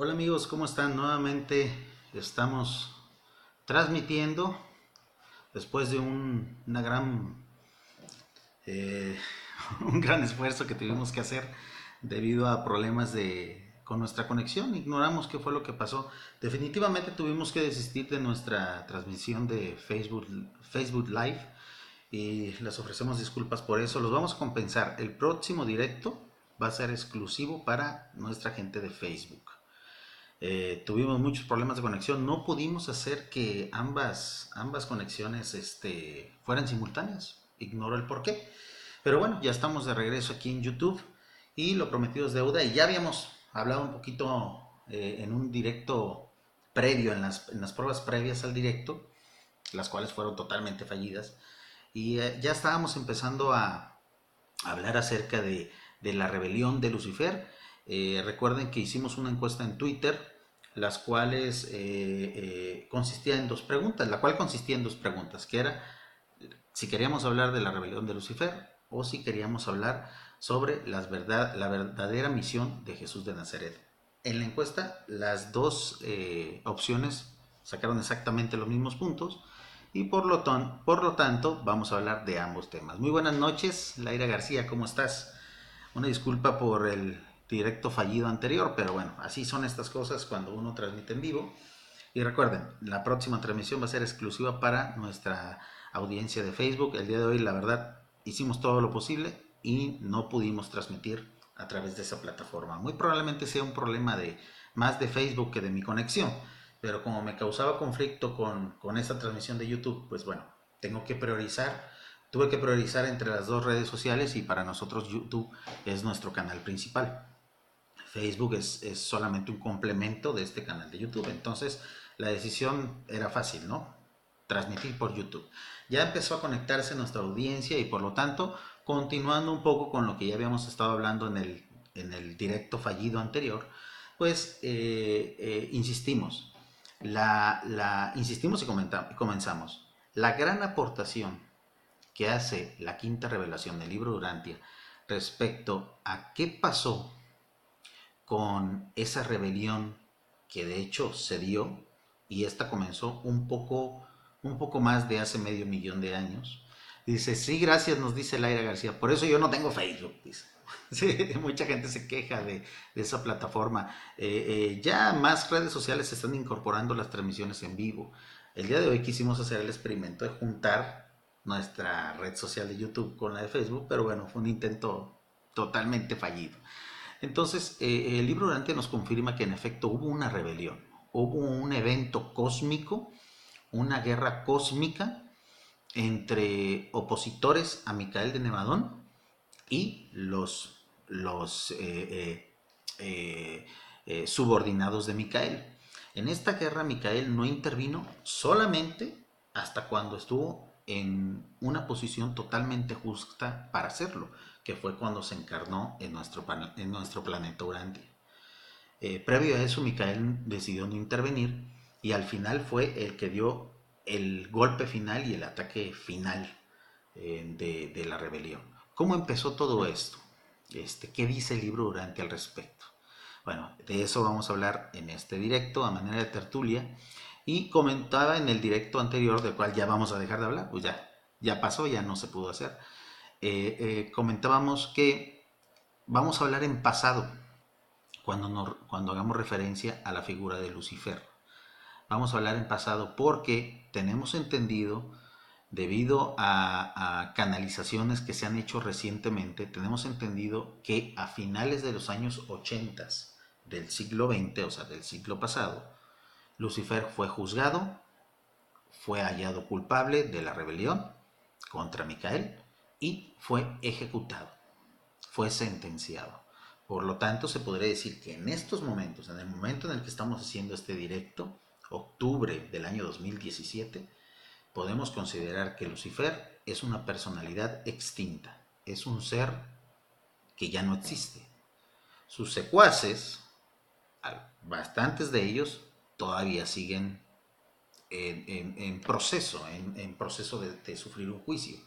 Hola amigos, ¿cómo están? Nuevamente estamos transmitiendo después de un, una gran, eh, un gran esfuerzo que tuvimos que hacer debido a problemas de, con nuestra conexión. Ignoramos qué fue lo que pasó. Definitivamente tuvimos que desistir de nuestra transmisión de Facebook Live y les ofrecemos disculpas por eso. Los vamos a compensar. El próximo directo va a ser exclusivo para nuestra gente de Facebook. Eh, tuvimos muchos problemas de conexión, no pudimos hacer que ambas, ambas conexiones este, fueran simultáneas, ignoro el por qué. Pero bueno, ya estamos de regreso aquí en YouTube. Y lo prometido es deuda. Y ya habíamos hablado un poquito eh, en un directo previo, en las, en las, pruebas previas al directo, las cuales fueron totalmente fallidas. Y eh, ya estábamos empezando a hablar acerca de, de la rebelión de Lucifer eh, recuerden que hicimos una encuesta en Twitter, las cuales eh, eh, consistía en dos preguntas, la cual consistía en dos preguntas, que era si queríamos hablar de la rebelión de Lucifer o si queríamos hablar sobre verdad, la verdadera misión de Jesús de Nazaret. En la encuesta, las dos opciones sacaron exactamente los mismos puntos y por lo, por lo tanto vamos a hablar de ambos temas. Muy buenas noches, Laira García, ¿cómo estás? Una disculpa por el directo fallido anterior, pero bueno, así son estas cosas cuando uno transmite en vivo. Y recuerden, la próxima transmisión va a ser exclusiva para nuestra audiencia de Facebook. El día de hoy, la verdad, hicimos todo lo posible y no pudimos transmitir a través de esa plataforma. Muy probablemente sea un problema de más de Facebook que de mi conexión, pero como me causaba conflicto con, con esa transmisión de YouTube, pues bueno, tengo que priorizar. Tuve que priorizar entre las dos redes sociales y para nosotros YouTube es nuestro canal principal. Facebook es, solamente un complemento de este canal de YouTube. Entonces la decisión era fácil, ¿no? Transmitir por YouTube. Ya empezó a conectarse nuestra audiencia y por lo tanto, continuando un poco con lo que ya habíamos estado hablando en el, en el directo fallido anterior, pues eh, eh, insistimos. La, la, insistimos y comenzamos. La gran aportación que hace la quinta revelación del libro Durantia respecto a qué pasó con esa rebelión que de hecho se dio y esta comenzó un poco, un poco más de hace medio millón de años. Dice, sí, gracias, nos dice Laira García. Por eso yo no tengo Facebook, dice. mucha gente se queja de, esa plataforma. Eh, eh, ya más redes sociales están incorporando las transmisiones en vivo. El día de hoy quisimos hacer el experimento de juntar nuestra red social de YouTube con la de Facebook, pero bueno, fue un intento totalmente fallido. Entonces, eh, el libro Durante nos confirma que en efecto hubo una rebelión, hubo un evento cósmico, una guerra cósmica entre opositores a Micael de Nevadón y los, eh, eh, subordinados de Micael. En esta guerra Micael no intervino solamente hasta cuando estuvo en una posición totalmente justa para hacerlo que fue cuando se encarnó en nuestro, en nuestro planeta Urantia. Eh, previo a eso, Micael decidió no intervenir y al final fue el que dio el golpe final y el ataque final eh, de, la rebelión. ¿Cómo empezó todo esto? Este, ¿Qué dice el libro Urantia al respecto? Bueno, de eso vamos a hablar en este directo a manera de tertulia. Y comentaba en el directo anterior, del cual ya vamos a dejar de hablar, pues ya, ya pasó, ya no se pudo hacer eh, eh, comentábamos que vamos a hablar en pasado cuando, cuando hagamos referencia a la figura de Lucifer. Vamos a hablar en pasado porque tenemos entendido, debido a, canalizaciones que se han hecho recientemente, tenemos entendido que a finales de los años 80 del siglo XX, o sea, del siglo pasado, Lucifer fue juzgado, fue hallado culpable de la rebelión contra Micael y fue ejecutado, fue sentenciado. Por lo tanto, se podría decir que en estos momentos, en el momento en el que estamos haciendo este directo, octubre del año 2017, podemos considerar que Lucifer es una personalidad extinta, es un ser que ya no existe. Sus secuaces, bastantes de ellos, todavía siguen en, proceso, en, proceso de sufrir un juicio.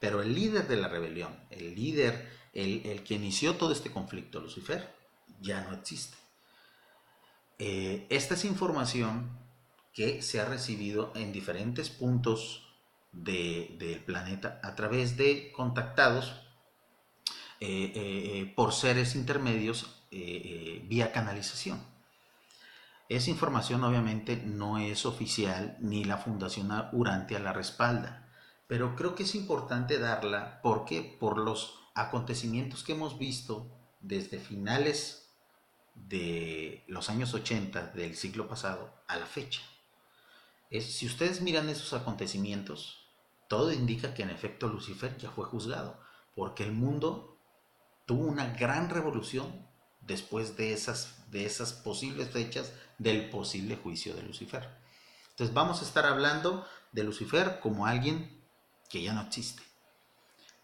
Pero el líder de la rebelión, el líder, el, que inició todo este conflicto, Lucifer, ya no existe. eh, esta es información que se ha recibido en diferentes puntos del planeta a través de contactados eh, eh, por seres intermedios vía canalización. Esa información obviamente no es oficial ni la Fundación Urantia la respalda, pero creo que es importante darla porque por los acontecimientos que hemos visto desde finales de los años 80 del siglo pasado a la fecha. Es, si ustedes miran esos acontecimientos, todo indica que en efecto Lucifer ya fue juzgado, porque el mundo tuvo una gran revolución después de esas, de esas posibles fechas del posible juicio de Lucifer. Entonces vamos a estar hablando de Lucifer como alguien que ya no existe,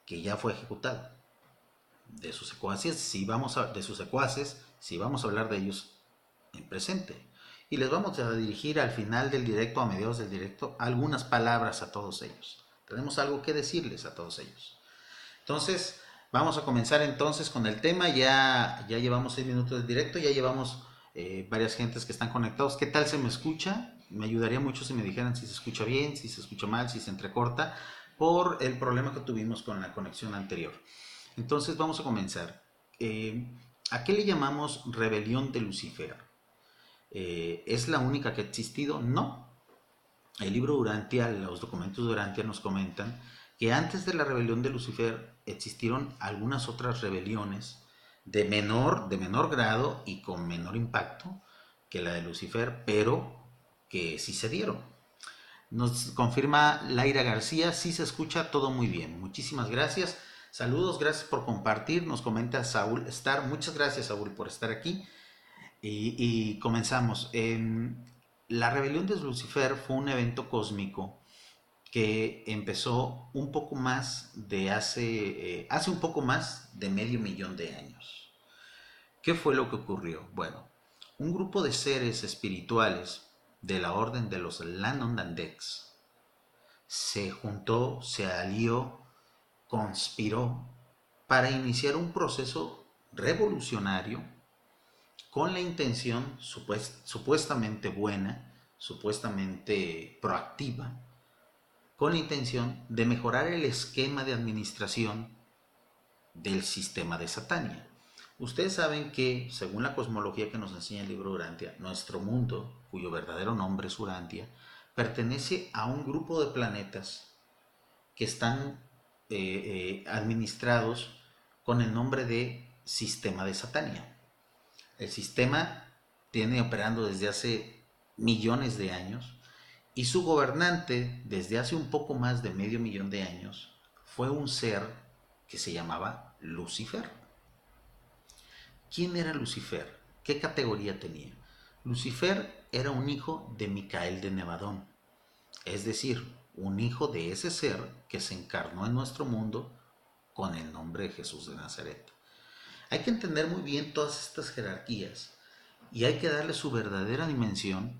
que ya fue ejecutado. De sus secuaces, si vamos a, de sus secuaces, si vamos a hablar de ellos en presente. Y les vamos a dirigir al final del directo, a mediados del directo, algunas palabras a todos ellos. Tenemos algo que decirles a todos ellos. Entonces, vamos a comenzar entonces con el tema. Ya, ya llevamos seis minutos de directo, ya llevamos eh, varias gentes que están conectados. ¿Qué tal se me escucha? Me ayudaría mucho si me dijeran si se escucha bien, si se escucha mal, si se entrecorta, por el problema que tuvimos con la conexión anterior. Entonces, vamos a comenzar. Eh, ¿A qué le llamamos rebelión de Lucifer? Eh, ¿Es la única que ha existido? No. El libro Durantia, los documentos Durantia nos comentan que antes de la rebelión de Lucifer existieron algunas otras rebeliones de menor, de menor grado y con menor impacto que la de Lucifer, pero que sí se dieron. Nos confirma Laira García, sí se escucha todo muy bien. Muchísimas gracias. Saludos, gracias por compartir. Nos comenta Saúl Star. Muchas gracias, Saúl, por estar aquí. Y, comenzamos. la rebelión de Lucifer fue un evento cósmico que empezó un poco más de hace, eh, hace un poco más de medio millón de años. ¿Qué fue lo que ocurrió? Bueno, un grupo de seres espirituales de la orden de los Lanondandex se juntó, se alió conspiró para iniciar un proceso revolucionario con la intención supuestamente buena, supuestamente proactiva, con la intención de mejorar el esquema de administración del sistema de Satania. Ustedes saben que, según la cosmología que nos enseña el libro Urantia, nuestro mundo, cuyo verdadero nombre es Urantia, pertenece a un grupo de planetas que están eh, eh, administrados con el nombre de sistema de Satania. El sistema tiene operando desde hace millones de años y su gobernante desde hace un poco más de medio millón de años fue un ser que se llamaba Lucifer. ¿Quién era Lucifer? ¿Qué categoría tenía? Lucifer era un hijo de Micael de Nevadón, es decir, un hijo de ese ser que se encarnó en nuestro mundo con el nombre de Jesús de Nazaret. Hay que entender muy bien todas estas jerarquías y hay que darle su verdadera dimensión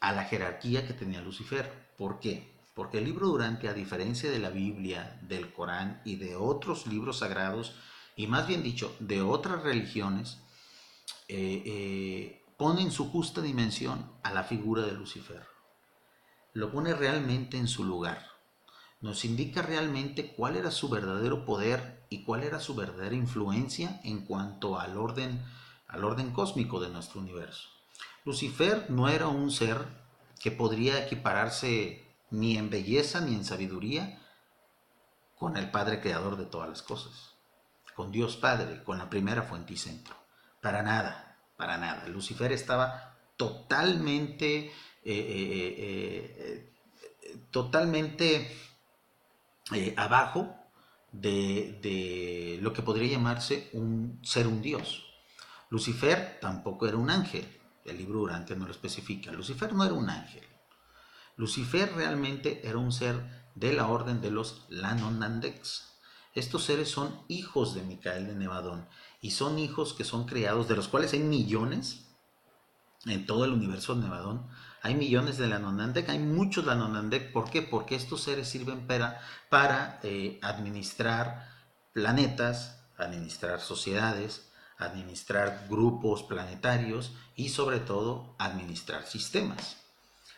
a la jerarquía que tenía Lucifer. ¿Por qué? Porque el libro Durante, a diferencia de la Biblia, del Corán y de otros libros sagrados, y más bien dicho, de otras religiones, eh, eh, pone en su justa dimensión a la figura de Lucifer lo pone realmente en su lugar. Nos indica realmente cuál era su verdadero poder y cuál era su verdadera influencia en cuanto al orden, al orden cósmico de nuestro universo. Lucifer no era un ser que podría equipararse ni en belleza ni en sabiduría con el Padre Creador de todas las cosas, con Dios Padre, con la primera fuente y centro. Para nada, para nada. Lucifer estaba totalmente eh, eh, eh, totalmente abajo de, lo que podría llamarse un ser un dios. Lucifer tampoco era un ángel, el libro Durante no lo especifica. Lucifer no era un ángel. Lucifer realmente era un ser de la orden de los Lanonandex. Estos seres son hijos de Micael de Nevadón y son hijos que son creados, de los cuales hay millones en todo el universo Nevadón, hay millones de Lanonandek, hay muchos Lanonandek. ¿Por qué? Porque estos seres sirven para, para eh, administrar planetas, administrar sociedades, administrar grupos planetarios y sobre todo administrar sistemas.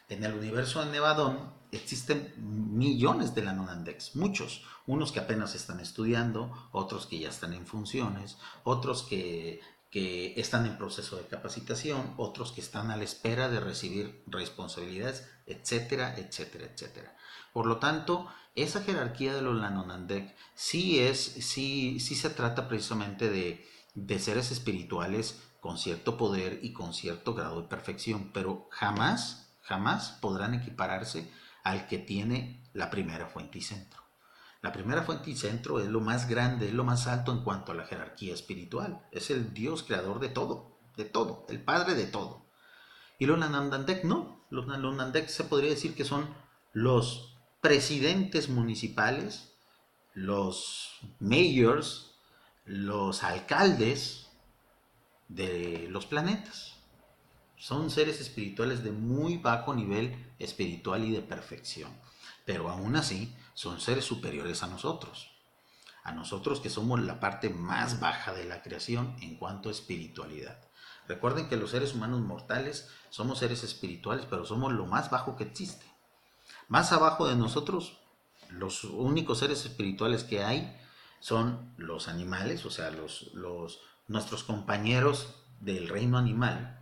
En el universo de Nevadón existen millones de Lanonandex, muchos, unos que apenas están estudiando, otros que ya están en funciones, otros que, que están en proceso de capacitación, otros que están a la espera de recibir responsabilidades, etcétera, etcétera, etcétera. Por lo tanto, esa jerarquía de los Lanonandek sí es, sí, sí se trata precisamente de, de seres espirituales con cierto poder y con cierto grado de perfección, pero jamás, jamás podrán equipararse al que tiene la primera fuente y centro. La primera fuente y centro es lo más grande, es lo más alto en cuanto a la jerarquía espiritual. Es el Dios creador de todo, de todo, el Padre de todo. Y los Nanandek no. Los Nanandek se podría decir que son los presidentes municipales, los mayors, los alcaldes de los planetas. Son seres espirituales de muy bajo nivel espiritual y de perfección. Pero aún así son seres superiores a nosotros. A nosotros que somos la parte más baja de la creación en cuanto a espiritualidad. Recuerden que los seres humanos mortales somos seres espirituales, pero somos lo más bajo que existe. Más abajo de nosotros, los únicos seres espirituales que hay son los animales, o sea, los, los, nuestros compañeros del reino animal,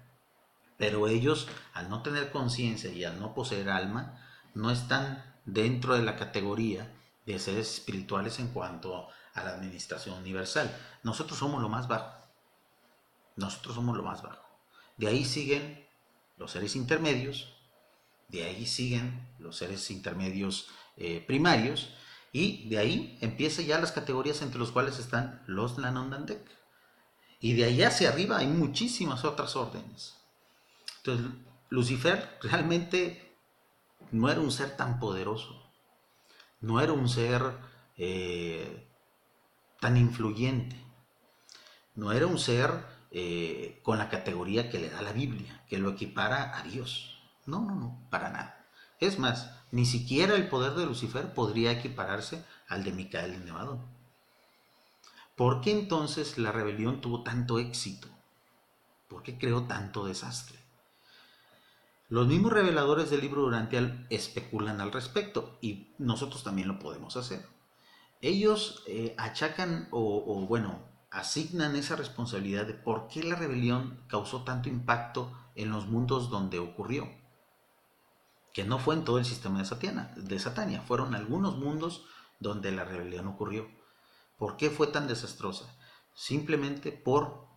pero ellos, al no tener conciencia y al no poseer alma, no están dentro de la categoría de seres espirituales en cuanto a la administración universal. Nosotros somos lo más bajo. Nosotros somos lo más bajo. De ahí siguen los seres intermedios, de ahí siguen los seres intermedios eh, primarios, y de ahí empiezan ya las categorías entre las cuales están los Lanondandek. Y de allá hacia arriba hay muchísimas otras órdenes. Entonces, Lucifer realmente no era un ser tan poderoso, no era un ser eh, tan influyente, no era un ser eh, con la categoría que le da la Biblia, que lo equipara a Dios. No, no, no, para nada. Es más, ni siquiera el poder de Lucifer podría equipararse al de Micael de Nevadón. ¿Por qué entonces la rebelión tuvo tanto éxito? ¿Por qué creó tanto desastre? Los mismos reveladores del libro Durantial especulan al respecto y nosotros también lo podemos hacer. Ellos eh, achacan o, o, bueno, asignan esa responsabilidad de por qué la rebelión causó tanto impacto en los mundos donde ocurrió que no fue en todo el sistema de Satania, de Satania, fueron algunos mundos donde la rebelión ocurrió. ¿Por qué fue tan desastrosa? Simplemente por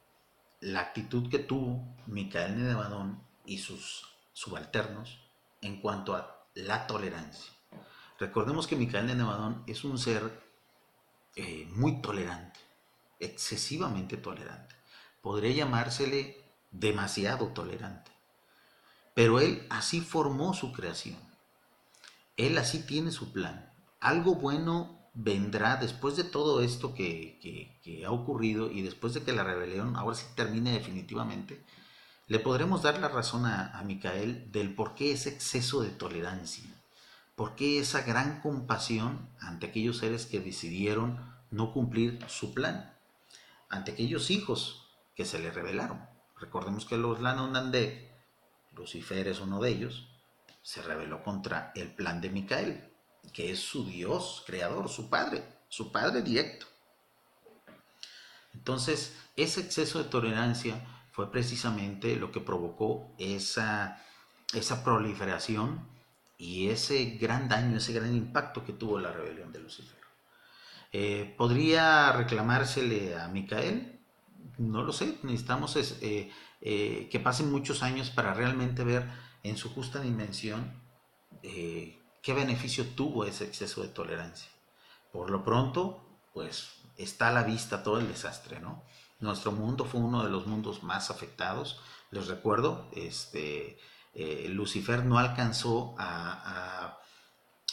la actitud que tuvo Micael Nevadón y sus subalternos en cuanto a la tolerancia. Recordemos que Micael Nevadón es un ser eh, muy tolerante, excesivamente tolerante. Podría llamársele demasiado tolerante. Pero Él así formó su creación. Él así tiene su plan. Algo bueno vendrá después de todo esto que, ha ocurrido y después de que la rebelión ahora sí termine definitivamente. Le podremos dar la razón a, Micael del por qué ese exceso de tolerancia, por qué esa gran compasión ante aquellos seres que decidieron no cumplir su plan, ante aquellos hijos que se le rebelaron. Recordemos que los Lanonandek Lucifer es uno de ellos, se rebeló contra el plan de Micael, que es su Dios creador, su Padre, su Padre directo. Entonces, ese exceso de tolerancia fue precisamente lo que provocó esa, esa proliferación y ese gran daño, ese gran impacto que tuvo la rebelión de Lucifer. Eh, ¿Podría reclamársele a Micael? No lo sé, necesitamos eh, eh, que pasen muchos años para realmente ver en su justa dimensión eh, qué beneficio tuvo ese exceso de tolerancia. Por lo pronto, pues está a la vista todo el desastre, ¿no? Nuestro mundo fue uno de los mundos más afectados. Les recuerdo, este, eh, Lucifer no alcanzó a,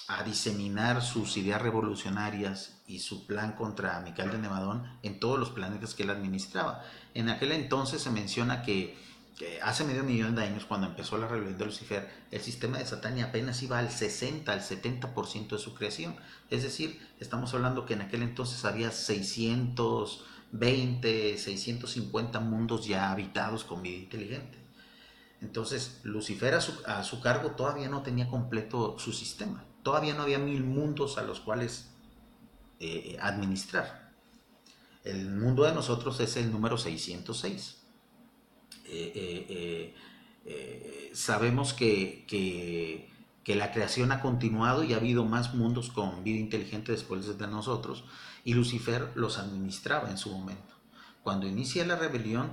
a, diseminar sus ideas revolucionarias y su plan contra Micael de Nevadón en todos los planetas que él administraba. En aquel entonces se menciona que, hace medio millón de años, cuando empezó la rebelión de Lucifer, el sistema de Satania apenas iba al 60, al 70% de su creación. Es decir, estamos hablando que en aquel entonces había 600 620, 650 mundos ya habitados con vida inteligente. Entonces, Lucifer a su, cargo todavía no tenía completo su sistema. Todavía no había mil mundos a los cuales eh, administrar. El mundo de nosotros es el número 606. Eh, eh, sabemos que, que, que, la creación ha continuado y ha habido más mundos con vida inteligente después de nosotros, y Lucifer los administraba en su momento. Cuando inicia la rebelión,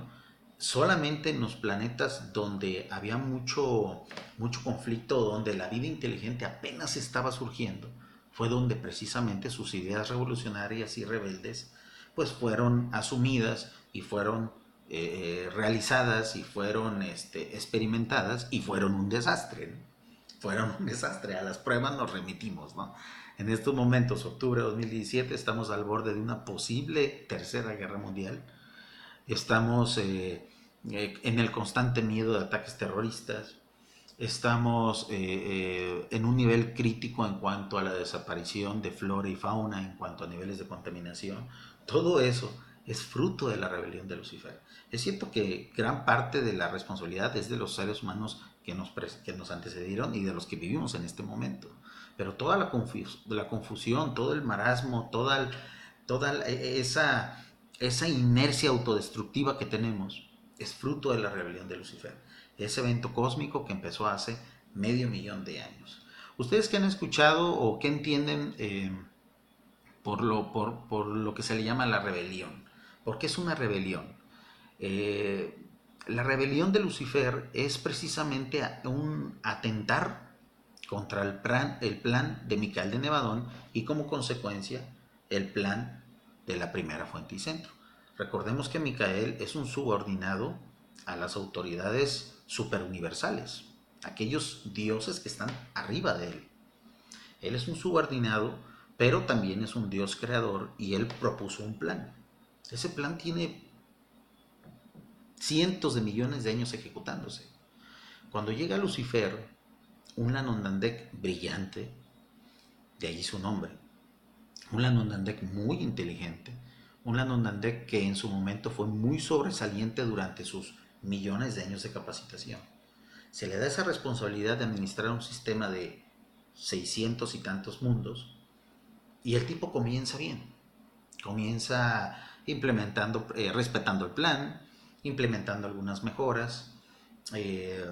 solamente en los planetas donde había mucho, mucho conflicto, donde la vida inteligente apenas estaba surgiendo, fue donde precisamente sus ideas revolucionarias y rebeldes pues fueron asumidas y fueron eh, realizadas y fueron este, experimentadas y fueron un desastre. Fueron un desastre, a las pruebas nos remitimos. ¿no? En estos momentos, octubre de 2017, estamos al borde de una posible tercera guerra mundial. Estamos eh, eh, en el constante miedo de ataques terroristas, estamos eh, en un nivel crítico en cuanto a la desaparición de flora y fauna, en cuanto a niveles de contaminación. Todo eso es fruto de la rebelión de Lucifer. Es cierto que gran parte de la responsabilidad es de los seres humanos que nos, que nos antecedieron y de los que vivimos en este momento. Pero toda la, la confusión, todo el marasmo, toda, toda e, esa, esa inercia autodestructiva que tenemos, es fruto de la rebelión de Lucifer, ese evento cósmico que empezó hace medio millón de años. Ustedes que han escuchado o que entienden eh, por, lo, por, lo que se le llama la rebelión, ¿por qué es una rebelión? Eh, la rebelión de Lucifer es precisamente un atentar contra el plan, el plan de Micael de Nevadón y como consecuencia el plan de la primera fuente y centro. Recordemos que Micael es un subordinado a las autoridades superuniversales, aquellos dioses que están arriba de él. Él es un subordinado, pero también es un dios creador y él propuso un plan. Ese plan tiene cientos de millones de años ejecutándose. Cuando llega Lucifer, un Lanondandek brillante, de allí su nombre, un Lanondandek muy inteligente, un Landonandek que en su momento fue muy sobresaliente durante sus millones de años de capacitación. Se le da esa responsabilidad de administrar un sistema de 600 y tantos mundos y el tipo comienza bien. Comienza implementando, eh, respetando el plan, implementando algunas mejoras, eh,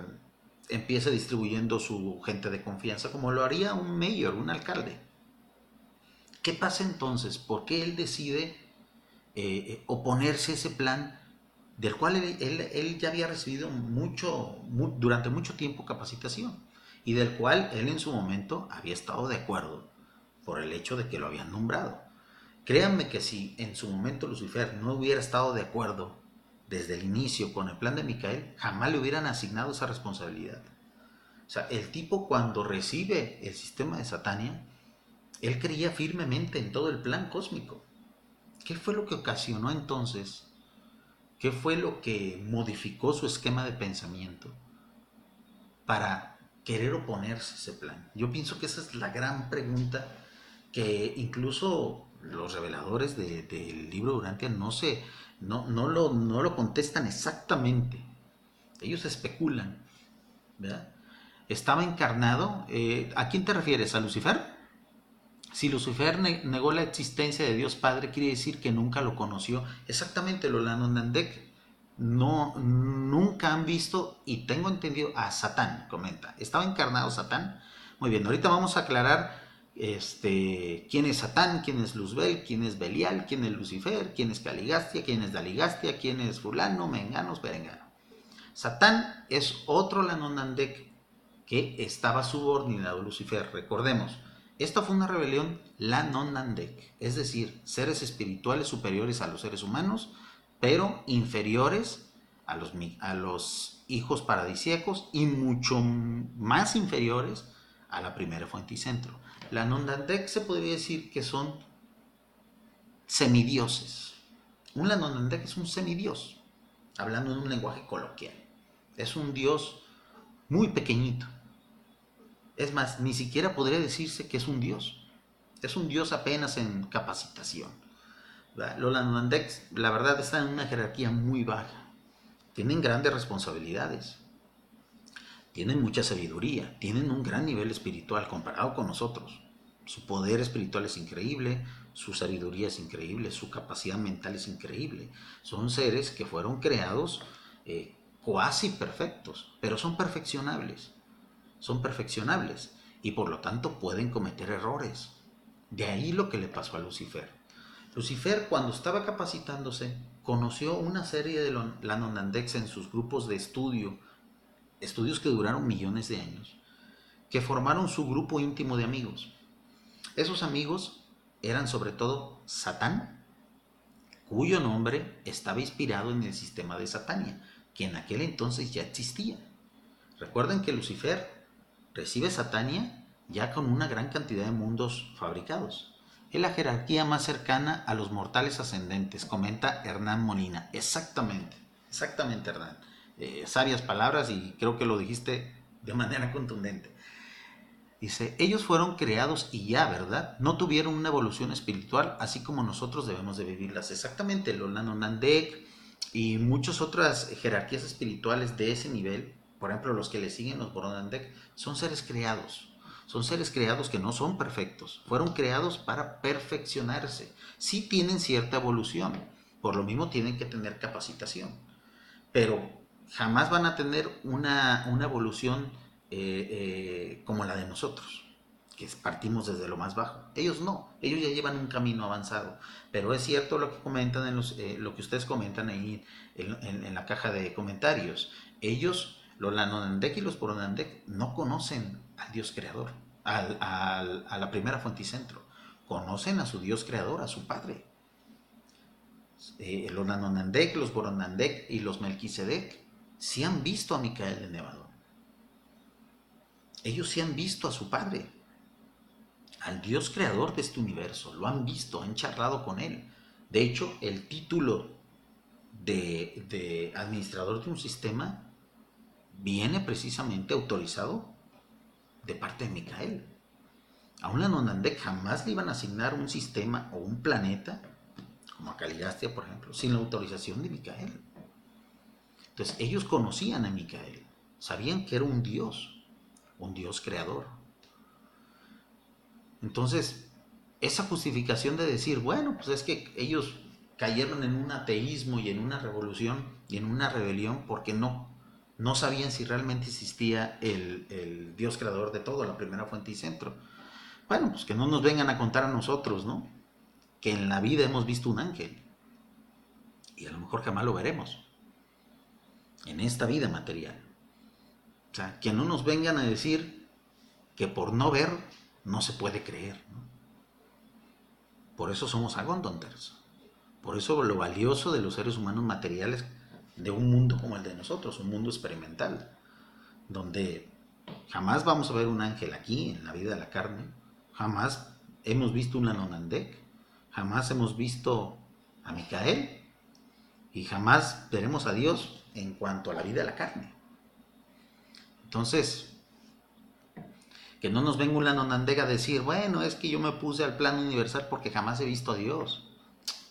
empieza distribuyendo su gente de confianza como lo haría un mayor, un alcalde. ¿Qué pasa entonces? ¿Por qué él decide eh, eh, oponerse a ese plan del cual él, ya había recibido mucho, durante mucho tiempo capacitación y del cual él en su momento había estado de acuerdo por el hecho de que lo habían nombrado. Créanme que si en su momento Lucifer no hubiera estado de acuerdo desde el inicio con el plan de Micael, jamás le hubieran asignado esa responsabilidad. O sea, el tipo cuando recibe el sistema de Satania, él creía firmemente en todo el plan cósmico. ¿Qué fue lo que ocasionó entonces? ¿Qué fue lo que modificó su esquema de pensamiento para querer oponerse a ese plan? Yo pienso que esa es la gran pregunta que incluso los reveladores del libro Durantia no, se, no, no, lo, no lo contestan exactamente. Ellos especulan. ¿verdad? Estaba encarnado. Eh, ¿A quién te refieres? ¿A Lucifer? Si Lucifer negó la existencia de Dios Padre, quiere decir que nunca lo conoció. Exactamente, lo Nandek no, nunca han visto, y tengo entendido, a Satán, comenta. ¿Estaba encarnado Satán? Muy bien, ahorita vamos a aclarar este, quién es Satán, quién es Luzbel, quién es Belial, quién es Lucifer, quién es Caligastia, quién es Daligastia, quién es fulano, menganos, perengano. Satán es otro Lanonandek que estaba subordinado a Lucifer, recordemos. Esta fue una rebelión la non nandek, es decir, seres espirituales superiores a los seres humanos, pero inferiores a los hijos paradisíacos y mucho más inferiores a la primera fuente y centro. La non nandek se podría decir que son semidioses. Un Lanondandek es un semidios, hablando en un lenguaje coloquial. Es un dios muy pequeñito, es más, ni siquiera podría decirse que es un Dios. Es un Dios apenas en capacitación. Los Lanonandeks, la verdad, están en una jerarquía muy baja. Tienen grandes responsabilidades. Tienen mucha sabiduría. Tienen un gran nivel espiritual comparado con nosotros. Su poder espiritual es increíble, su sabiduría es increíble, su capacidad mental es increíble. Son seres que fueron creados eh, cuasi perfectos, pero son perfeccionables. Son perfeccionables y por lo tanto pueden cometer errores. De ahí lo que le pasó a Lucifer. Lucifer cuando estaba capacitándose conoció una serie de Lanonandex en sus grupos de estudio, estudios que duraron millones de años, que formaron su grupo íntimo de amigos. Esos amigos eran sobre todo Satán, cuyo nombre estaba inspirado en el sistema de Satania, que en aquel entonces ya existía. Recuerden que Lucifer recibe Satania ya con una gran cantidad de mundos fabricados. Es la jerarquía más cercana a los mortales ascendentes, comenta Hernán Molina. Exactamente, exactamente Hernán. Eh, palabras y creo que lo dijiste de manera contundente. Dice, ellos fueron creados y ya, ¿verdad? No tuvieron una evolución espiritual, así como nosotros debemos de vivirlas. Exactamente, los Nanonandek y muchas otras jerarquías espirituales de ese nivel, por ejemplo, los que le siguen los Boronandek, son seres creados. Son seres creados que no son perfectos. Fueron creados para perfeccionarse. Sí tienen cierta evolución. Por lo mismo tienen que tener capacitación. Pero jamás van a tener una, una evolución eh, eh, como la de nosotros, que partimos desde lo más bajo. Ellos no, ellos ya llevan un camino avanzado. Pero es cierto lo que comentan eh, lo que ustedes comentan ahí en, la caja de comentarios. Ellos, los Lanonandek y los Poronandek, no conocen al Dios creador, a la primera fuente y centro. Conocen a su Dios creador, a su Padre. los Nanonandek, los Boronandek y los Melquisedec sí han visto a Micael de Nevado ellos sí han visto a su Padre, al Dios creador de este universo, lo han visto, han charlado con Él. De hecho, el título de, administrador de un sistema viene precisamente autorizado de parte de Micael. A una Nonandek jamás le iban a asignar un sistema o un planeta, como a Caligastia, por ejemplo, sin la autorización de Micael. Entonces, ellos conocían a Micael, sabían que era un Dios un Dios creador. Entonces, esa justificación de decir, bueno, pues es que ellos cayeron en un ateísmo y en una revolución y en una rebelión porque no, no sabían si realmente existía el, el Dios creador de todo, la primera fuente y centro. Bueno, pues que no nos vengan a contar a nosotros, ¿no? Que en la vida hemos visto un ángel. Y a lo mejor jamás lo veremos. En esta vida material. O sea, que no nos vengan a decir que por no ver no se puede creer. Por eso somos agondonters. Por eso lo valioso de los seres humanos materiales de un mundo como el de nosotros, un mundo experimental, donde jamás vamos a ver un ángel aquí en la vida de la carne, jamás hemos visto un Anonandek, jamás hemos visto a Micael y jamás veremos a Dios en cuanto a la vida de la carne. Entonces, que no nos venga una nonandega a decir, bueno, es que yo me puse al plan universal porque jamás he visto a Dios.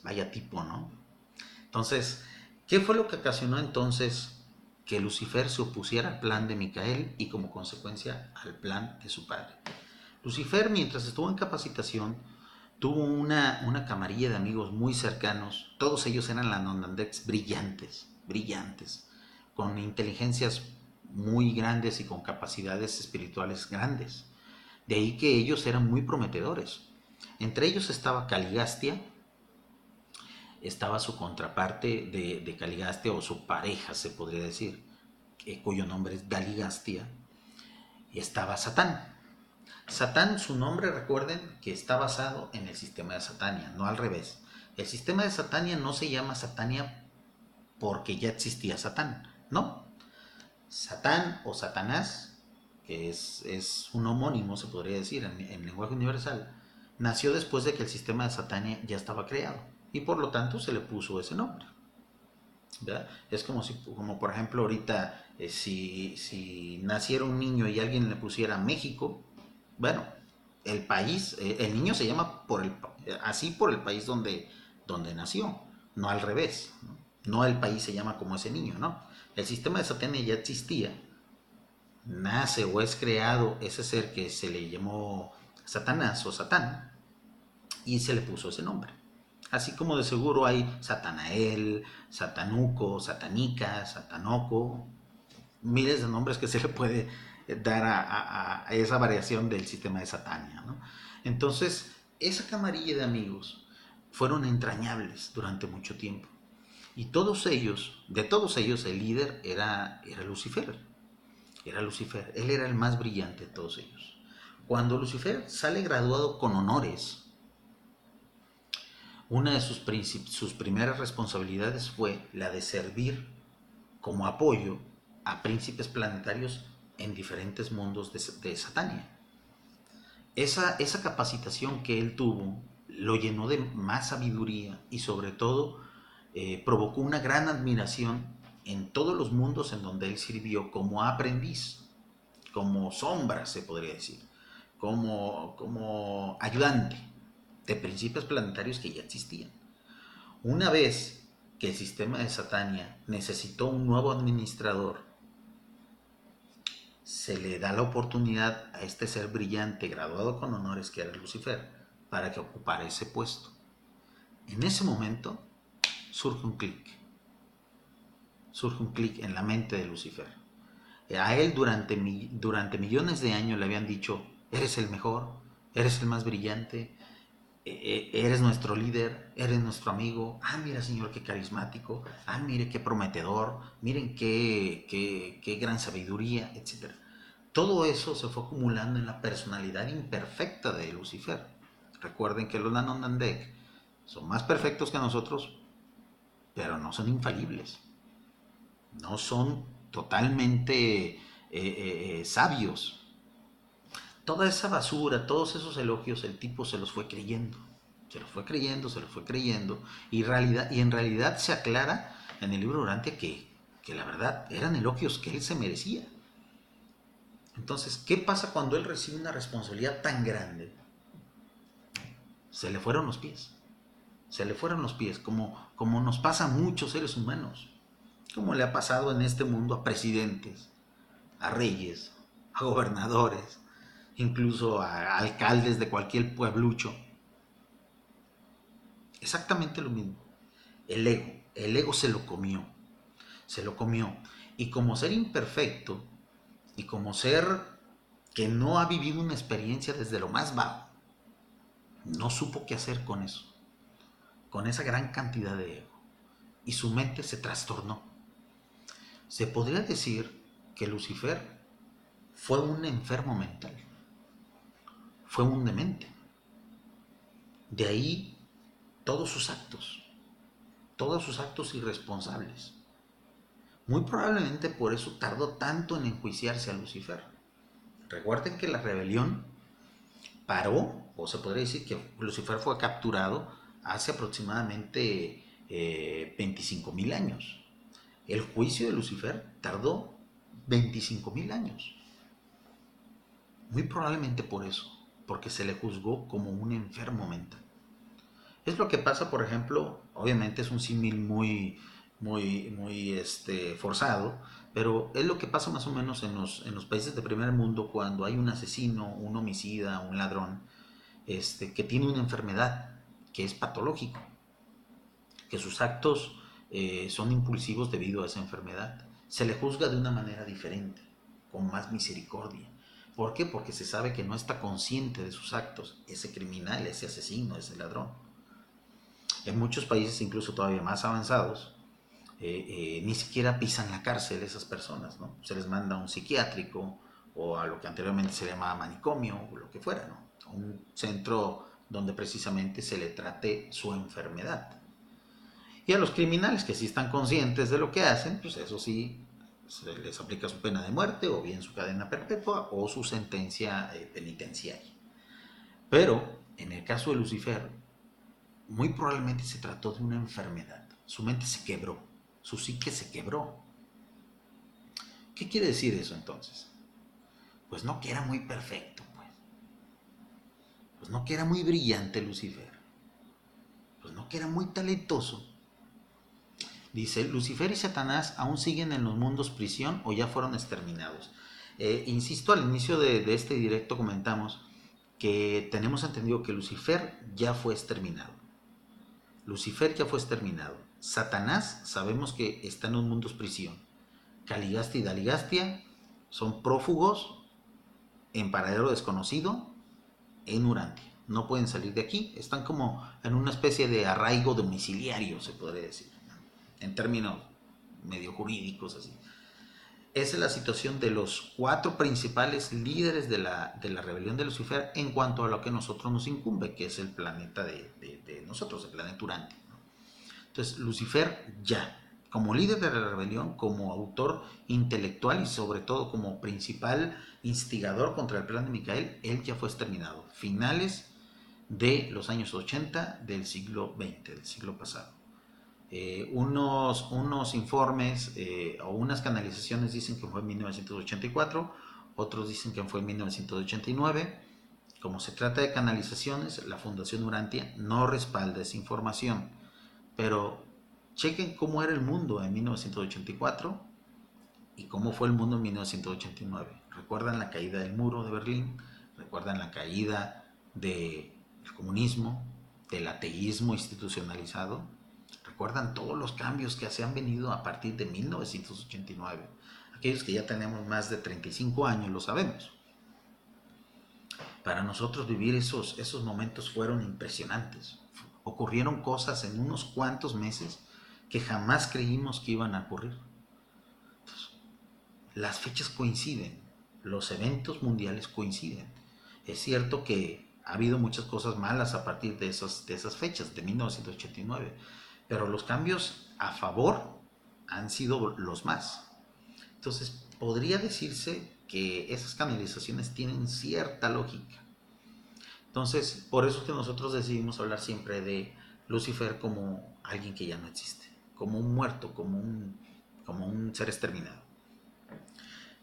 Vaya tipo, ¿no? Entonces, ¿qué fue lo que ocasionó entonces que Lucifer se opusiera al plan de Micael y como consecuencia al plan de su padre? Lucifer, mientras estuvo en capacitación, tuvo una, una camarilla de amigos muy cercanos. Todos ellos eran la nonandex brillantes, brillantes, con inteligencias muy grandes y con capacidades espirituales grandes. De ahí que ellos eran muy prometedores. Entre ellos estaba Caligastia, estaba su contraparte de, Caligastia o su pareja, se podría decir, eh, cuyo nombre es Galigastia, y estaba Satán. Satán, su nombre, recuerden que está basado en el sistema de Satania, no al revés. El sistema de Satania no se llama Satania porque ya existía Satán, no, Satán o Satanás, que es, un homónimo, se podría decir, en, lenguaje universal, nació después de que el sistema de Satania ya estaba creado y por lo tanto se le puso ese nombre. Es como si, como por ejemplo, ahorita, eh, si, si, naciera un niño y alguien le pusiera México, bueno, el país, eh, el niño se llama por el, así por el país donde, donde nació, no al revés. No, el país se llama como ese niño, ¿no? El sistema de Satania ya existía. Nace o es creado ese ser que se le llamó Satanás o Satán y se le puso ese nombre. Así como de seguro hay Satanael, Satanuco, Satanica, Satanoco, miles de nombres que se le puede dar a, esa variación del sistema de Satania. Entonces, esa camarilla de amigos fueron entrañables durante mucho tiempo. Y todos ellos, de todos ellos, el líder era, era Lucifer. Era Lucifer. Él era el más brillante de todos ellos. Cuando Lucifer sale graduado con honores, una de sus, sus primeras responsabilidades fue la de servir como apoyo a príncipes planetarios en diferentes mundos de, Satania. Esa, esa capacitación que él tuvo lo llenó de más sabiduría y sobre todo eh, provocó una gran admiración en todos los mundos en donde él sirvió como aprendiz, como sombra se podría decir, como, como ayudante de principios planetarios que ya existían. Una vez que el sistema de Satania necesitó un nuevo administrador se le da la oportunidad a este ser brillante, graduado con honores, que era Lucifer, para que ocupara ese puesto. En ese momento surge un clic. Surge un clic en la mente de Lucifer. A él durante, durante millones de años le habían dicho, eres el mejor, eres el más brillante, e, e, eres nuestro líder, eres nuestro amigo, ah, mira señor, qué carismático, ah, mire qué prometedor, miren qué, qué, qué gran sabiduría, etc. Todo eso se fue acumulando en la personalidad imperfecta de Lucifer. Recuerden que los Nanondandek son más perfectos que nosotros, pero no son infalibles. No son totalmente eh, eh, eh, sabios toda esa basura, todos esos elogios, el tipo se los fue creyendo. Se los fue creyendo, se los fue creyendo. Y, realidad, y en realidad se aclara en el libro Durante que, que la verdad eran elogios que él se merecía. Entonces, ¿qué pasa cuando él recibe una responsabilidad tan grande? Se le fueron los pies. Se le fueron los pies, como, como nos pasa a muchos seres humanos. Como le ha pasado en este mundo a presidentes, a reyes, a gobernadores, incluso a alcaldes de cualquier pueblucho. Exactamente lo mismo. El ego, el ego se lo comió, se lo comió. Y como ser imperfecto, y como ser que no ha vivido una experiencia desde lo más bajo, no supo qué hacer con eso, con esa gran cantidad de ego. Y su mente se trastornó. Se podría decir que Lucifer fue un enfermo mental fue un demente. De ahí todos sus actos, todos sus actos irresponsables. Muy probablemente por eso tardó tanto en enjuiciarse a Lucifer. Recuerden que la rebelión paró, o se podría decir que Lucifer fue capturado hace aproximadamente 25 eh, mil años. El juicio de Lucifer tardó 25 mil años. Muy probablemente por eso porque se le juzgó como un enfermo mental. Es lo que pasa, por ejemplo, obviamente es un símil muy, muy, muy este, forzado, pero es lo que pasa más o menos en los, en los países de primer mundo cuando hay un asesino, un homicida, un ladrón, este, que tiene una enfermedad que es patológico, que sus actos eh, son impulsivos debido a esa enfermedad. Se le juzga de una manera diferente, con más misericordia. ¿Por qué? Porque se sabe que no está consciente de sus actos, ese criminal, ese asesino, ese ladrón. En muchos países, incluso todavía más avanzados, eh, eh, ni siquiera pisan la cárcel esas personas, ¿no? Se les manda a un psiquiátrico o a lo que anteriormente se llamaba manicomio o lo que fuera. Un centro donde precisamente se le trate su enfermedad. Y a los criminales que sí están conscientes de lo que hacen, pues eso sí, se les aplica su pena de muerte o bien su cadena perpetua o su sentencia eh, penitenciaria. Pero en el caso de Lucifer, muy probablemente se trató de una enfermedad. Su mente se quebró, su psique se quebró. ¿Qué quiere decir eso entonces? Pues no que era muy perfecto, pues. No que era muy brillante Lucifer. Pues no que era muy talentoso. Dice, Lucifer y Satanás aún siguen en los mundos prisión o ya fueron exterminados. Eh, insisto, al inicio de, este directo comentamos que tenemos entendido que Lucifer ya fue exterminado. Lucifer ya fue exterminado. Satanás sabemos que está en los mundos prisión. Caligasti y Daligastia son prófugos en paradero desconocido en Urantia. No pueden salir de aquí. Están como en una especie de arraigo domiciliario, se podría decir. En términos medio jurídicos así. Esa es la situación de los cuatro principales líderes de la, de la rebelión de Lucifer en cuanto a lo que nosotros nos incumbe, que es el planeta de, de, nosotros, el planeta Urantia. Entonces, Lucifer ya, como líder de la rebelión, como autor intelectual y sobre todo como principal instigador contra el plan de Micael, él ya fue exterminado. Finales de los años 80 del siglo XX, del siglo pasado. Eh, unos, unos informes eh, o unas canalizaciones dicen que fue en 1984, otros dicen que fue en 1989. Como se trata de canalizaciones, la Fundación Urantia no respalda esa información. Pero chequen cómo era el mundo en 1984 y cómo fue el mundo en 1989. ¿Recuerdan la caída del muro de Berlín? ¿Recuerdan la caída del comunismo, del ateísmo institucionalizado? recuerdan todos los cambios que se han venido a partir de 1989. Aquellos que ya tenemos más de 35 años lo sabemos. Para nosotros vivir esos, esos momentos fueron impresionantes. Ocurrieron cosas en unos cuantos meses que jamás creímos que iban a ocurrir. las fechas coinciden, los eventos mundiales coinciden. Es cierto que ha habido muchas cosas malas a partir de, esos, de esas fechas, de 1989, pero los cambios a favor han sido los más. Entonces, podría decirse que esas canalizaciones tienen cierta lógica. Entonces, por eso es que nosotros decidimos hablar siempre de Lucifer como alguien que ya no existe, como un muerto, como un, como un ser exterminado.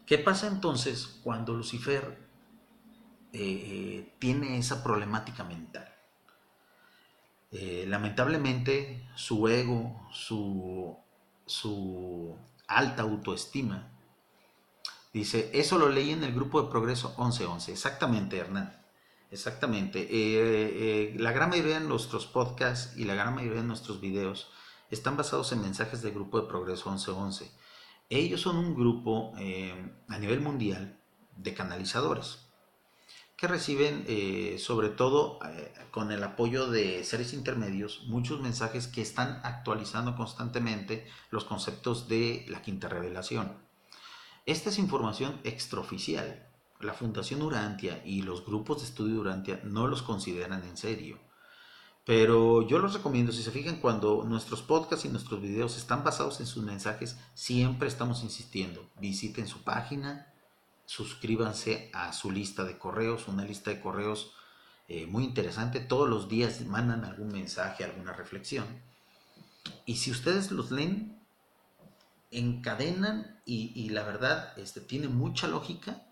¿Qué pasa entonces cuando Lucifer eh, eh, tiene esa problemática mental? Eh, lamentablemente su ego, su, su alta autoestima, dice, eso lo leí en el grupo de progreso 1111, exactamente Hernán, exactamente. La gran mayoría de nuestros podcasts y la gran mayoría de nuestros videos están basados en mensajes del grupo de progreso 1111. Ellos son un grupo a nivel mundial de canalizadores que reciben eh, sobre todo eh, con el apoyo de seres intermedios muchos mensajes que están actualizando constantemente los conceptos de la quinta revelación. Esta es información extraoficial. La Fundación Urantia y los grupos de estudio Urantia no los consideran en serio. Pero yo los recomiendo, si se fijan, cuando nuestros podcasts y nuestros videos están basados en sus mensajes, siempre estamos insistiendo. Visiten su página, suscríbanse a su lista de correos, una lista de correos eh, muy interesante. Todos los días mandan algún mensaje, alguna reflexión. Y si ustedes los leen, encadenan y, la verdad este, tiene mucha lógica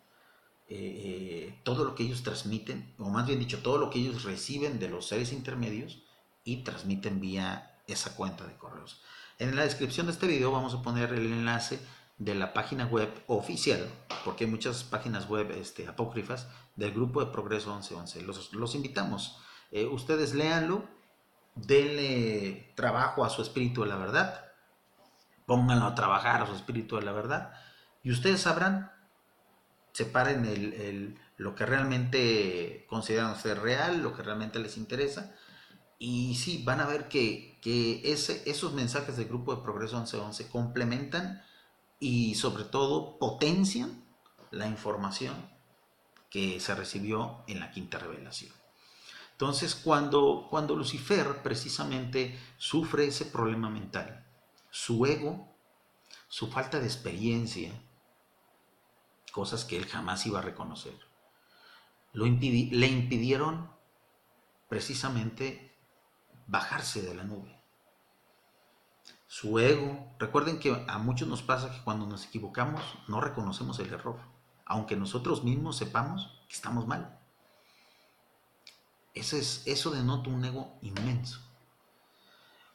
eh, eh, todo lo que ellos transmiten, o más bien dicho, todo lo que ellos reciben de los seres intermedios y transmiten vía esa cuenta de correos. En la descripción de este video vamos a poner el enlace de la página web oficial, porque hay muchas páginas web este, apócrifas del grupo de Progreso 1111. Los, los invitamos. Eh, ustedes léanlo, denle trabajo a su espíritu de la verdad, pónganlo a trabajar a su espíritu de la verdad, y ustedes sabrán, separen el, lo que realmente consideran ser real, lo que realmente les interesa, y sí, van a ver que, que ese, esos mensajes del grupo de Progreso 1111 complementan y sobre todo potencian la información que se recibió en la quinta revelación. Entonces, cuando, cuando Lucifer precisamente sufre ese problema mental, su ego, su falta de experiencia, cosas que él jamás iba a reconocer, lo le impidieron precisamente bajarse de la nube su ego. Recuerden que a muchos nos pasa que cuando nos equivocamos no reconocemos el error, aunque nosotros mismos sepamos que estamos mal. Eso, es, eso denota un ego inmenso.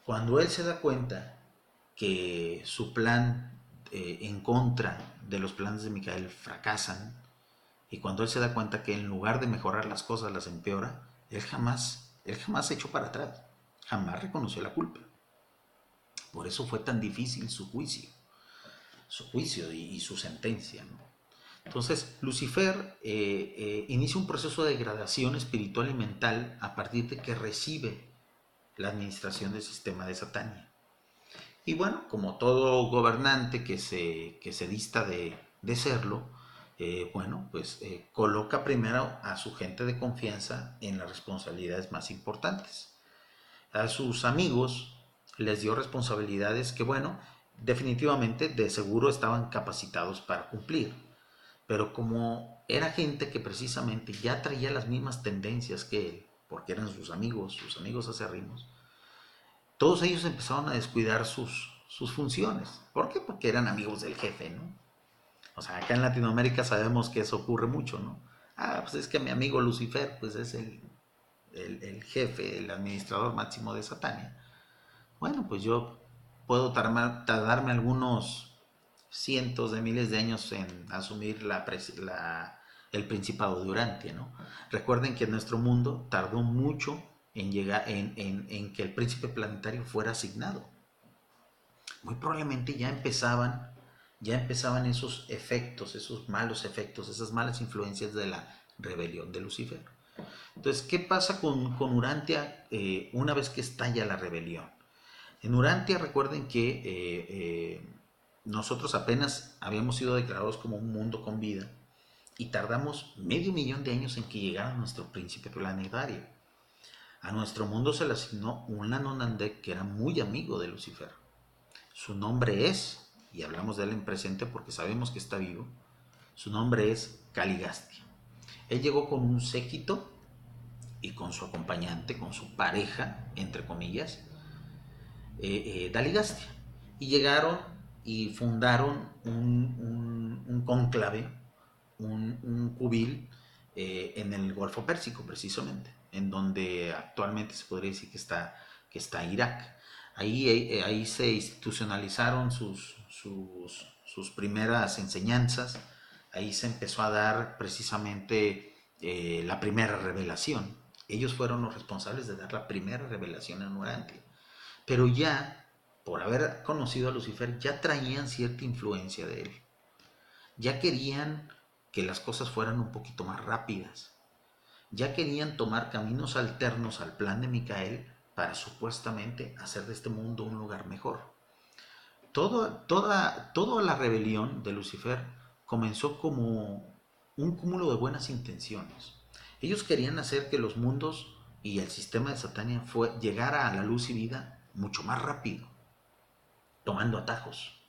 Cuando él se da cuenta que su plan eh, en contra de los planes de Micael fracasan, y cuando él se da cuenta que en lugar de mejorar las cosas las empeora, él jamás, él jamás se echó para atrás, jamás reconoció la culpa. Por eso fue tan difícil su juicio, su juicio y, su sentencia. Entonces, Lucifer eh, eh, inicia un proceso de degradación espiritual y mental a partir de que recibe la administración del sistema de Satania. Y bueno, como todo gobernante que se, que se dista de, de serlo, eh, bueno, pues eh, coloca primero a su gente de confianza en las responsabilidades más importantes. A sus amigos les dio responsabilidades que, bueno, definitivamente de seguro estaban capacitados para cumplir. Pero como era gente que precisamente ya traía las mismas tendencias que él, porque eran sus amigos, sus amigos acérrimos, todos ellos empezaron a descuidar sus, sus funciones. ¿Por qué? Porque eran amigos del jefe, ¿no? O sea, acá en Latinoamérica sabemos que eso ocurre mucho, ¿no? Ah, pues es que mi amigo Lucifer, pues es el, el, jefe, el administrador máximo de Satania. Bueno, pues yo puedo tardarme algunos cientos de miles de años en asumir la, la, el principado de Urantia, ¿no? Recuerden que nuestro mundo tardó mucho en, que el príncipe planetario fuera asignado. Muy probablemente ya empezaban, ya empezaban esos efectos, esos malos efectos, esas malas influencias de la rebelión de Lucifer. Entonces, ¿qué pasa con, con Urantia eh, una vez que estalla la rebelión? En Urantia recuerden que eh, eh, nosotros apenas habíamos sido declarados como un mundo con vida y tardamos medio millón de años en que llegara nuestro príncipe planetario. A nuestro mundo se le asignó un Lanonandek que era muy amigo de Lucifer. Su nombre es, y hablamos de él en presente porque sabemos que está vivo, su nombre es Caligastia. Él llegó con un séquito y con su acompañante, con su pareja, entre comillas, eh, eh, Daligastia. Y llegaron y fundaron un, un, conclave, un, cubil eh, en el Golfo Pérsico, precisamente en donde actualmente se podría decir que está, que está Irak. Ahí, eh, ahí se institucionalizaron sus, sus, primeras enseñanzas, ahí se empezó a dar precisamente eh, la primera revelación. Ellos fueron los responsables de dar la primera revelación en Urantia. Pero ya, por haber conocido a Lucifer, ya traían cierta influencia de él. Ya querían que las cosas fueran un poquito más rápidas ya querían tomar caminos alternos al plan de Micael para supuestamente hacer de este mundo un lugar mejor. toda, toda la rebelión de Lucifer comenzó como un cúmulo de buenas intenciones. Ellos querían hacer que los mundos y el sistema de Satania fue, llegara a la luz y vida mucho más rápido, tomando atajos.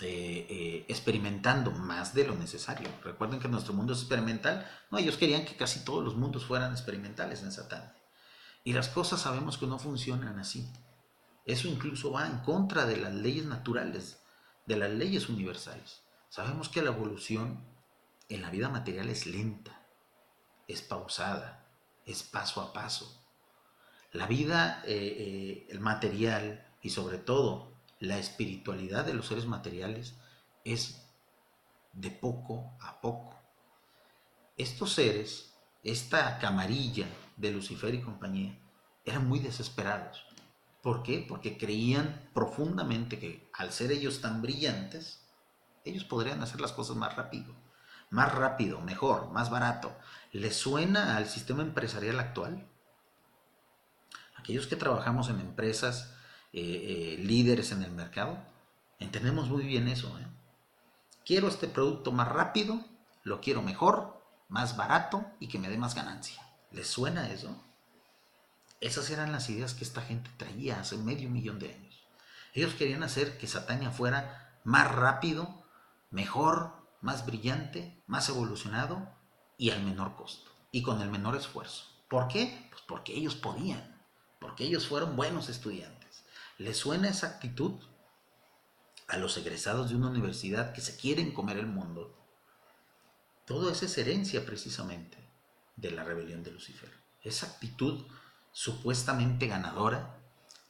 Eh, eh, experimentando más de lo necesario. Recuerden que nuestro mundo es experimental. No, ellos querían que casi todos los mundos fueran experimentales en Satán. Y las cosas sabemos que no funcionan así. Eso incluso va en contra de las leyes naturales, de las leyes universales. Sabemos que la evolución en la vida material es lenta, es pausada, es paso a paso. La vida, eh, el material y sobre todo la espiritualidad de los seres materiales es de poco a poco. Estos seres, esta camarilla de Lucifer y compañía, eran muy desesperados. ¿Por qué? Porque creían profundamente que al ser ellos tan brillantes, ellos podrían hacer las cosas más rápido. Más rápido, mejor, más barato. ¿Les suena al sistema empresarial actual? Aquellos que trabajamos en empresas eh, eh, líderes en el mercado, entendemos muy bien eso. ¿eh? Quiero este producto más rápido, lo quiero mejor, más barato y que me dé más ganancia. ¿Les suena eso? Esas eran las ideas que esta gente traía hace medio millón de años. Ellos querían hacer que Satania fuera más rápido, mejor, más brillante, más evolucionado y al menor costo y con el menor esfuerzo. ¿Por qué? Pues porque ellos podían, porque ellos fueron buenos estudiantes. ¿Le suena esa actitud a los egresados de una universidad que se quieren comer el mundo? Todo eso es herencia precisamente de la rebelión de Lucifer. Esa actitud supuestamente ganadora,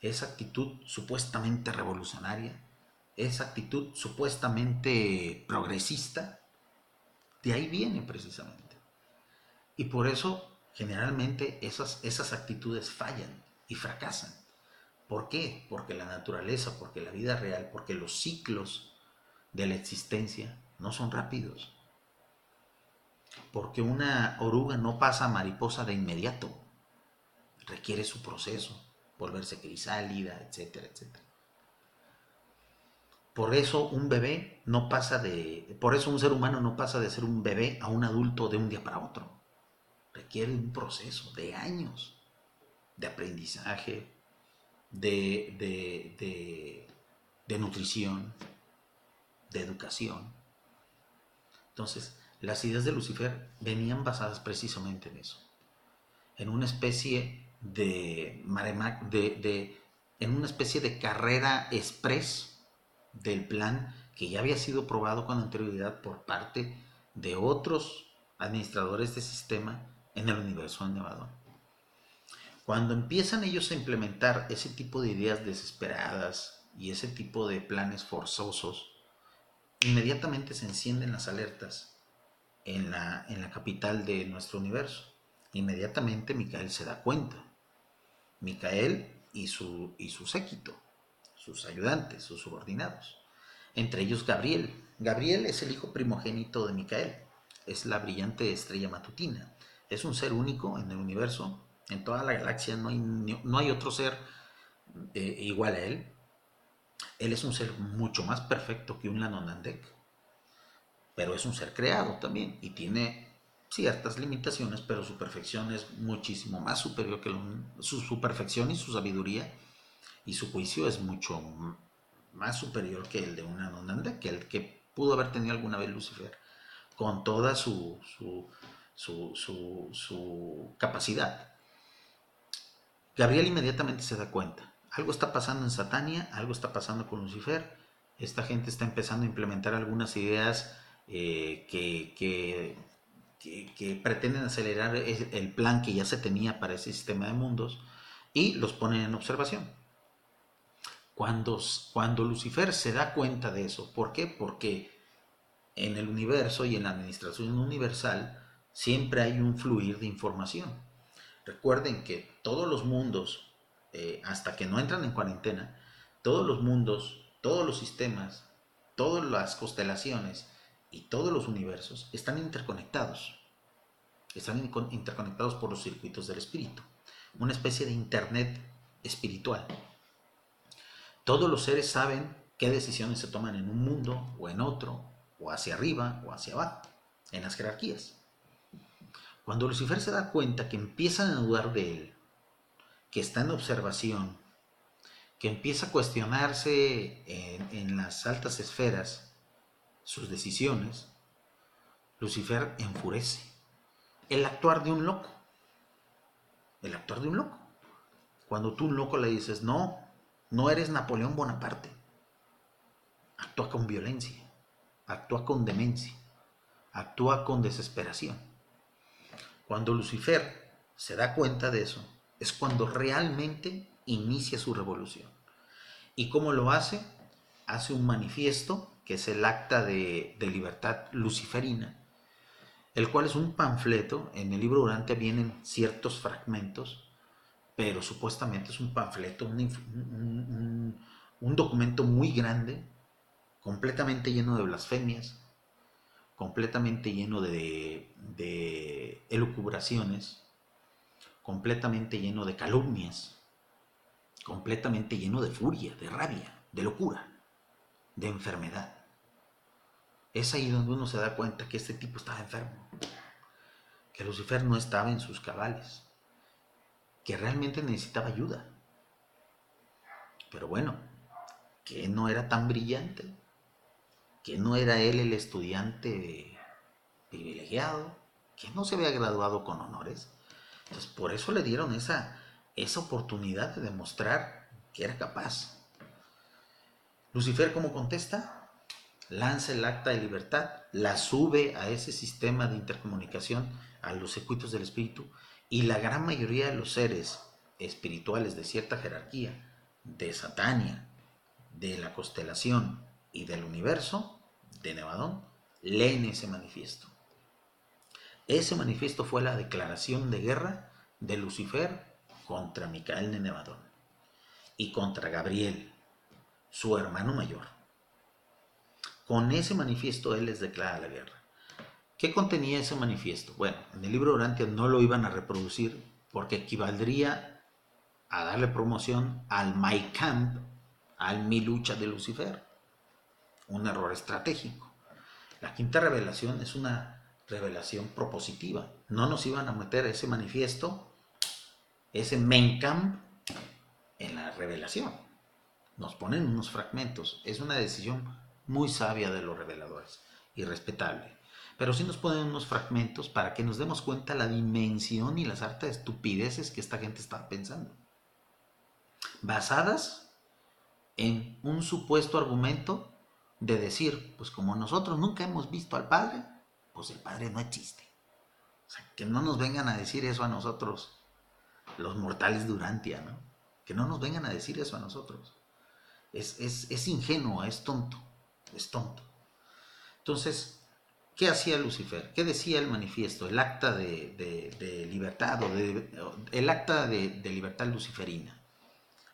esa actitud supuestamente revolucionaria, esa actitud supuestamente progresista, de ahí viene precisamente. Y por eso generalmente esas, esas actitudes fallan y fracasan. ¿Por qué? Porque la naturaleza, porque la vida real, porque los ciclos de la existencia no son rápidos. Porque una oruga no pasa a mariposa de inmediato. Requiere su proceso, volverse crisálida, etcétera, etcétera. Por eso un bebé no pasa de, por eso un ser humano no pasa de ser un bebé a un adulto de un día para otro. Requiere un proceso de años de aprendizaje, de, de, de nutrición, de educación. Entonces, las ideas de Lucifer venían basadas precisamente en eso, en una especie de, de, de en una especie de carrera express del plan que ya había sido probado con anterioridad por parte de otros administradores de sistema en el universo de Nevadón. Cuando empiezan ellos a implementar ese tipo de ideas desesperadas y ese tipo de planes forzosos, inmediatamente se encienden las alertas en la, en la capital de nuestro universo. Inmediatamente Micael se da cuenta. Micael y su, y su séquito sus ayudantes, sus subordinados. Entre ellos Gabriel. Gabriel es el hijo primogénito de Micael. Es la brillante estrella matutina. Es un ser único en el universo. En toda la galaxia no hay, no hay otro ser eh, igual a él. Él es un ser mucho más perfecto que un Lanonandek. Pero es un ser creado también y tiene ciertas limitaciones, pero su perfección es muchísimo más superior que su, perfección y su sabiduría y su juicio es mucho más superior que el de una Nonanda, que el que pudo haber tenido alguna vez Lucifer, con toda su, su, capacidad. Gabriel inmediatamente se da cuenta. Algo está pasando en Satania, algo está pasando con Lucifer. Esta gente está empezando a implementar algunas ideas eh, que, pretenden acelerar el plan que ya se tenía para ese sistema de mundos y los ponen en observación. Cuando, cuando Lucifer se da cuenta de eso, ¿por qué? Porque en el universo y en la administración universal siempre hay un fluir de información. Recuerden que todos los mundos, eh, hasta que no entran en cuarentena, todos los mundos, todos los sistemas, todas las constelaciones y todos los universos están interconectados. Están interconectados por los circuitos del espíritu. Una especie de internet espiritual. Todos los seres saben qué decisiones se toman en un mundo o en otro, o hacia arriba o hacia abajo, en las jerarquías. Cuando Lucifer se da cuenta que empiezan a dudar de él, que está en observación, que empieza a cuestionarse en, en las altas esferas sus decisiones, Lucifer enfurece. El actuar de un loco. El actuar de un loco. Cuando tú un loco le dices, no, no eres Napoleón Bonaparte. Actúa con violencia, actúa con demencia, actúa con desesperación. Cuando Lucifer se da cuenta de eso, es cuando realmente inicia su revolución. ¿Y cómo lo hace? Hace un manifiesto, que es el acta de, libertad luciferina, el cual es un panfleto, en el libro durante vienen ciertos fragmentos pero supuestamente es un panfleto, un, documento muy grande, completamente lleno de blasfemias, completamente lleno de, elucubraciones, completamente lleno de calumnias, completamente lleno de furia, de rabia, de locura, de enfermedad. Es ahí donde uno se da cuenta que este tipo estaba enfermo, que Lucifer no estaba en sus cabales que realmente necesitaba ayuda. Pero bueno, que no era tan brillante, que no era él el estudiante privilegiado, que no se había graduado con honores. Entonces, por eso le dieron esa, esa oportunidad de demostrar que era capaz. Lucifer, ¿cómo contesta? Lanza el acta de libertad, la sube a ese sistema de intercomunicación, a los circuitos del espíritu, y la gran mayoría de los seres espirituales de cierta jerarquía de Satania, de la constelación y del universo de Nevadón, leen ese manifiesto. Ese manifiesto fue la declaración de guerra de Lucifer contra Micael de Nevadón y contra Gabriel, su hermano mayor. Con ese manifiesto él les declara la guerra. ¿Qué contenía ese manifiesto? Bueno, en el libro Orantia no lo iban a reproducir porque equivaldría a darle promoción al My Camp, al Mi Lucha de Lucifer. Un error estratégico. La quinta revelación es una revelación propositiva. No nos iban a meter ese manifiesto, ese main camp, en la revelación. Nos ponen unos fragmentos. Es una decisión muy sabia de los reveladores y respetable. Pero sí nos ponen unos fragmentos para que nos demos cuenta la dimensión y las hartas estupideces que esta gente está pensando. Basadas en un supuesto argumento de decir, pues como nosotros nunca hemos visto al Padre, pues el Padre no existe. O sea, que no nos vengan a decir eso a nosotros, los mortales Durantia, ¿no? Que no nos vengan a decir eso a nosotros. Es, es ingenuo, es tonto, es tonto. Entonces, ¿qué hacía Lucifer? ¿Qué decía el manifiesto, el acta de, libertad o el acta de libertad luciferina?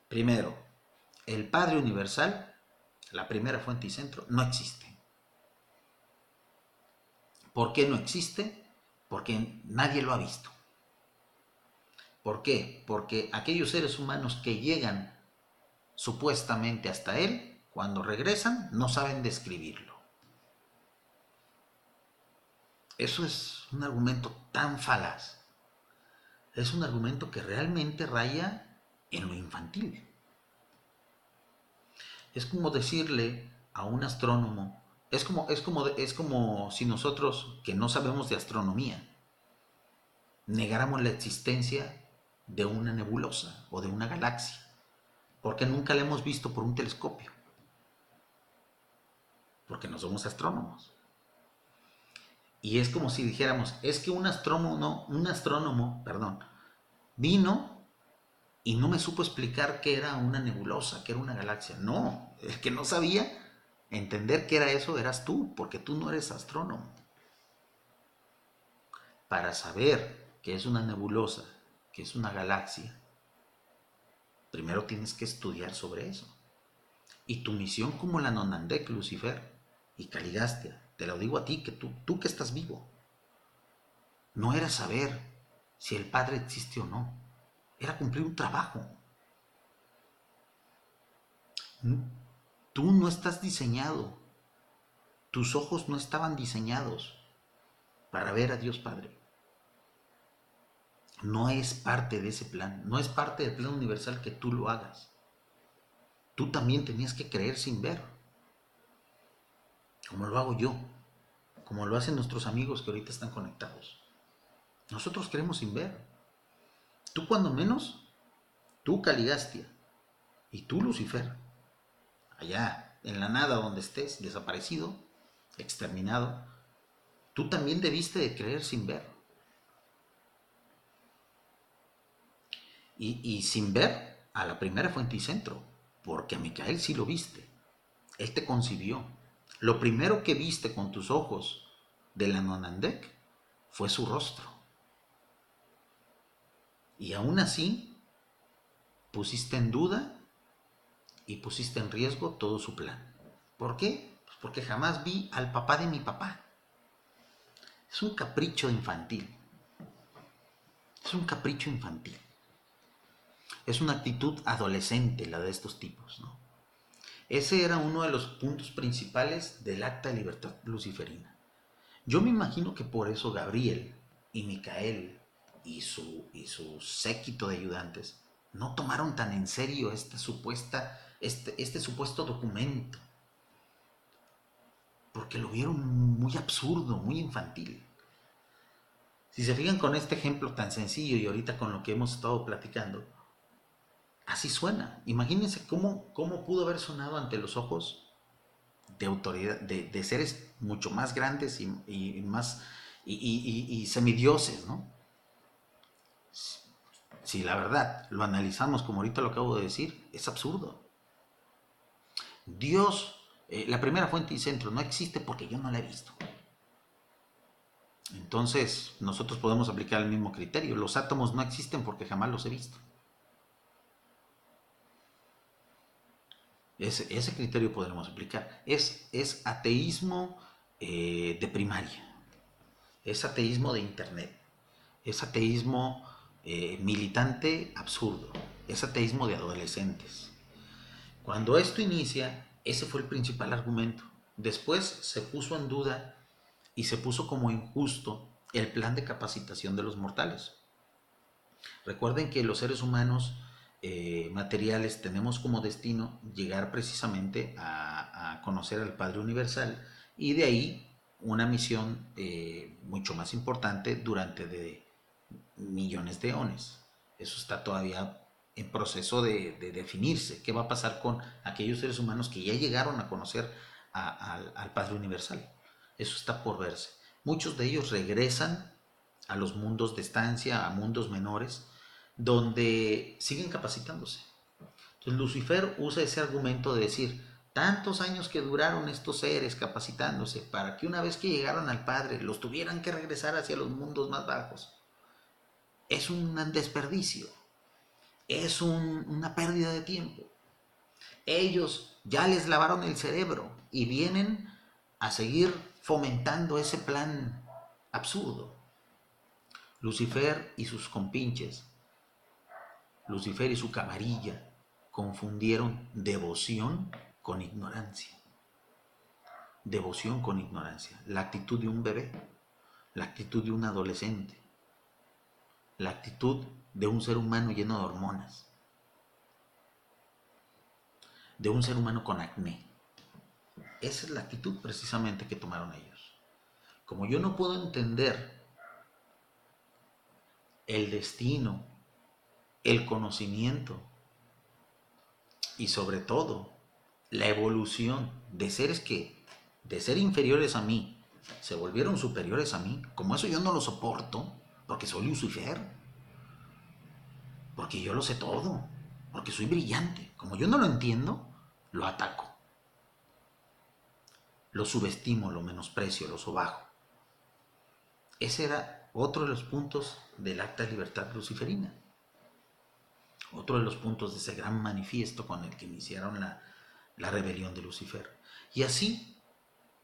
Primero, el Padre Universal, la primera fuente y centro, no existe. ¿Por qué no existe? Porque nadie lo ha visto. ¿Por qué? Porque aquellos seres humanos que llegan supuestamente hasta él, cuando regresan, no saben describirlo. Eso es un argumento tan falaz. Es un argumento que realmente raya en lo infantil. Es como decirle a un astrónomo es como, es como, es como si nosotros, que no sabemos de astronomía, negáramos la existencia de una nebulosa o de una galaxia, porque nunca la hemos visto por un telescopio, porque no somos astrónomos. Y es como si dijéramos, es que un astrónomo, un astrónomo, perdón, vino y no me supo explicar qué era una nebulosa, qué era una galaxia. No, el que no sabía Entender que era eso eras tú, porque tú no eres astrónomo. Para saber que es una nebulosa, que es una galaxia, primero tienes que estudiar sobre eso. Y tu misión como la Nonandek, Lucifer y Caligastia, te lo digo a ti, que tú, tú que estás vivo, no era saber si el Padre existe o no, era cumplir un trabajo. Tú no estás diseñado. Tus ojos no estaban diseñados para ver a Dios Padre. No es parte de ese plan, no es parte del plan universal que tú lo hagas. Tú también tenías que creer sin ver, como lo hago yo, como lo hacen nuestros amigos que ahorita están conectados. Nosotros creemos sin ver. Tú cuando menos, tú Caligastia y tú Lucifer allá en la nada donde estés, desaparecido, exterminado, tú también debiste de creer sin ver. Y, sin ver a la primera fuente y centro, porque a Micael sí lo viste. Él te concibió. Lo primero que viste con tus ojos de la Nonandek fue su rostro. Y aún así, pusiste en duda y pusiste en riesgo todo su plan. ¿Por qué? Pues porque jamás vi al papá de mi papá. Es un capricho infantil. Es un capricho infantil. Es una actitud adolescente la de estos tipos, ¿no? Ese era uno de los puntos principales del acta de libertad luciferina. Yo me imagino que por eso Gabriel y Micael y su, y su séquito de ayudantes no tomaron tan en serio esta supuesta este, este, supuesto documento, porque lo vieron muy absurdo, muy infantil. Si se fijan con este ejemplo tan sencillo y ahorita con lo que hemos estado platicando, así suena. Imagínense cómo, cómo pudo haber sonado ante los ojos de autoridad, de, seres mucho más grandes y, más y, y, semidioses, ¿no? Si la verdad lo analizamos como ahorita lo acabo de decir, es absurdo. Dios, eh, la primera fuente y centro, no existe porque yo no la he visto. Entonces, nosotros podemos aplicar el mismo criterio. Los átomos no existen porque jamás los he visto. Ese, criterio podremos aplicar. Es, es ateísmo eh, de primaria. Es ateísmo de internet. Es ateísmo eh, militante absurdo. Es ateísmo de adolescentes. Cuando esto inicia, ese fue el principal argumento. Después se puso en duda y se puso como injusto el plan de capacitación de los mortales. Recuerden que los seres humanos eh, materiales tenemos como destino llegar precisamente a, conocer al Padre Universal y de ahí una misión eh, mucho más importante durante de millones de eones. Eso está todavía en proceso de, definirse. ¿Qué va a pasar con aquellos seres humanos que ya llegaron a conocer al Padre Universal? Eso está por verse. Muchos de ellos regresan a los mundos de estancia, a mundos menores, donde siguen capacitándose. Entonces Lucifer usa ese argumento de decir, tantos años que duraron estos seres capacitándose para que una vez que llegaron al Padre los tuvieran que regresar hacia los mundos más bajos. Es un desperdicio, es una pérdida de tiempo. Ellos ya les lavaron el cerebro y vienen a seguir fomentando ese plan absurdo. Lucifer y sus compinches Lucifer y su camarilla confundieron devoción con ignorancia. Devoción con ignorancia. La actitud de un bebé, la actitud de un adolescente, la actitud de un ser humano lleno de hormonas, de un ser humano con acné. Esa es la actitud precisamente que tomaron ellos. Como yo no puedo entender el destino el conocimiento y sobre todo la evolución de seres que de ser inferiores a mí se volvieron superiores a mí. Como eso yo no lo soporto porque soy Lucifer. Porque yo lo sé todo. Porque soy brillante. Como yo no lo entiendo, lo ataco. Lo subestimo, lo menosprecio, lo sobajo. Ese era otro de los puntos del acta de libertad luciferina otro de los puntos de ese gran manifiesto con el que iniciaron la, rebelión de Lucifer. Y así,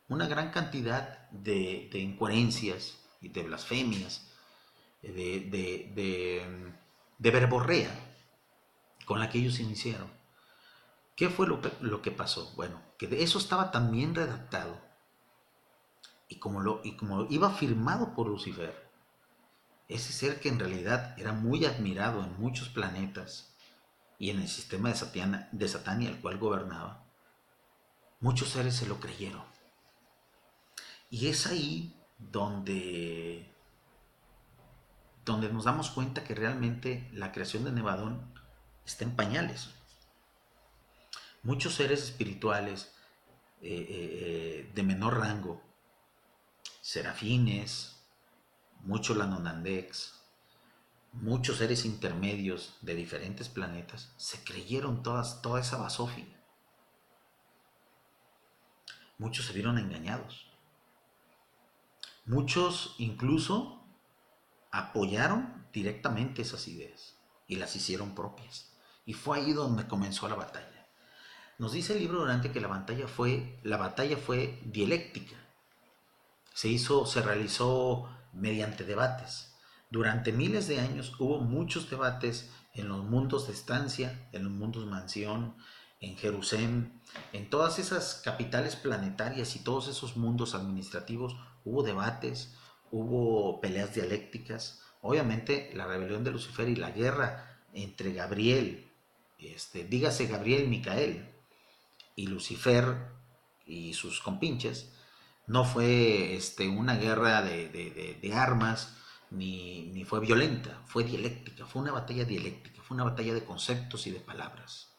una gran cantidad de, incoherencias y de blasfemias, de, de, verborrea con la que ellos iniciaron. ¿Qué fue lo, lo, que pasó? Bueno, que eso estaba también redactado y como, lo, y como iba firmado por Lucifer, ese ser que en realidad era muy admirado en muchos planetas y en el sistema de, Satania, de Satania el cual gobernaba, muchos seres se lo creyeron. Y es ahí donde, donde nos damos cuenta que realmente la creación de Nevadón está en pañales. Muchos seres espirituales eh, eh, eh, de menor rango, serafines, muchos Lanonandex, muchos seres intermedios de diferentes planetas, se creyeron todas, toda esa basofia. Muchos se vieron engañados. Muchos incluso apoyaron directamente esas ideas y las hicieron propias. Y fue ahí donde comenzó la batalla. Nos dice el libro durante que la batalla fue, la batalla fue dialéctica. Se hizo, se realizó mediante debates. Durante miles de años hubo muchos debates en los mundos de estancia, en los mundos mansión, en Jerusalén, en todas esas capitales planetarias y todos esos mundos administrativos hubo debates, hubo peleas dialécticas. Obviamente la rebelión de Lucifer y la guerra entre Gabriel, este, dígase Gabriel Micael, y Lucifer y sus compinches, no fue este, una guerra de, armas, ni, fue violenta, fue dialéctica, fue una batalla dialéctica, fue una batalla de conceptos y de palabras.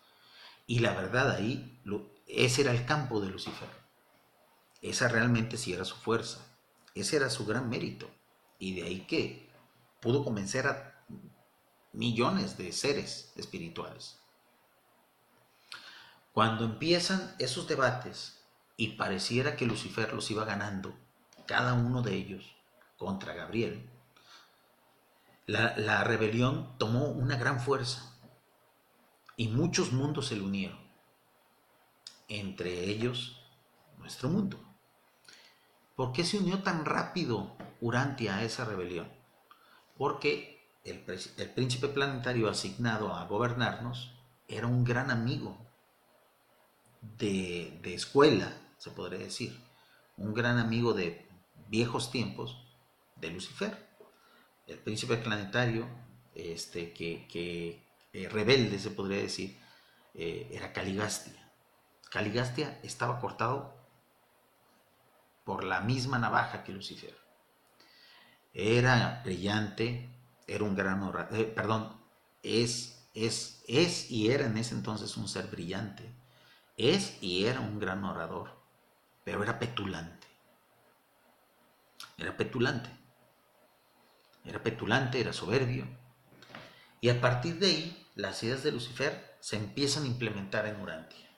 Y la verdad ahí, ese era el campo de Lucifer. Esa realmente sí era su fuerza, ese era su gran mérito. Y de ahí que pudo convencer a millones de seres espirituales. Cuando empiezan esos debates y pareciera que Lucifer los iba ganando, cada uno de ellos, contra Gabriel, la, la rebelión tomó una gran fuerza y muchos mundos se le unieron, entre ellos nuestro mundo. ¿Por qué se unió tan rápido Urantia a esa rebelión? Porque el, príncipe planetario asignado a gobernarnos era un gran amigo de, escuela, se podría decir, un gran amigo de viejos tiempos de Lucifer. El príncipe planetario, este, que, eh, rebelde se podría decir, eh, era Caligastia. Caligastia estaba cortado por la misma navaja que Lucifer. Era brillante, era un gran orador, eh, perdón, es, es, es y era en ese entonces un ser brillante, es y era un gran orador, pero era petulante. Era petulante. Era petulante, era soberbio. Y a partir de ahí, las ideas de Lucifer se empiezan a implementar en Urantia.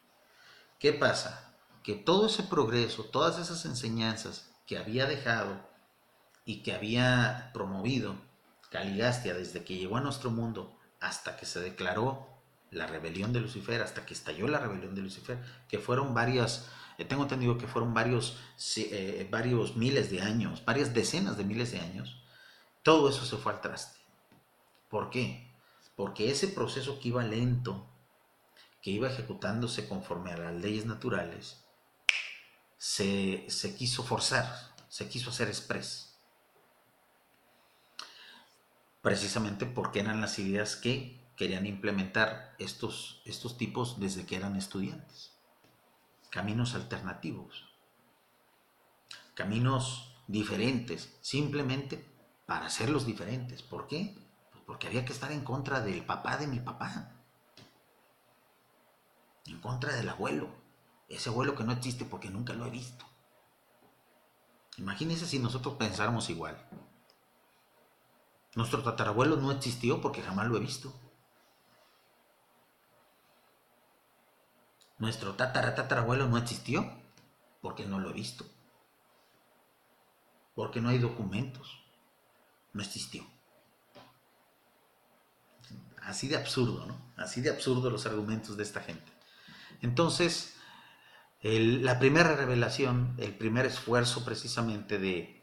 ¿Qué pasa? Que todo ese progreso, todas esas enseñanzas que había dejado y que había promovido Caligastia desde que llegó a nuestro mundo hasta que se declaró la rebelión de Lucifer, hasta que estalló la rebelión de Lucifer, que fueron varias, eh, tengo entendido que fueron varios, eh, varios miles de años, varias decenas de miles de años, todo eso se fue al traste. ¿Por qué? Porque ese proceso que iba lento, que iba ejecutándose conforme a las leyes naturales, se, quiso forzar, se quiso hacer express. Precisamente porque eran las ideas que querían implementar estos, estos tipos desde que eran estudiantes. Caminos alternativos, caminos diferentes, simplemente para hacerlos diferentes. ¿Por qué? Pues porque había que estar en contra del papá de mi papá, en contra del abuelo, ese abuelo que no existe porque nunca lo he visto. Imagínense si nosotros pensáramos igual. Nuestro tatarabuelo no existió porque jamás lo he visto. Nuestro tataratatarabuelo no existió porque no lo he visto. Porque no hay documentos. No existió. Así de absurdo, ¿no? Así de absurdo los argumentos de esta gente. Entonces, la primera revelación, el primer esfuerzo precisamente de,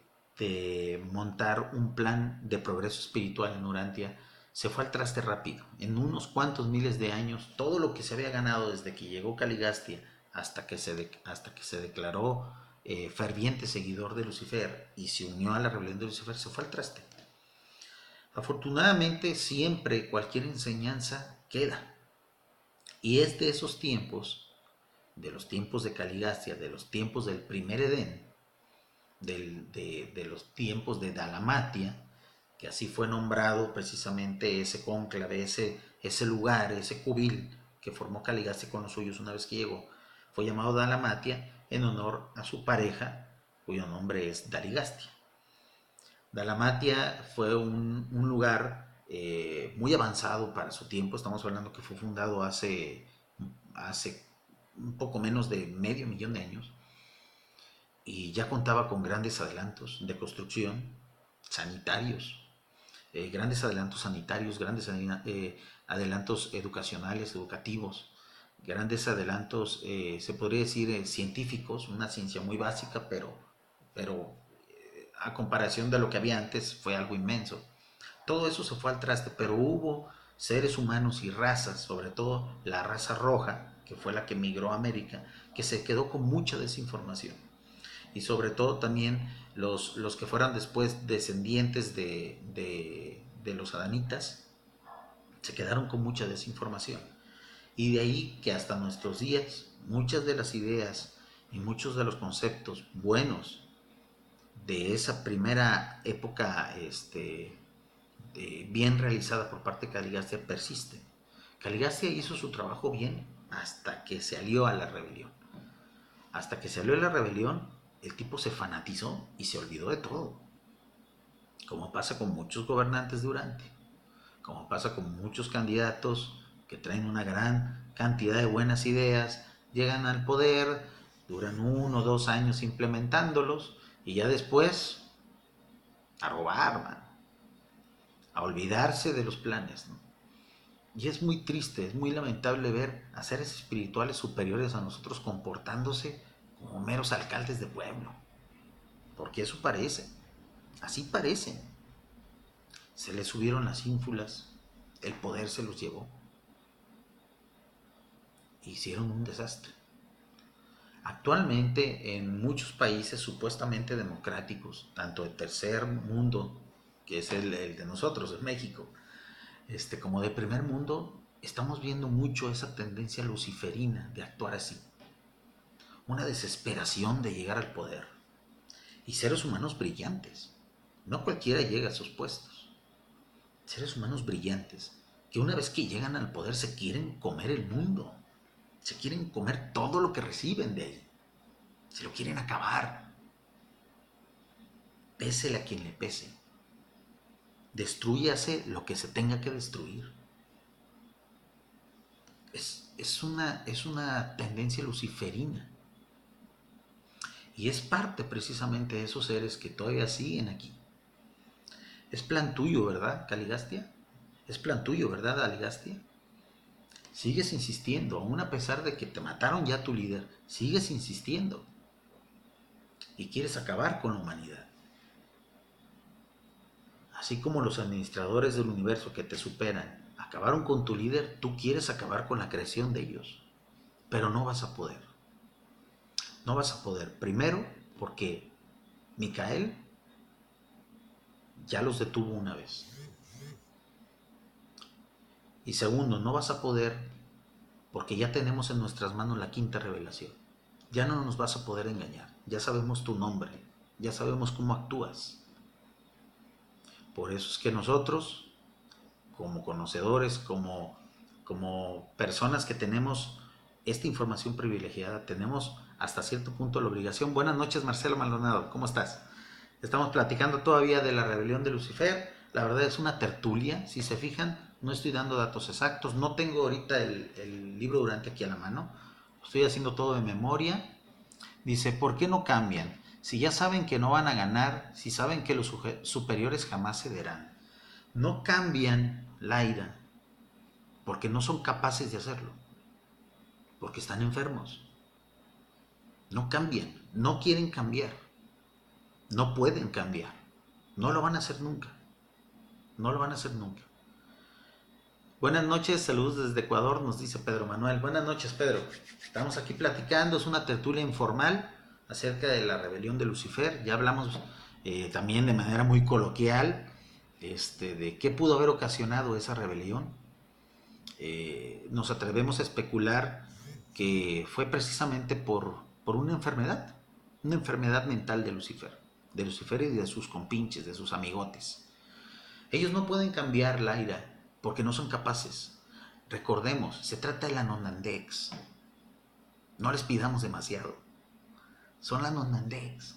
montar un plan de progreso espiritual en Urantia, se fue al traste rápido. En unos cuantos miles de años, todo lo que se había ganado desde que llegó Caligastia hasta que se, hasta que se declaró eh, ferviente seguidor de Lucifer y se unió a la rebelión de Lucifer, se fue al traste. Afortunadamente, siempre cualquier enseñanza queda. Y es de esos tiempos de los tiempos de Caligastia, de los tiempos del primer Edén, de, los tiempos de Dalamatia, que así fue nombrado precisamente ese cónclave, ese, ese lugar, ese cubil que formó Caligastia con los suyos una vez que llegó, fue llamado Dalamatia en honor a su pareja, cuyo nombre es Daligastia. Dalamatia fue un, lugar eh, muy avanzado para su tiempo, estamos hablando que fue fundado hace, hace un poco menos de medio millón de años y ya contaba con grandes adelantos de construcción, sanitarios, eh, grandes adelantos sanitarios, grandes eh, adelantos educacionales, educativos, grandes adelantos, eh, se podría decir, científicos, una ciencia muy básica, pero, pero a comparación de lo que había antes fue algo inmenso. Todo eso se fue al traste, pero hubo seres humanos y razas, sobre todo la raza roja, que fue la que migró a América, que se quedó con mucha desinformación. Y sobre todo también los, los que fueran después descendientes de, de, los adanitas, se quedaron con mucha desinformación. Y de ahí que hasta nuestros días muchas de las ideas y muchos de los conceptos buenos de esa primera época este, bien realizada por parte de Caligastia persisten. Caligastia hizo su trabajo bien, hasta que se alió a la rebelión. Hasta que se alió a la rebelión, el tipo se fanatizó y se olvidó de todo. Como pasa con muchos gobernantes durante. como pasa con muchos candidatos que traen una gran cantidad de buenas ideas, llegan al poder, duran uno o dos años implementándolos y ya después a robar, a olvidarse de los planes. Y es muy triste, es muy lamentable ver a seres espirituales superiores a nosotros comportándose como meros alcaldes de pueblo. Porque eso parece, así parece. Se les subieron las ínfulas, el poder se los llevó. Hicieron un desastre. Actualmente en muchos países supuestamente democráticos, tanto el tercer mundo, que es el, el de nosotros, en México, este, como de primer mundo, estamos viendo mucho esa tendencia luciferina de actuar así. Una desesperación de llegar al poder. Y seres humanos brillantes. No cualquiera llega a sus puestos. Seres humanos brillantes que una vez que llegan al poder se quieren comer el mundo. Se quieren comer todo lo que reciben de ahí. Se lo quieren acabar. Pésele a quien le pese destruyase lo que se tenga que destruir. Es, una, es una tendencia luciferina. Y es parte precisamente de esos seres que todavía siguen aquí. Es plan tuyo, ¿verdad, Caligastia? Es plan tuyo, ¿verdad, Aligastia? Sigues insistiendo, aún a pesar de que te mataron ya tu líder, sigues insistiendo. Y quieres acabar con la humanidad así como los administradores del universo que te superan acabaron con tu líder, tú quieres acabar con la creación de ellos, pero no vas a poder. No vas a poder. Primero, porque Micael ya los detuvo una vez. Y segundo, no vas a poder porque ya tenemos en nuestras manos la quinta revelación. Ya no nos vas a poder engañar. Ya sabemos tu nombre. Ya sabemos cómo actúas. Por eso es que nosotros, como conocedores, como, como personas que tenemos esta información privilegiada, tenemos hasta cierto punto la obligación. Buenas noches, Marcelo Maldonado, ¿cómo estás? Estamos platicando todavía de la rebelión de Lucifer. La verdad es una tertulia, si se fijan, no estoy dando datos exactos, no tengo ahorita el, el libro durante aquí a la mano, estoy haciendo todo de memoria. Dice, ¿por qué no cambian? Si ya saben que no van a ganar, si saben que los superiores jamás cederán? No cambian la ira porque no son capaces de hacerlo, porque están enfermos. No cambian, no quieren cambiar, no pueden cambiar, no lo van a hacer nunca, no lo van a hacer nunca. Buenas noches, saludos desde Ecuador, nos dice Pedro Manuel. Buenas noches, Pedro. Estamos aquí platicando, es una tertulia informal acerca de la rebelión de Lucifer. Ya hablamos eh, también de manera muy coloquial este, de qué pudo haber ocasionado esa rebelión. Eh, nos atrevemos a especular que fue precisamente por, por una enfermedad, una enfermedad mental de Lucifer, de Lucifer y de sus compinches, de sus amigotes. Ellos no pueden cambiar la ira porque no son capaces. Recordemos, se trata de la nonandex. No les pidamos demasiado son las nonandex.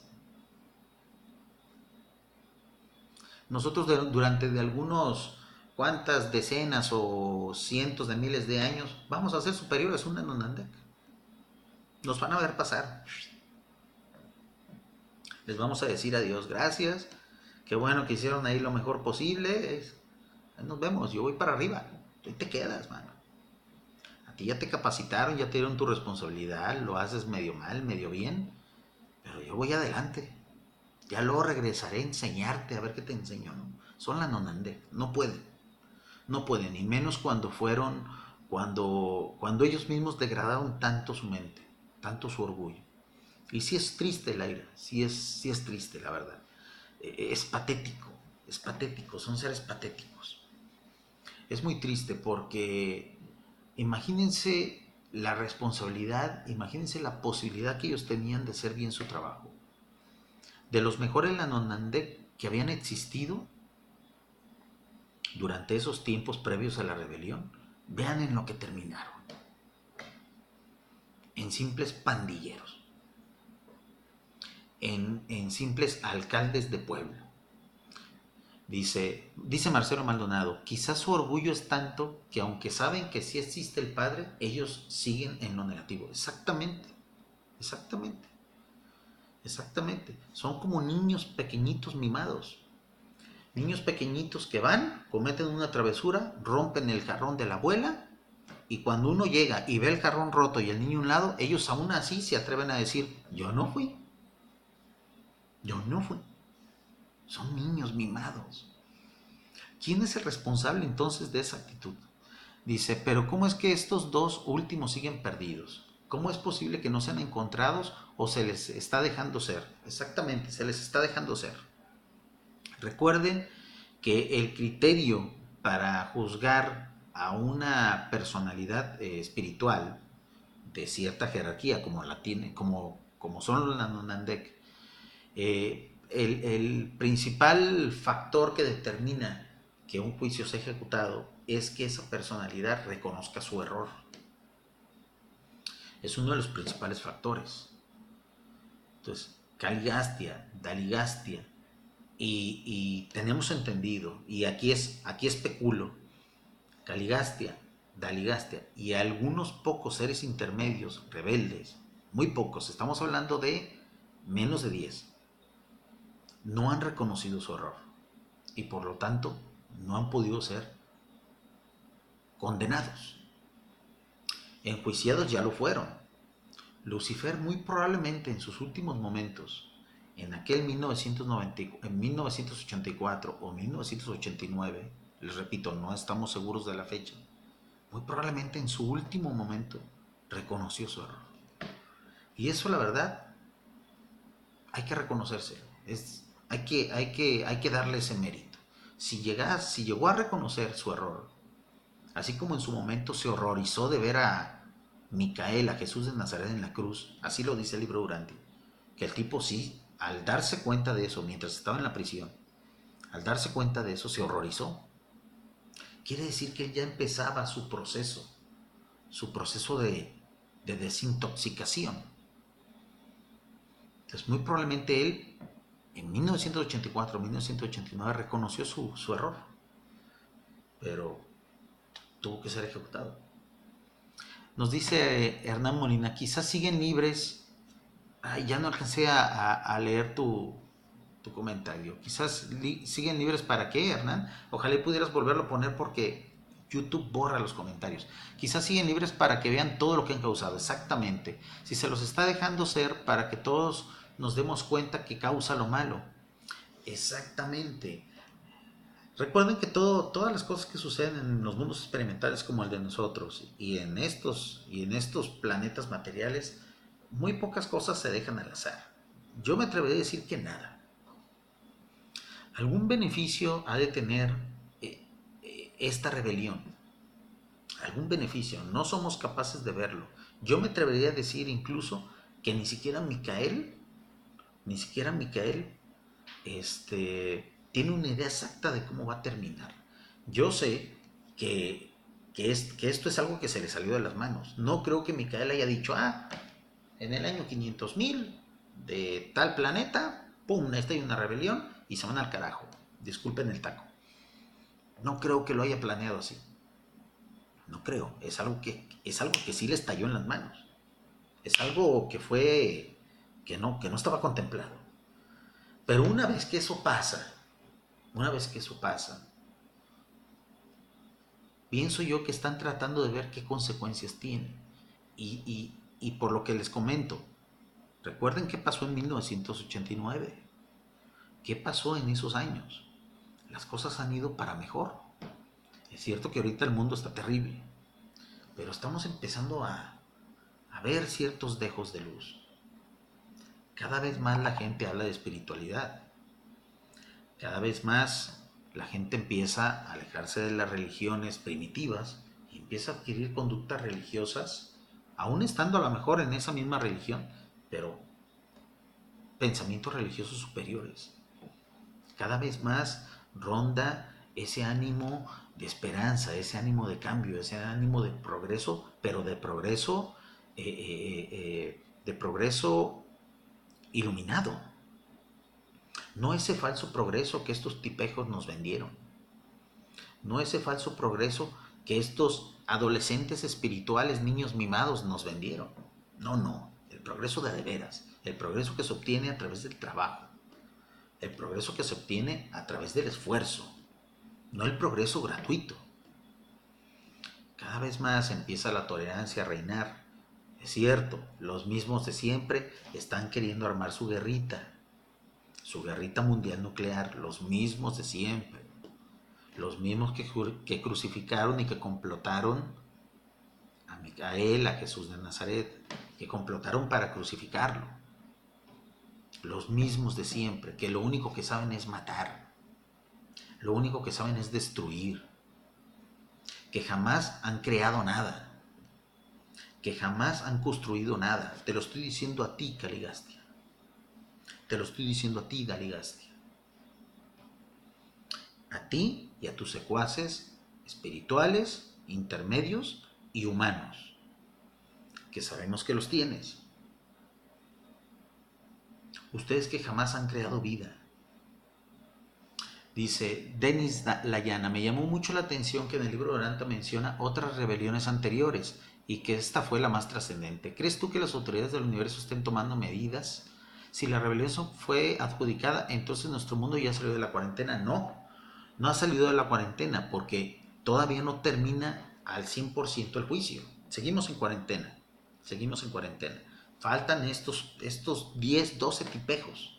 Nosotros durante de algunos cuantas decenas o cientos de miles de años vamos a ser superiores a una nonandec. Nos van a ver pasar. Les vamos a decir adiós, gracias. Qué bueno que hicieron ahí lo mejor posible. Nos vemos, yo voy para arriba. Tú te quedas, mano. A ti ya te capacitaron, ya te dieron tu responsabilidad, lo haces medio mal, medio bien pero yo voy adelante. Ya luego regresaré a enseñarte, a ver qué te enseño. ¿no? Son la nonande, no pueden. No pueden, y menos cuando fueron, cuando, cuando ellos mismos degradaron tanto su mente, tanto su orgullo. Y sí es triste el aire, sí es, sí es triste, la verdad. E, es patético, es patético, son seres patéticos. Es muy triste porque imagínense la responsabilidad, imagínense la posibilidad que ellos tenían de hacer bien su trabajo. De los mejores Lanonandek que habían existido durante esos tiempos previos a la rebelión, vean en lo que terminaron. En simples pandilleros. En, en simples alcaldes de pueblo. Dice, dice Marcelo Maldonado, quizás su orgullo es tanto que aunque saben que sí existe el Padre, ellos siguen en lo negativo. Exactamente, exactamente, exactamente. Son como niños pequeñitos mimados. Niños pequeñitos que van, cometen una travesura, rompen el jarrón de la abuela y cuando uno llega y ve el jarrón roto y el niño a un lado, ellos aún así se atreven a decir, yo no fui. Yo no fui. Son niños mimados. ¿Quién es el responsable entonces de esa actitud? Dice, pero ¿cómo es que estos dos últimos siguen perdidos? ¿Cómo es posible que no sean encontrados o se les está dejando ser? Exactamente, se les está dejando ser. Recuerden que el criterio para juzgar a una personalidad eh, espiritual de cierta jerarquía, como la tiene, como, como son los Nanandek, eh, el, principal factor que determina que un juicio sea ejecutado es que esa personalidad reconozca su error. Es uno de los principales factores. Entonces, caligastia, daligastia, y, y, tenemos entendido, y aquí es, aquí especulo, caligastia, daligastia y algunos pocos seres intermedios rebeldes, muy pocos, estamos hablando de menos de 10, no han reconocido su error y por lo tanto no han podido ser condenados. Enjuiciados ya lo fueron. Lucifer muy probablemente en sus últimos momentos, en aquel 1990, en 1984 o 1989, les repito, no estamos seguros de la fecha, muy probablemente en su último momento reconoció su error. Y eso la verdad hay que reconocerse. Es, hay que, hay que, hay que darle ese mérito. Si, si llegó a reconocer su error, así como en su momento se horrorizó de ver a Micael, a Jesús de Nazaret en la cruz, así lo dice el libro Durante, que el tipo sí, al darse cuenta de eso mientras estaba en la prisión, al darse cuenta de eso se horrorizó. Quiere decir que él ya empezaba su proceso, su proceso de, de desintoxicación. Entonces muy probablemente él en 1984, 1989 reconoció su, error, pero tuvo que ser ejecutado. Nos dice Hernán Molina, quizás siguen libres, ya no alcancé a, leer tu, comentario, quizás siguen libres para qué, Hernán, ojalá pudieras volverlo a poner porque YouTube borra los comentarios. Quizás siguen libres para que vean todo lo que han causado, exactamente. Si se los está dejando ser para que todos nos demos cuenta que causa lo malo. Exactamente. Recuerden que todo, todas las cosas que suceden en los mundos experimentales como el de nosotros y en estos, y en estos planetas materiales, muy pocas cosas se dejan al azar. Yo me atrevería a decir que nada. Algún beneficio ha de tener eh, eh, esta rebelión. Algún beneficio. No somos capaces de verlo. Yo me atrevería a decir incluso que ni siquiera Micael ni siquiera Micael este, tiene una idea exacta de cómo va a terminar. Yo sé que, que, es, que esto es algo que se le salió de las manos. No creo que Micael haya dicho, ah, en el año 500.000 de tal planeta, ¡pum!, esta hay una rebelión y se van al carajo. Disculpen el taco. No creo que lo haya planeado así. No creo. Es algo que, es algo que sí le estalló en las manos. Es algo que fue que no, que no estaba contemplado. Pero una vez que eso pasa, una vez que eso pasa, pienso yo que están tratando de ver qué consecuencias tiene. Y, y por lo que les comento, recuerden qué pasó en 1989. ¿Qué pasó en esos años? Las cosas han ido para mejor. Es cierto que ahorita el mundo está terrible, pero estamos empezando a, a ver ciertos dejos de luz. Cada vez más la gente habla de espiritualidad. Cada vez más la gente empieza a alejarse de las religiones primitivas y empieza a adquirir conductas religiosas, aún estando a lo mejor en esa misma religión, pero pensamientos religiosos superiores. Cada vez más ronda ese ánimo de esperanza, ese ánimo de cambio, ese ánimo de progreso, pero de progreso, eh, eh, eh, de progreso iluminado. No ese falso progreso que estos tipejos nos vendieron. No ese falso progreso que estos adolescentes espirituales, niños mimados nos vendieron. No, no. El progreso de de veras. El progreso que se obtiene a través del trabajo. El progreso que se obtiene a través del esfuerzo. No el progreso gratuito. Cada vez más empieza la tolerancia a reinar. Es cierto, los mismos de siempre están queriendo armar su guerrita, su guerrita mundial nuclear, los mismos de siempre, los mismos que, crucificaron y que complotaron a Micael, a Jesús de Nazaret, que complotaron para crucificarlo. Los mismos de siempre, que lo único que saben es matar, lo único que saben es destruir, que jamás han creado nada, que jamás han construido nada. Te lo estoy diciendo a ti, Caligastia. Te lo estoy diciendo a ti, Galigastia. A ti y a tus secuaces espirituales, intermedios y humanos, que sabemos que los tienes. Ustedes que jamás han creado vida. Dice Denis Layana, me llamó mucho la atención que en el libro de Oranta menciona otras rebeliones anteriores y que esta fue la más trascendente. ¿Crees tú que las autoridades del universo estén tomando medidas si la rebelión fue adjudicada, entonces nuestro mundo ya salió de la cuarentena. No, no ha salido de la cuarentena porque todavía no termina al 100% el juicio. Seguimos en cuarentena, seguimos en cuarentena. Faltan estos, estos 10, 12 tipejos.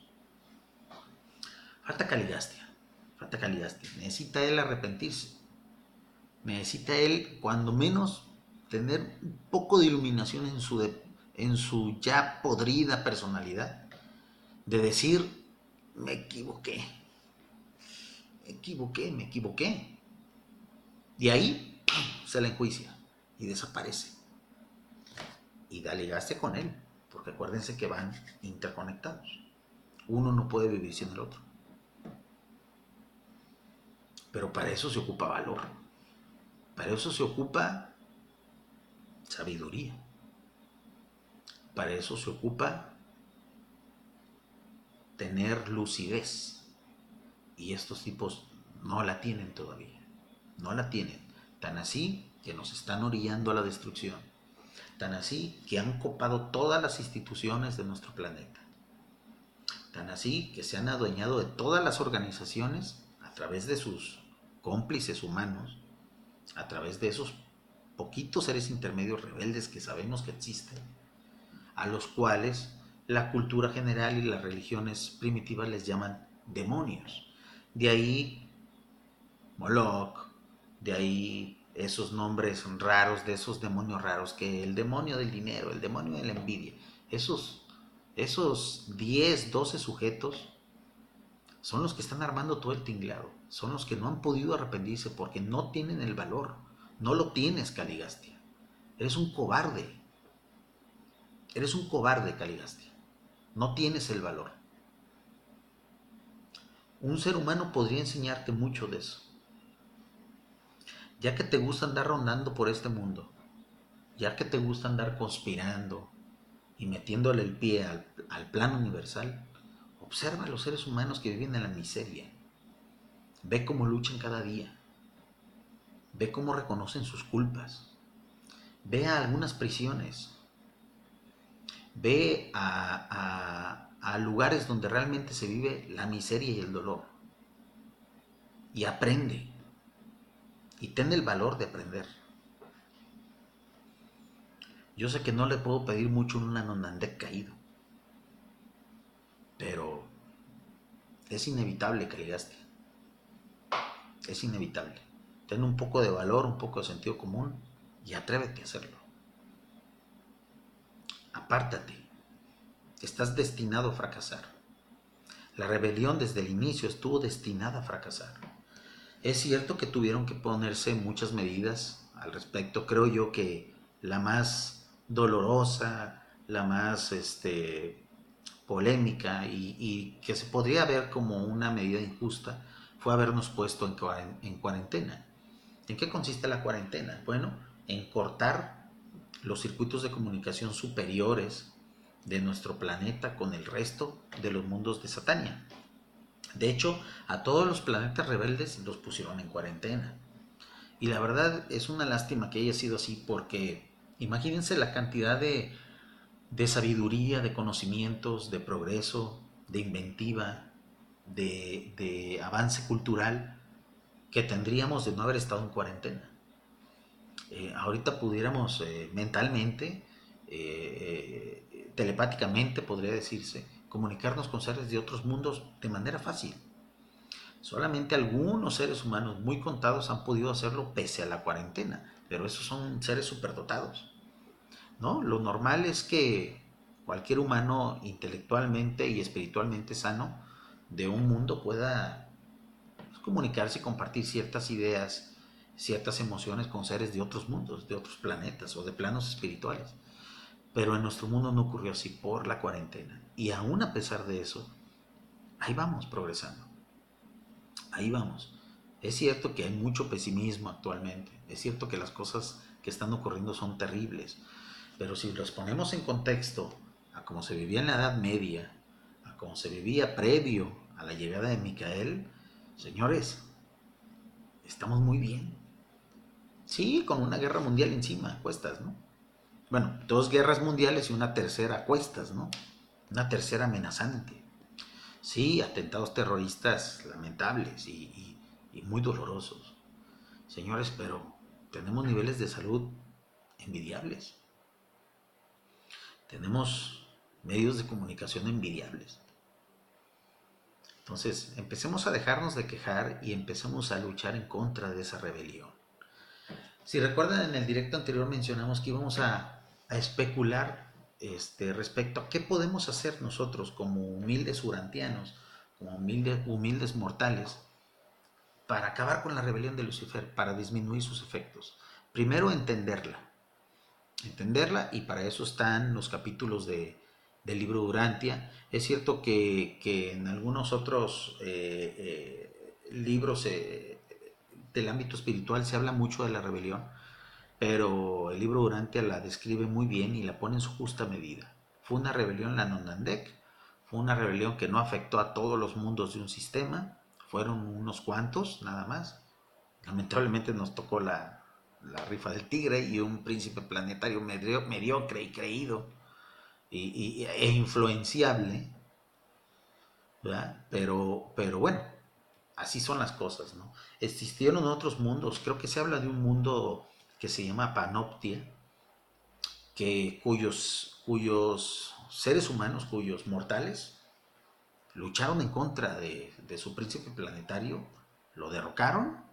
Falta Caligastia, falta Caligastia. Necesita él arrepentirse. Necesita él, cuando menos, tener un poco de iluminación en su, en su ya podrida personalidad de decir, me equivoqué, me equivoqué, me equivoqué. Y ahí se la enjuicia y desaparece. Y dale gaste con él, porque acuérdense que van interconectados. Uno no puede vivir sin el otro. Pero para eso se ocupa valor. Para eso se ocupa sabiduría. Para eso se ocupa tener lucidez. Y estos tipos no la tienen todavía. No la tienen. Tan así que nos están orillando a la destrucción. Tan así que han copado todas las instituciones de nuestro planeta. Tan así que se han adueñado de todas las organizaciones a través de sus cómplices humanos, a través de esos poquitos seres intermedios rebeldes que sabemos que existen, a los cuales la cultura general y las religiones primitivas les llaman demonios. De ahí Moloch, de ahí esos nombres raros de esos demonios raros, que el demonio del dinero, el demonio de la envidia, esos, esos 10, 12 sujetos son los que están armando todo el tinglado, son los que no han podido arrepentirse porque no tienen el valor, no lo tienes, Caligastia. Eres un cobarde, eres un cobarde, Caligastia. No tienes el valor. Un ser humano podría enseñarte mucho de eso. Ya que te gusta andar rondando por este mundo, ya que te gusta andar conspirando y metiéndole el pie al, plano universal, observa a los seres humanos que viven en la miseria. Ve cómo luchan cada día. Ve cómo reconocen sus culpas. Ve a algunas prisiones ve a, lugares donde realmente se vive la miseria y el dolor. Y aprende. Y ten el valor de aprender. Yo sé que no le puedo pedir mucho en un Anondandek caído. Pero es inevitable que llegaste. Es inevitable. Ten un poco de valor, un poco de sentido común y atrévete a hacerlo apártate. Estás destinado a fracasar. La rebelión desde el inicio estuvo destinada a fracasar. Es cierto que tuvieron que ponerse muchas medidas al respecto. Creo yo que la más dolorosa, la más este, polémica y, que se podría ver como una medida injusta fue habernos puesto en cuarentena. ¿En qué consiste la cuarentena? Bueno, en cortar los circuitos de comunicación superiores de nuestro planeta con el resto de los mundos de Satania. De hecho, a todos los planetas rebeldes los pusieron en cuarentena. Y la verdad es una lástima que haya sido así porque imagínense la cantidad de, de sabiduría, de conocimientos, de progreso, de inventiva, de, de avance cultural que tendríamos de no haber estado en cuarentena. Eh, ahorita pudiéramos eh, mentalmente, eh, telepáticamente podría decirse, comunicarnos con seres de otros mundos de manera fácil. Solamente algunos seres humanos muy contados han podido hacerlo pese a la cuarentena, pero esos son seres superdotados. ¿no? Lo normal es que cualquier humano intelectualmente y espiritualmente sano de un mundo pueda comunicarse y compartir ciertas ideas, ciertas emociones con seres de otros mundos, de otros planetas o de planos espirituales. Pero en nuestro mundo no ocurrió así por la cuarentena. Y aún a pesar de eso, ahí vamos progresando. Ahí vamos. Es cierto que hay mucho pesimismo actualmente. Es cierto que las cosas que están ocurriendo son terribles. Pero si los ponemos en contexto a cómo se vivía en la Edad Media, a cómo se vivía previo a la llegada de Micael, señores, estamos muy bien. Sí, con una guerra mundial encima, cuestas, ¿no? bueno, dos guerras mundiales y una tercera cuestas, ¿no? Una tercera amenazante. Sí, atentados terroristas lamentables y, y muy dolorosos. Señores, pero tenemos niveles de salud envidiables. Tenemos medios de comunicación envidiables. Entonces, empecemos a dejarnos de quejar y empecemos a luchar en contra de esa rebelión. Si recuerdan, en el directo anterior mencionamos que íbamos a especular este, respecto a qué podemos hacer nosotros como humildes urantianos, como humildes mortales, para acabar con la rebelión de Lucifer, para disminuir sus efectos. Primero, entenderla. Entenderla y para eso están los capítulos de, del libro Urantia. Es cierto que, que en algunos otros eh, eh, libros eh, del ámbito espiritual se habla mucho de la rebelión, pero el libro Durante la describe muy bien y la pone en su justa medida. Fue una rebelión la Nonandek, fue una rebelión que no afectó a todos los mundos de un sistema, fueron unos cuantos nada más. Lamentablemente nos tocó la, rifa del tigre y un príncipe planetario mediocre y creído y, e influenciable, Pero, pero bueno, así son las cosas, ¿no? Existieron otros mundos, creo que se habla de un mundo que se llama Panoptia, que, cuyos, cuyos seres humanos, cuyos mortales, lucharon en contra de, su príncipe planetario, lo derrocaron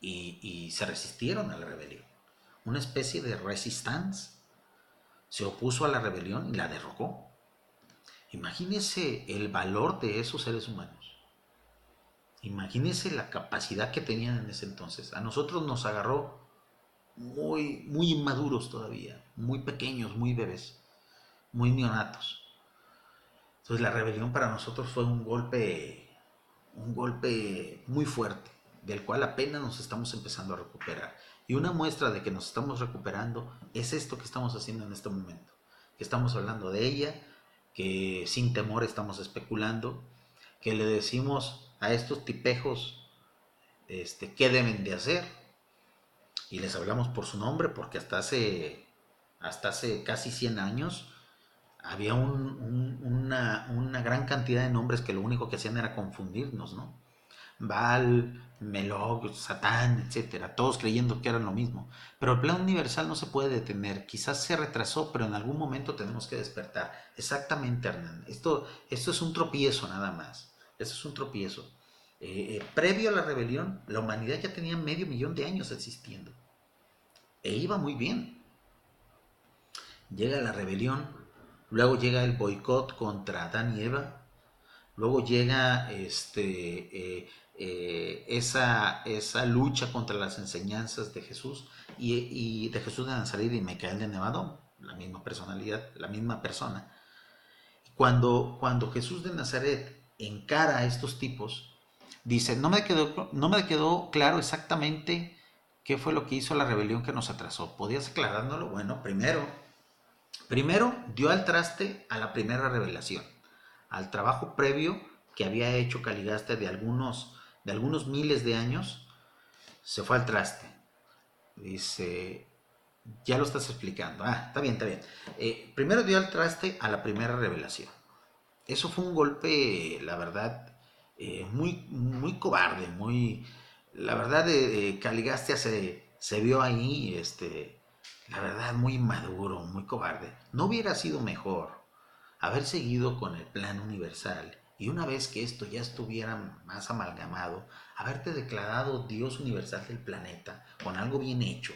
y, se resistieron a la rebelión. Una especie de resistance se opuso a la rebelión y la derrocó. Imagínese el valor de esos seres humanos. Imagínense la capacidad que tenían en ese entonces. A nosotros nos agarró muy, muy inmaduros todavía, muy pequeños, muy bebés, muy neonatos. Entonces la rebelión para nosotros fue un golpe, un golpe muy fuerte, del cual apenas nos estamos empezando a recuperar. Y una muestra de que nos estamos recuperando es esto que estamos haciendo en este momento. Que estamos hablando de ella, que sin temor estamos especulando, que le decimos a estos tipejos este, qué deben de hacer. Y les hablamos por su nombre porque hasta hace, hasta hace casi 100 años había una, gran cantidad de nombres que lo único que hacían era confundirnos, ¿no? Baal, Melog, Satán, etcétera, todos creyendo que eran lo mismo. Pero el plan universal no se puede detener. Quizás se retrasó, pero en algún momento tenemos que despertar. Exactamente, Hernán. Esto, esto es un tropiezo nada más. Eso es un tropiezo. Eh, eh, previo a la rebelión, la humanidad ya tenía medio millón de años existiendo. E iba muy bien. Llega la rebelión, luego llega el boicot contra Adán y Eva, luego llega este, eh, esa, esa, lucha contra las enseñanzas de Jesús y, de Jesús de Nazaret y Micael de Nevadón, la misma personalidad, la misma persona. Cuando, cuando Jesús de Nazaret encara a estos tipos, dice, no me, quedó, no me quedó claro exactamente qué fue lo que hizo la rebelión que nos atrasó. ¿Podías aclarárnoslo? Bueno, primero, primero dio al traste a la primera revelación, al trabajo previo que había hecho Caligaste de algunos, de algunos miles de años, se fue al traste. Dice, ya lo estás explicando. Ah, está bien, está bien. Eh, primero dio al traste a la primera revelación. Eso fue un golpe, la verdad, eh, muy, muy cobarde, muy... La verdad, de Caligastia se, se vio ahí, este, la verdad, muy inmaduro, muy cobarde. ¿No hubiera sido mejor haber seguido con el plan universal y una vez que esto ya estuviera más amalgamado, haberte declarado Dios universal del planeta con algo bien hecho,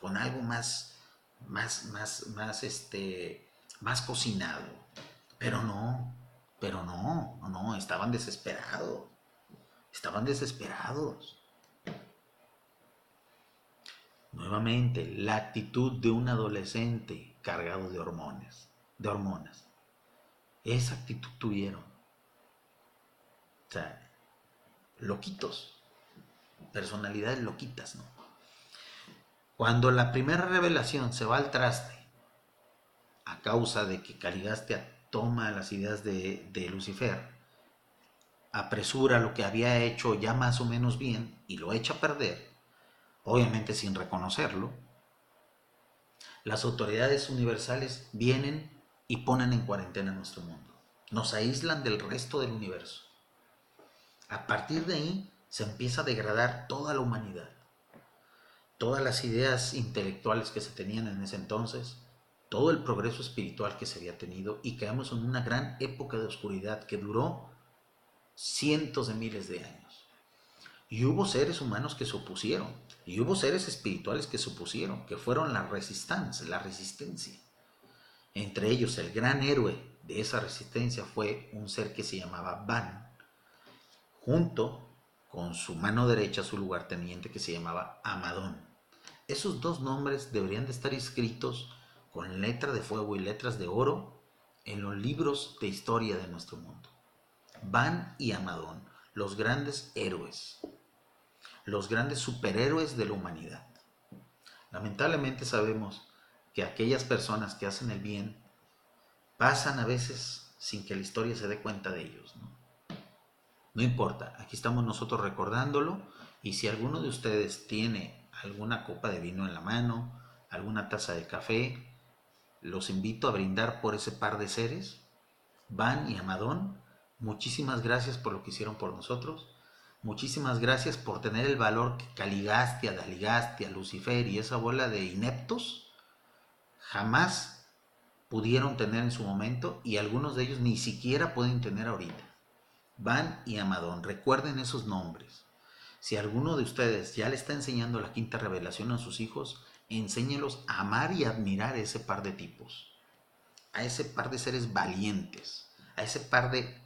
con algo más, más, más, más, este, más cocinado? Pero no, pero no, no, estaban desesperados, estaban desesperados. Nuevamente, la actitud de un adolescente cargado de hormonas, de hormonas. Esa actitud tuvieron. O sea, loquitos, personalidades loquitas, ¿no? Cuando la primera revelación se va al traste a causa de que Caligastia toma las ideas de, de Lucifer, apresura lo que había hecho ya más o menos bien y lo echa a perder, obviamente sin reconocerlo, las autoridades universales vienen y ponen en cuarentena nuestro mundo. Nos aíslan del resto del universo. A partir de ahí se empieza a degradar toda la humanidad. Todas las ideas intelectuales que se tenían en ese entonces, todo el progreso espiritual que se había tenido y quedamos en una gran época de oscuridad que duró cientos de miles de años. Y hubo seres humanos que se opusieron, y hubo seres espirituales que se opusieron, que fueron la resistencia, la resistencia. Entre ellos, el gran héroe de esa resistencia fue un ser que se llamaba Van, junto con su mano derecha, su lugarteniente que se llamaba Amadón. Esos dos nombres deberían de estar escritos con letra de fuego y letras de oro en los libros de historia de nuestro mundo. Van y Amadón, los grandes héroes los grandes superhéroes de la humanidad. Lamentablemente sabemos que aquellas personas que hacen el bien pasan a veces sin que la historia se dé cuenta de ellos. ¿no? No importa, aquí estamos nosotros recordándolo y si alguno de ustedes tiene alguna copa de vino en la mano, alguna taza de café, los invito a brindar por ese par de seres, Van y Amadón. Muchísimas gracias por lo que hicieron por nosotros. Muchísimas gracias por tener el valor que Caligastia, Daligastia, Lucifer y esa bola de ineptos jamás pudieron tener en su momento y algunos de ellos ni siquiera pueden tener ahorita. Van y Amadón, recuerden esos nombres. Si alguno de ustedes ya le está enseñando la quinta revelación a sus hijos, enséñelos a amar y admirar a ese par de tipos, a ese par de seres valientes, a ese par de,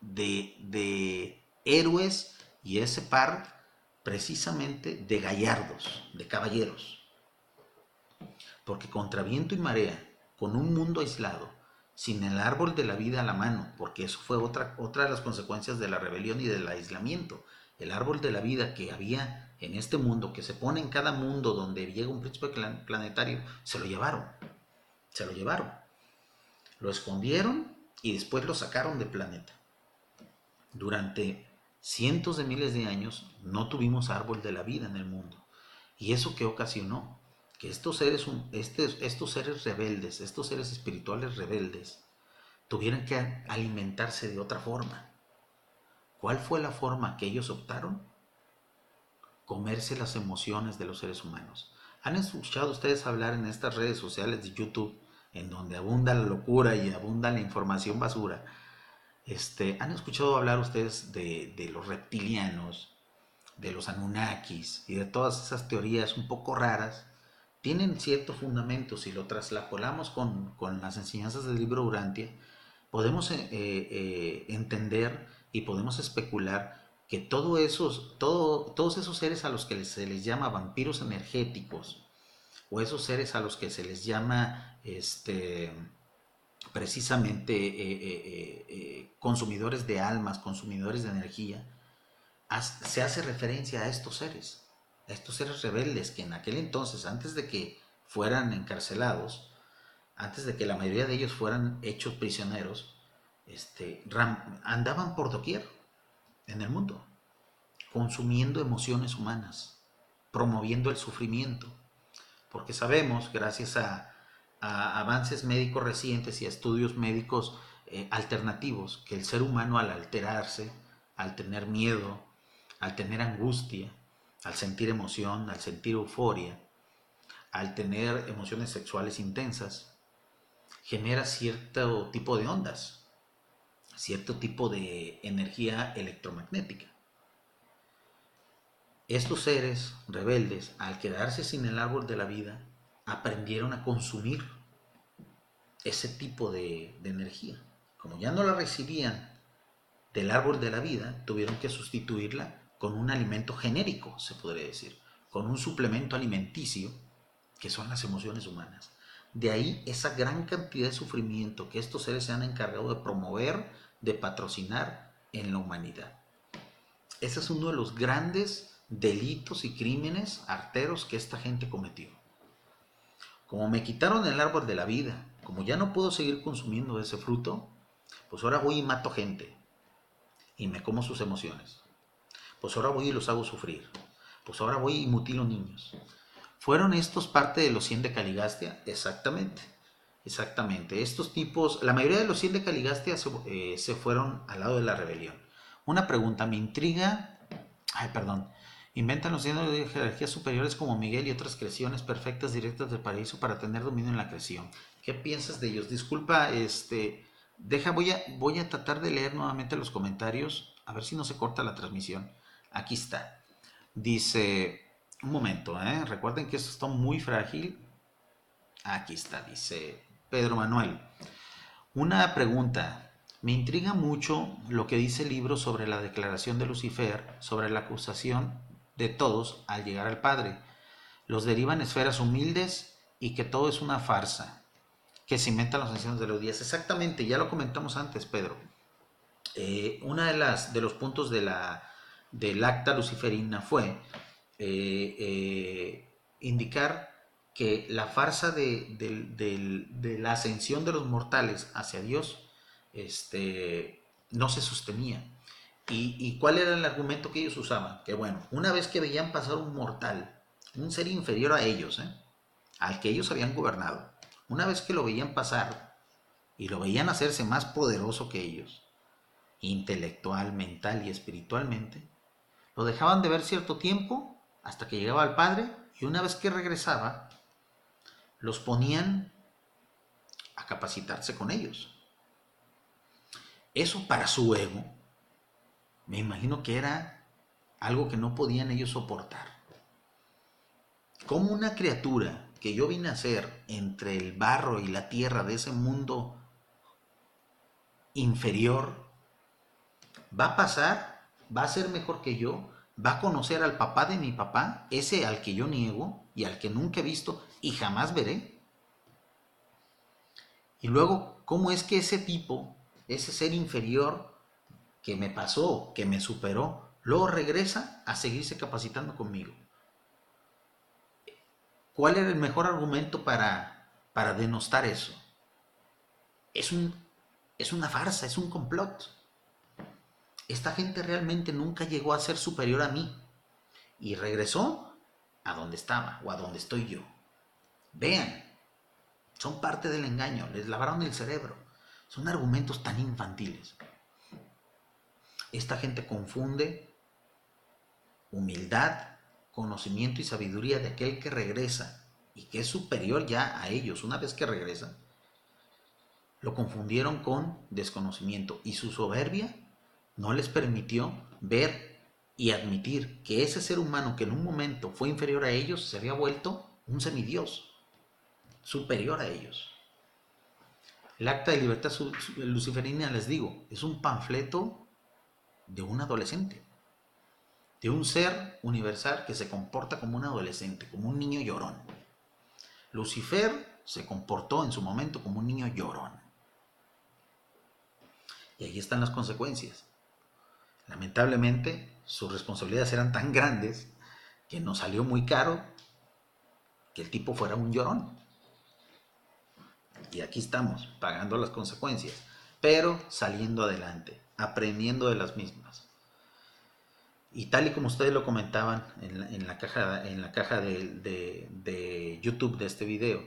de, de héroes y ese par precisamente de gallardos, de caballeros. Porque contra viento y marea, con un mundo aislado, sin el árbol de la vida a la mano, porque eso fue otra, otra de las consecuencias de la rebelión y del aislamiento, el árbol de la vida que había en este mundo, que se pone en cada mundo donde llega un príncipe planetario, se lo llevaron, se lo llevaron, lo escondieron y después lo sacaron del planeta. Durante cientos de miles de años no tuvimos árbol de la vida en el mundo. ¿Y eso qué ocasionó? Que estos seres, estos seres rebeldes, estos seres espirituales rebeldes, tuvieran que alimentarse de otra forma. ¿Cuál fue la forma que ellos optaron? Comerse las emociones de los seres humanos. ¿Han escuchado ustedes hablar en estas redes sociales de YouTube, en donde abunda la locura y abunda la información basura? Este, ¿Han escuchado hablar ustedes de, los reptilianos, de los Anunnakis y de todas esas teorías un poco raras? Tienen cierto fundamento, si lo traslapolamos con, con las enseñanzas del libro Urantia, podemos eh, eh, entender y podemos especular que todo esos, todo, todos esos seres a los que se les llama vampiros energéticos, o esos seres a los que se les llama este, precisamente eh, eh, eh, consumidores de almas, consumidores de energía, se hace referencia a estos seres, estos seres rebeldes que en aquel entonces, antes de que fueran encarcelados, antes de que la mayoría de ellos fueran hechos prisioneros, este, andaban por doquier en el mundo, consumiendo emociones humanas, promoviendo el sufrimiento, porque sabemos, gracias a, avances médicos recientes y a estudios médicos eh, alternativos, que el ser humano al alterarse, al tener miedo, al tener angustia, al sentir emoción, al sentir euforia, al tener emociones sexuales intensas, genera cierto tipo de ondas, cierto tipo de energía electromagnética. Estos seres rebeldes, al quedarse sin el árbol de la vida, aprendieron a consumir ese tipo de, energía. Como ya no la recibían del árbol de la vida, tuvieron que sustituirla con un alimento genérico, se podría decir, con un suplemento alimenticio, que son las emociones humanas. De ahí esa gran cantidad de sufrimiento que estos seres se han encargado de promover, de patrocinar en la humanidad. Ese es uno de los grandes delitos y crímenes arteros que esta gente cometió. Como me quitaron el árbol de la vida, como ya no puedo seguir consumiendo ese fruto, pues ahora voy y mato gente y me como sus emociones. Pues ahora voy y los hago sufrir. Pues ahora voy y mutilo niños. ¿Fueron estos parte de los 100 de Caligastia? Exactamente. Exactamente. Estos tipos, la mayoría de los 100 de Caligastia se, eh, se fueron al lado de la rebelión. Una pregunta, me intriga. Ay, perdón. Inventan los cielos de jerarquías superiores como Miguel y otras creaciones perfectas directas del paraíso para tener dominio en la creación. ¿Qué piensas de ellos? Disculpa, este, deja, voy a, voy a tratar de leer nuevamente los comentarios, a ver si no se corta la transmisión. Aquí está. Dice, un momento, ¿eh? recuerden que esto está muy frágil. Aquí está, dice Pedro Manuel. Una pregunta. Me intriga mucho lo que dice el libro sobre la declaración de Lucifer, sobre la acusación de todos al llegar al Padre. Los derivan esferas humildes y que todo es una farsa, que se inventan los ancianos de los días. Exactamente, ya lo comentamos antes, Pedro. Eh, una de las de los puntos de la del acta luciferina fue eh, eh, indicar que la farsa de, la ascensión de los mortales hacia Dios este, no se sostenía. ¿Y, ¿Y, cuál era el argumento que ellos usaban? Que bueno, una vez que veían pasar un mortal, un ser inferior a ellos, ¿eh? al que ellos habían gobernado, una vez que lo veían pasar y lo veían hacerse más poderoso que ellos, intelectual, mental y espiritualmente, lo dejaban de ver cierto tiempo hasta que llegaba al Padre y una vez que regresaba, los ponían a capacitarse con ellos. Eso para su ego, me imagino que era algo que no podían ellos soportar. Como una criatura que yo vine a ser entre el barro y la tierra de ese mundo inferior, va a pasar, va a ser mejor que yo, va a conocer al papá de mi papá, ese al que yo niego y al que nunca he visto y jamás veré. Y luego, ¿cómo es que ese tipo, ese ser inferior que me pasó, que me superó, luego regresa a seguirse capacitando conmigo? ¿Cuál era el mejor argumento para, para denostar eso? Es, un, es una farsa, es un complot esta gente realmente nunca llegó a ser superior a mí y regresó a donde estaba o a donde estoy yo. Vean, son parte del engaño, les lavaron el cerebro. Son argumentos tan infantiles. Esta gente confunde humildad, conocimiento y sabiduría de aquel que regresa y que es superior ya a ellos una vez que regresa. Lo confundieron con desconocimiento y su soberbia no les permitió ver y admitir que ese ser humano que en un momento fue inferior a ellos se había vuelto un semidios, superior a ellos. El acta de libertad luciferina, les digo, es un panfleto de un adolescente, de un ser universal que se comporta como un adolescente, como un niño llorón. Lucifer se comportó en su momento como un niño llorón. Y ahí están las consecuencias. Lamentablemente, sus responsabilidades eran tan grandes que nos salió muy caro que el tipo fuera un llorón. Y aquí estamos, pagando las consecuencias. pero saliendo adelante, aprendiendo de las mismas. Y tal y como ustedes lo comentaban en la, caja, en la caja de, de YouTube de este video,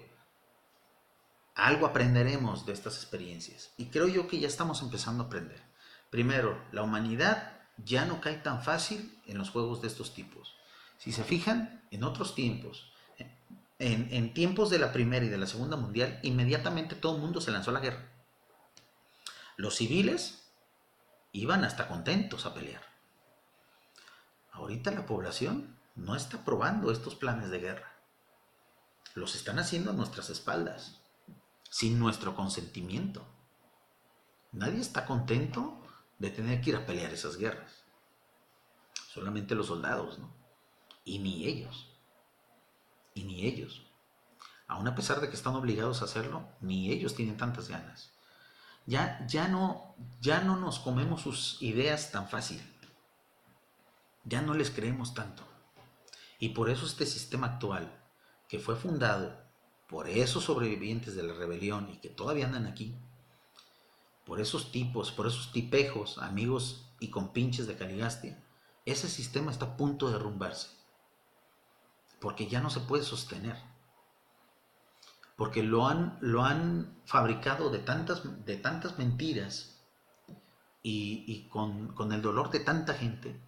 algo aprenderemos de estas experiencias. Y creo yo que ya estamos empezando a aprender. Primero, la humanidad ya no cae tan fácil en los juegos de estos tipos. Si se fijan, en otros tiempos, en, tiempos de la Primera y de la Segunda Mundial, inmediatamente todo el mundo se lanzó a la guerra. Los civiles iban hasta contentos a pelear. Ahorita la población no está probando estos planes de guerra. Los están haciendo a nuestras espaldas, sin nuestro consentimiento. Nadie está contento de tener que ir a pelear esas guerras. Solamente los soldados, ¿no? Y ni ellos. Y ni ellos. Aún a pesar de que están obligados a hacerlo, ni ellos tienen tantas ganas. Ya, ya, no, ya no nos comemos sus ideas tan fácil. Ya no les creemos tanto. Y por eso este sistema actual, que fue fundado por esos sobrevivientes de la rebelión y que todavía andan aquí, por esos tipos, por esos tipejos, amigos y compinches de Caligastia, ese sistema está a punto de derrumbarse. Porque ya no se puede sostener. Porque lo han, lo han fabricado de tantas, de tantas mentiras y, con, con el dolor de tanta gente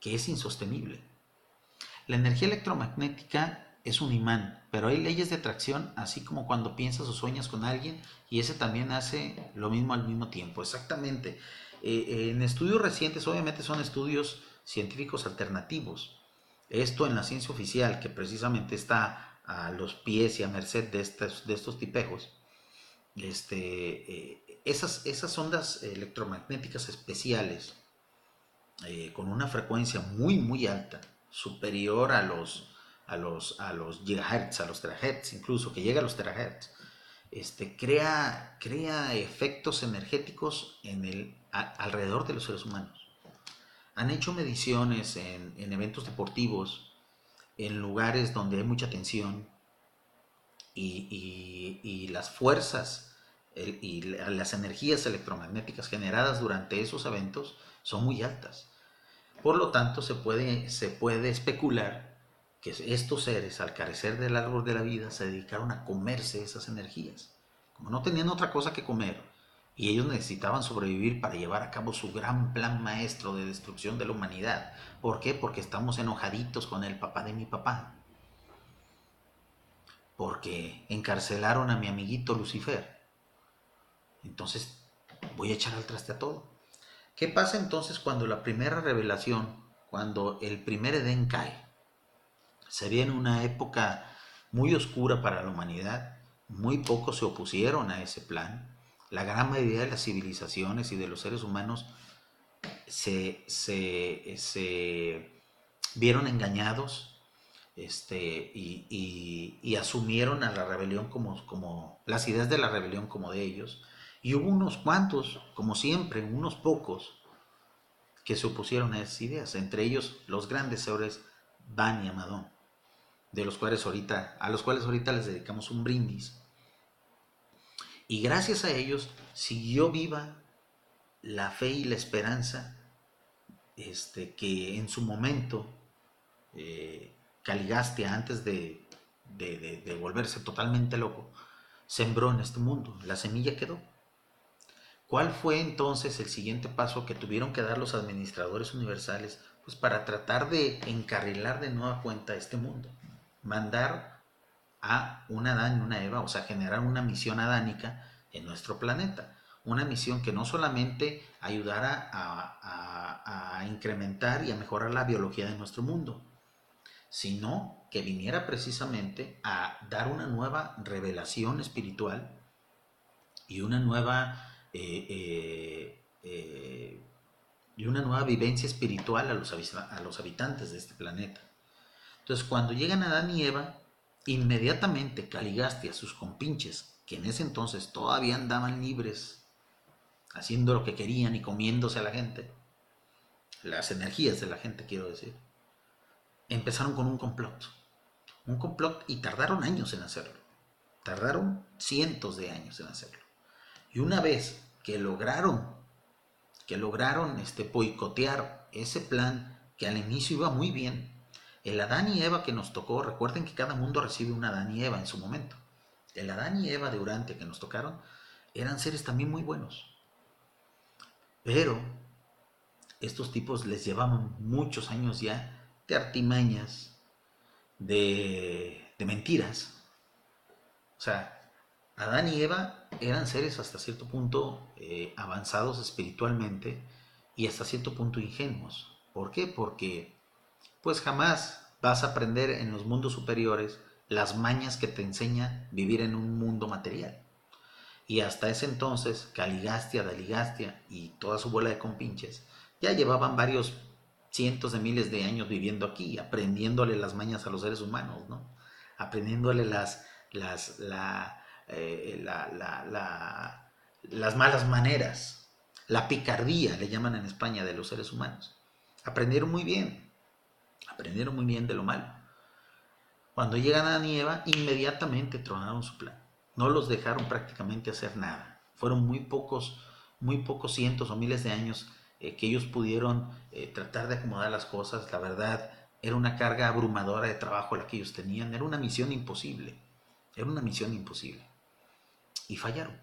que es insostenible. La energía electromagnética es un imán, pero hay leyes de atracción, así como cuando piensas o sueñas con alguien, y ese también hace lo mismo al mismo tiempo, exactamente. Eh, eh, en estudios recientes, obviamente son estudios científicos alternativos. Esto en la ciencia oficial, que precisamente está a los pies y a merced de estos, de estos tipejos, este, eh, esas, esas ondas electromagnéticas especiales, con una frecuencia muy, muy alta, superior a los a los, a los gigahertz, a los terahertz incluso, que llega a los terahertz, este, crea, crea efectos energéticos en el, alrededor de los seres humanos. Han hecho mediciones en, eventos deportivos, en lugares donde hay mucha tensión y, las fuerzas y las energías electromagnéticas generadas durante esos eventos son muy altas. Por lo tanto, se puede, se puede especular que estos seres, al carecer del árbol de la vida, se dedicaron a comerse esas energías. Como no tenían otra cosa que comer, y ellos necesitaban sobrevivir para llevar a cabo su gran plan maestro de destrucción de la humanidad. ¿Por qué? Porque estamos enojaditos con el papá de mi papá. Porque encarcelaron a mi amiguito Lucifer. Entonces voy a echar al traste a todo. ¿Qué pasa entonces cuando la primera revelación, cuando el primer Edén cae? Se viene una época muy oscura para la humanidad. Muy pocos se opusieron a ese plan. La gran mayoría de las civilizaciones y de los seres humanos se, vieron engañados este, y, asumieron a la rebelión como, como las ideas de la rebelión como de ellos. Y hubo unos cuantos, como siempre, unos pocos, que se opusieron a esas ideas, entre ellos los grandes señores Van y Amadón de los cuales ahorita, a los cuales ahorita les dedicamos un brindis. Y gracias a ellos siguió viva la fe y la esperanza este, que en su momento eh, Caligastia, antes de, de, volverse totalmente loco, sembró en este mundo. La semilla quedó. ¿Cuál fue entonces el siguiente paso que tuvieron que dar los administradores universales pues para tratar de encarrilar de nueva cuenta este mundo? Mandar a un Adán y una Eva, o sea, generar una misión adánica en nuestro planeta. Una misión que no solamente ayudara a, incrementar y a mejorar la biología de nuestro mundo, sino que viniera precisamente a dar una nueva revelación espiritual y una nueva eh, eh, eh, y una nueva vivencia espiritual a los, a los habitantes de este planeta. Entonces, cuando llegan Adán y Eva, inmediatamente Caligastia, sus compinches, que en ese entonces todavía andaban libres, haciendo lo que querían y comiéndose a la gente, las energías de la gente, quiero decir, empezaron con un complot. Un complot y tardaron años en hacerlo. Tardaron cientos de años en hacerlo. Y una vez que lograron, que lograron este, boicotear ese plan que al inicio iba muy bien. El Adán y Eva que nos tocó, recuerden que cada mundo recibe un Adán y Eva en su momento. El Adán y Eva de Urante que nos tocaron eran seres también muy buenos. Pero estos tipos les llevaban muchos años ya de artimañas, de, de mentiras. O sea, Adán y Eva eran seres hasta cierto punto eh, avanzados espiritualmente y hasta cierto punto ingenuos. ¿Por qué? Porque pues jamás vas a aprender en los mundos superiores las mañas que te enseña vivir en un mundo material. Y hasta ese entonces, Caligastia, Daligastia y toda su bola de compinches ya llevaban varios cientos de miles de años viviendo aquí, aprendiéndole las mañas a los seres humanos, ¿no? Aprendiéndole las, las, la, eh, las malas maneras, la picardía, le llaman en España, de los seres humanos. Aprendieron muy bien, aprendieron muy bien de lo malo. Cuando llegan a Nieva, inmediatamente tronaron su plan. No los dejaron prácticamente hacer nada. Fueron muy pocos, muy pocos cientos o miles de años eh, que ellos pudieron eh, tratar de acomodar las cosas. La verdad, era una carga abrumadora de trabajo la que ellos tenían. Era una misión imposible. Era una misión imposible y fallaron.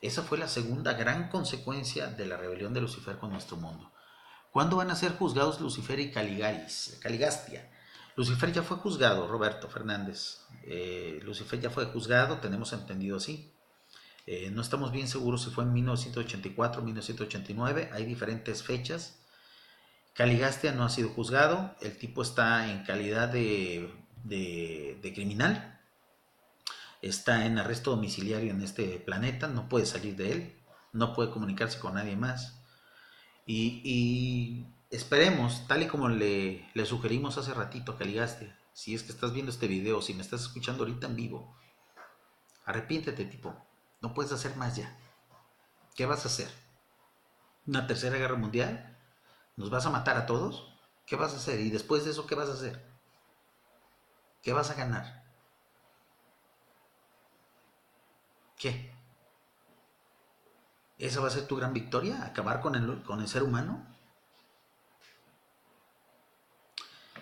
Esa fue la segunda gran consecuencia de la rebelión de Lucifer con nuestro mundo. ¿Cuándo van a ser juzgados Lucifer y Caligaris, Caligastia? Lucifer ya fue juzgado, Roberto Fernández. Eh, Lucifer ya fue juzgado, tenemos entendido así. Eh, no estamos bien seguros si fue en 1984 o 1989, hay diferentes fechas. Caligastia no ha sido juzgado, el tipo está en calidad de, de criminal, está en arresto domiciliario en este planeta, no puede salir de él, no puede comunicarse con nadie más. Y, esperemos, tal y como le, le, sugerimos hace ratito a Caligaste, si es que estás viendo este video, si me estás escuchando ahorita en vivo, arrepiéntete tipo, no puedes hacer más ya. ¿Qué vas a hacer? ¿Una tercera guerra mundial? ¿Nos vas a matar a todos? ¿Qué vas a hacer? Y después de eso, ¿qué vas a hacer? ¿Qué vas a ganar? ¿Qué? ¿Esa va a ser tu gran victoria? ¿Acabar con el, con el ser humano?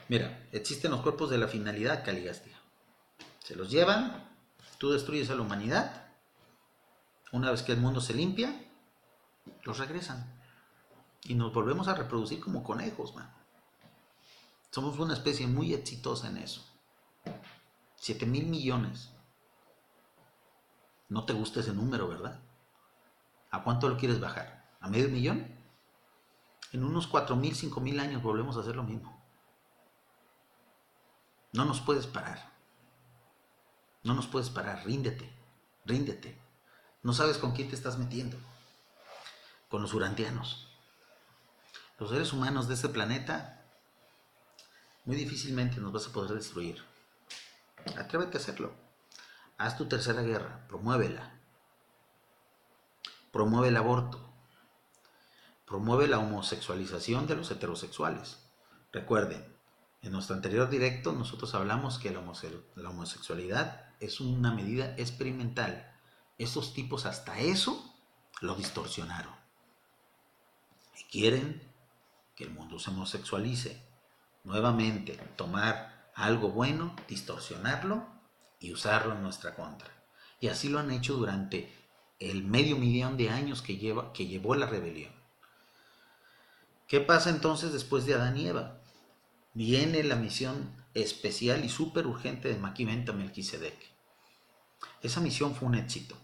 Mira, existen los cuerpos de la finalidad, Caligastia. Se los llevan, tú destruyes a la humanidad. Una vez que el mundo se limpia, los regresan. Y nos volvemos a reproducir como conejos, man. Somos una especie muy exitosa en eso. 7 mil millones. No te gusta ese número, ¿verdad? ¿A cuánto lo quieres bajar? ¿A medio millón? En unos cuatro mil, cinco mil años volvemos a hacer lo mismo. No nos puedes parar. No nos puedes parar. Ríndete. Ríndete. No sabes con quién te estás metiendo. Con los urantianos. Los seres humanos de este planeta muy difícilmente nos vas a poder destruir. Atrévete a hacerlo. Haz tu tercera guerra, promuévela. Promueve el aborto. Promueve la homosexualización de los heterosexuales. Recuerden, en nuestro anterior directo nosotros hablamos que la, homosexualidad es una medida experimental. Estos tipos hasta eso lo distorsionaron. Y quieren que el mundo se homosexualice. Nuevamente, tomar algo bueno, distorsionarlo y usarlo en nuestra contra. Y así lo han hecho durante el medio millón de años que, lleva, que llevó la rebelión. ¿Qué pasa entonces después de Adán y Eva? Viene la misión especial y súper urgente de Maquimento Melquisedec. Esa misión fue un éxito.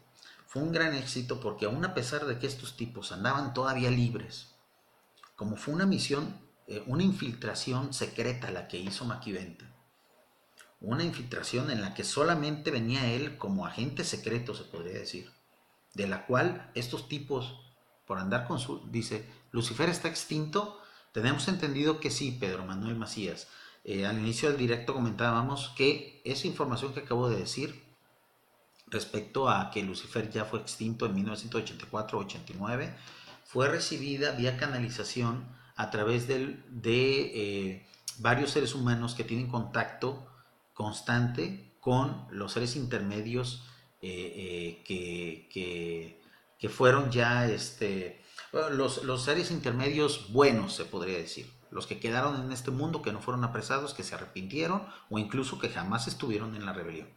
Fue un gran éxito porque aún a pesar de que estos tipos andaban todavía libres, como fue una misión, eh, una infiltración secreta la que hizo Maquiventa, una infiltración en la que solamente venía él como agente secreto, se podría decir, de la cual estos tipos, por andar con su, dice, Lucifer está extinto, tenemos entendido que sí, Pedro Manuel Macías. Eh, al inicio del directo comentábamos que esa información que acabo de decir respecto a que Lucifer ya fue extinto en 1984-89 fue recibida vía canalización a través de, eh, varios seres humanos que tienen contacto constante con los seres intermedios eh, eh, que, fueron ya este, los, los seres intermedios buenos, se podría decir. Los que quedaron en este mundo, que no fueron apresados, que se arrepintieron o incluso que jamás estuvieron en la rebelión.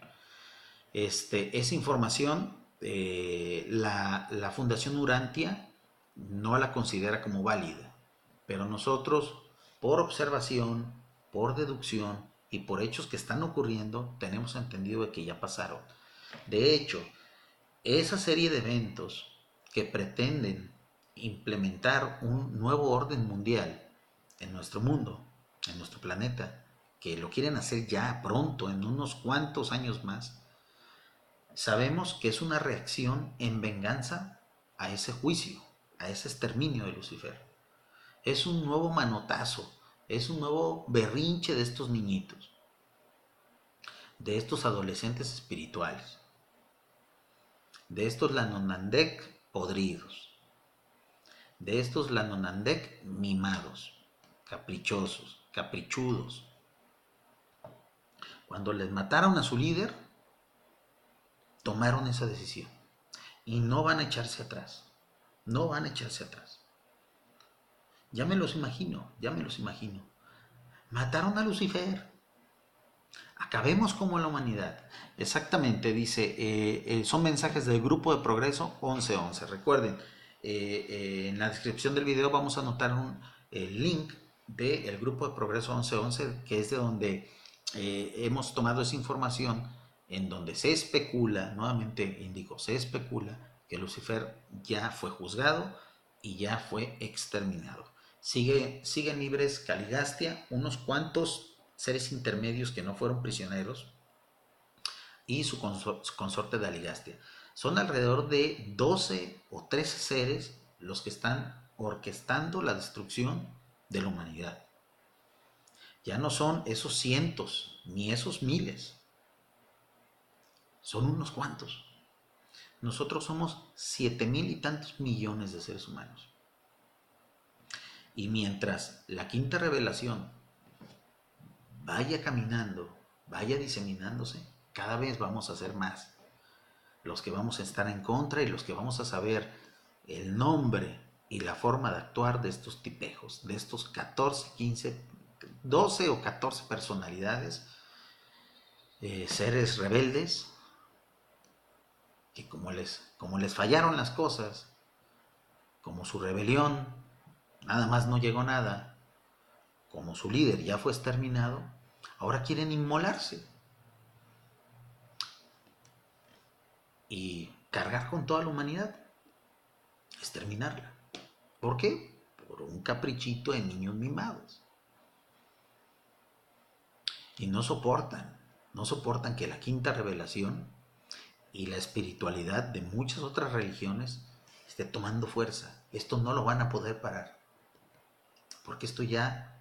Este, esa información, eh, la, la Fundación Urantia no la considera como válida, pero nosotros, por observación, por deducción y por hechos que están ocurriendo, tenemos entendido de que ya pasaron. De hecho, esa serie de eventos que pretenden implementar un nuevo orden mundial en nuestro mundo, en nuestro planeta, que lo quieren hacer ya pronto, en unos cuantos años más, sabemos que es una reacción en venganza a ese juicio, a ese exterminio de Lucifer. Es un nuevo manotazo, es un nuevo berrinche de estos niñitos, de estos adolescentes espirituales, de estos Lanonandek podridos, de estos Lanonandek mimados, caprichosos, caprichudos. Cuando les mataron a su líder, tomaron esa decisión y no van a echarse atrás, no van a echarse atrás. Ya me los imagino, ya me los imagino. Mataron a Lucifer. Acabemos como la humanidad. Exactamente, dice, eh, eh, son mensajes del grupo de progreso 1111. Recuerden, eh, en la descripción del video vamos a anotar un link del grupo de progreso 1111, que es de donde hemos tomado esa información, en donde se especula, nuevamente indico, se especula que Lucifer ya fue juzgado y ya fue exterminado. Sigue, siguen libres Caligastia, unos cuantos seres intermedios que no fueron prisioneros y su, consorte de Aligastia. Son alrededor de 12 o 13 seres los que están orquestando la destrucción de la humanidad. Ya no son esos cientos ni esos miles. Son unos cuantos. Nosotros somos siete mil y tantos millones de seres humanos. Y mientras la quinta revelación vaya caminando, vaya diseminándose, cada vez vamos a ser más. Los que vamos a estar en contra y los que vamos a saber el nombre y la forma de actuar de estos tipejos, de estos 14, 15, 12 o 14 personalidades, eh, seres rebeldes, que como les, como les fallaron las cosas, como su rebelión nada más no llegó nada, como su líder ya fue exterminado, ahora quieren inmolarse y cargar con toda la humanidad, exterminarla. ¿Por qué? Por un caprichito de niños mimados. Y no soportan, no soportan que la quinta revelación y la espiritualidad de muchas otras religiones esté tomando fuerza. Esto no lo van a poder parar porque esto ya,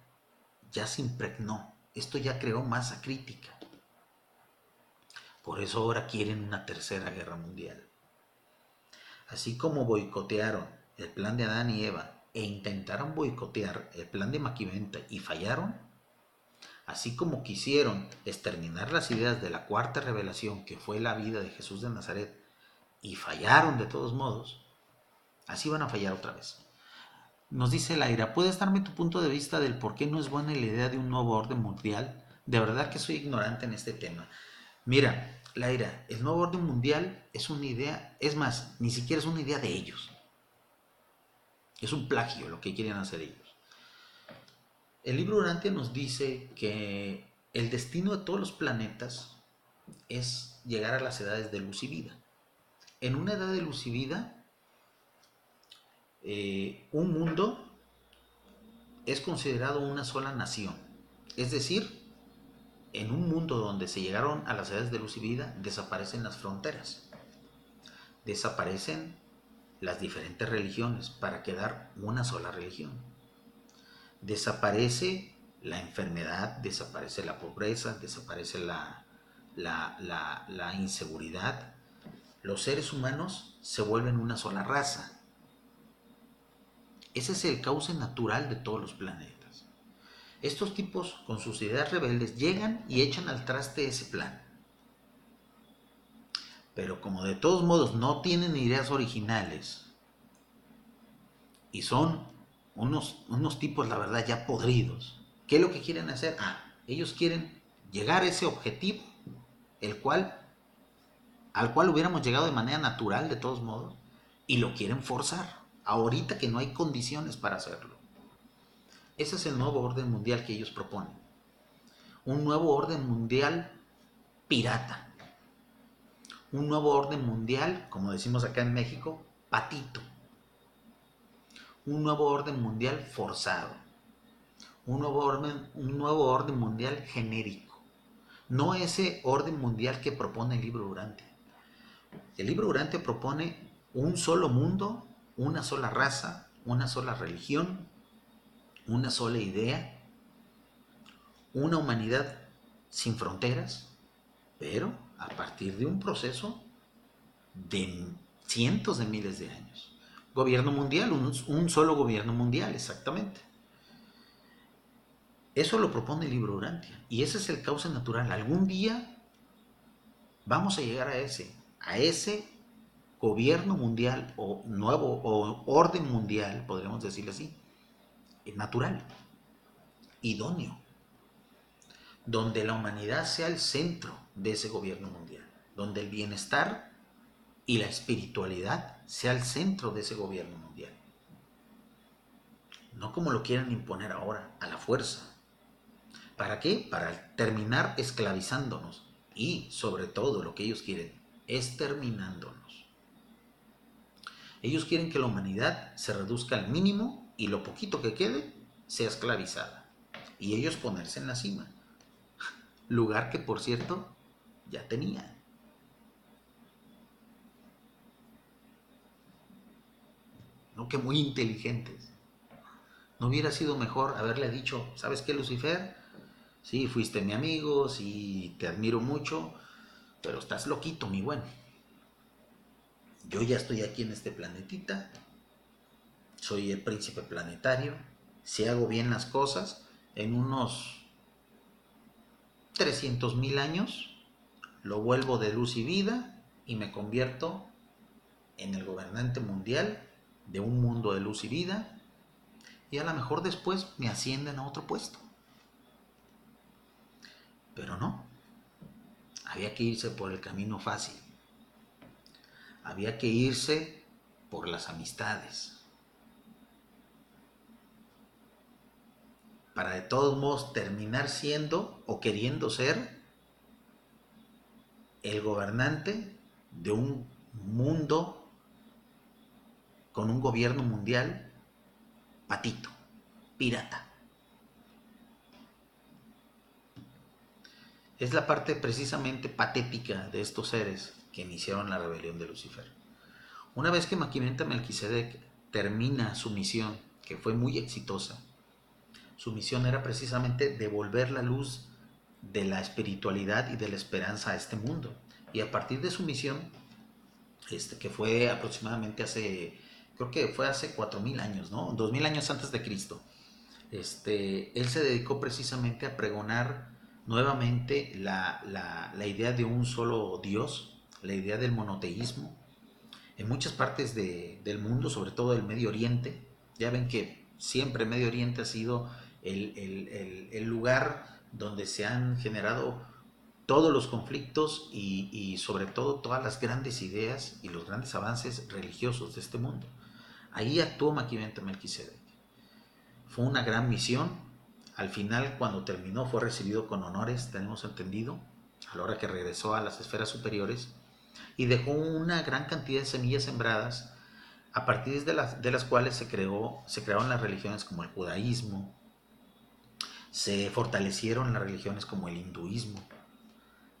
ya se impregnó, esto ya creó masa crítica. Por eso ahora quieren una tercera guerra mundial. Así como boicotearon el plan de Adán y Eva e intentaron boicotear el plan de Maquiventa y fallaron, así como quisieron exterminar las ideas de la cuarta revelación que fue la vida de Jesús de Nazaret y fallaron de todos modos, así van a fallar otra vez. Nos dice Laira, ¿puedes darme tu punto de vista del por qué no es buena la idea de un nuevo orden mundial? De verdad que soy ignorante en este tema. Mira, Laira, el nuevo orden mundial es una idea, es más, ni siquiera es una idea de ellos. Es un plagio lo que quieren hacer ellos. El libro Durante nos dice que el destino de todos los planetas es llegar a las edades de luz y vida. En una edad de luz y vida eh, un mundo es considerado una sola nación. Es decir, en un mundo donde se llegaron a las edades de luz y vida, desaparecen las fronteras. Desaparecen las diferentes religiones para quedar una sola religión. Desaparece la enfermedad, desaparece la pobreza, desaparece la, inseguridad. Los seres humanos se vuelven una sola raza ese es el cauce natural de todos los planetas. Estos tipos, con sus ideas rebeldes, llegan y echan al traste ese plan. Pero como de todos modos no tienen ideas originales y son unos, unos tipos, la verdad, ya podridos, ¿qué es lo que quieren hacer? Ah, ellos quieren llegar a ese objetivo, el cual, al cual hubiéramos llegado de manera natural, de todos modos, y lo quieren forzar, ahorita que no hay condiciones para hacerlo. Ese es el nuevo orden mundial que ellos proponen. Un nuevo orden mundial pirata. Un nuevo orden mundial, como decimos acá en México, patito. Un nuevo orden mundial forzado. Un nuevo orden, un nuevo orden mundial genérico. No ese orden mundial que propone el libro Durante. El libro Durante propone un solo mundo, una sola raza, una sola religión, una sola idea, una humanidad sin fronteras, pero a partir de un proceso de cientos de miles de años. Gobierno mundial, un, solo gobierno mundial, exactamente. Eso lo propone el libro Urantia. Y ese es el causa natural. Algún día vamos a llegar a ese, a ese gobierno mundial o nuevo o orden mundial, podríamos decirlo así, natural, idóneo donde la humanidad sea el centro de ese gobierno mundial, donde el bienestar y la espiritualidad sea el centro de ese gobierno mundial. No como lo quieren imponer ahora, a la fuerza. ¿Para qué? Para terminar esclavizándonos y, sobre todo, lo que ellos quieren, exterminándonos. Ellos quieren que la humanidad se reduzca al mínimo y lo poquito que quede sea esclavizada. Y ellos ponerse en la cima lugar que por cierto ya tenía. No que muy inteligentes. ¿No hubiera sido mejor haberle dicho, ¿sabes qué, Lucifer? Sí, fuiste mi amigo, sí, te admiro mucho, pero estás loquito, mi buen. Yo ya estoy aquí en este planetita, soy el príncipe planetario, si hago bien las cosas, en unos 300 mil años, lo vuelvo de luz y vida y me convierto en el gobernante mundial de un mundo de luz y vida y a lo mejor después me ascienden a otro puesto. Pero no, había que irse por el camino fácil, había que irse por las amistades, para de todos modos terminar siendo o queriendo ser el gobernante de un mundo con un gobierno mundial patito, pirata. Es la parte precisamente patética de estos seres que iniciaron la rebelión de Lucifer. Una vez que Maquimenta Melquisedec termina su misión, que fue muy exitosa, su misión era precisamente devolver la luz de la espiritualidad y de la esperanza a este mundo. Y a partir de su misión, este, que fue aproximadamente hace, creo que fue hace 4.000 años, ¿no? 2.000 años antes de Cristo. Este, él se dedicó precisamente a pregonar nuevamente la, idea de un solo Dios, la idea del monoteísmo. En muchas partes del mundo, sobre todo el Medio Oriente, ya ven que siempre Medio Oriente ha sido el, lugar donde se han generado todos los conflictos y, sobre todo todas las grandes ideas y los grandes avances religiosos de este mundo. Ahí actuó Maquiventa Melquisedec. Fue una gran misión. Al final, cuando terminó, fue recibido con honores, tenemos entendido, a la hora que regresó a las esferas superiores, y dejó una gran cantidad de semillas sembradas, a partir de las, de las cuales se, creó, se crearon las religiones como el judaísmo, se fortalecieron las religiones como el hinduismo,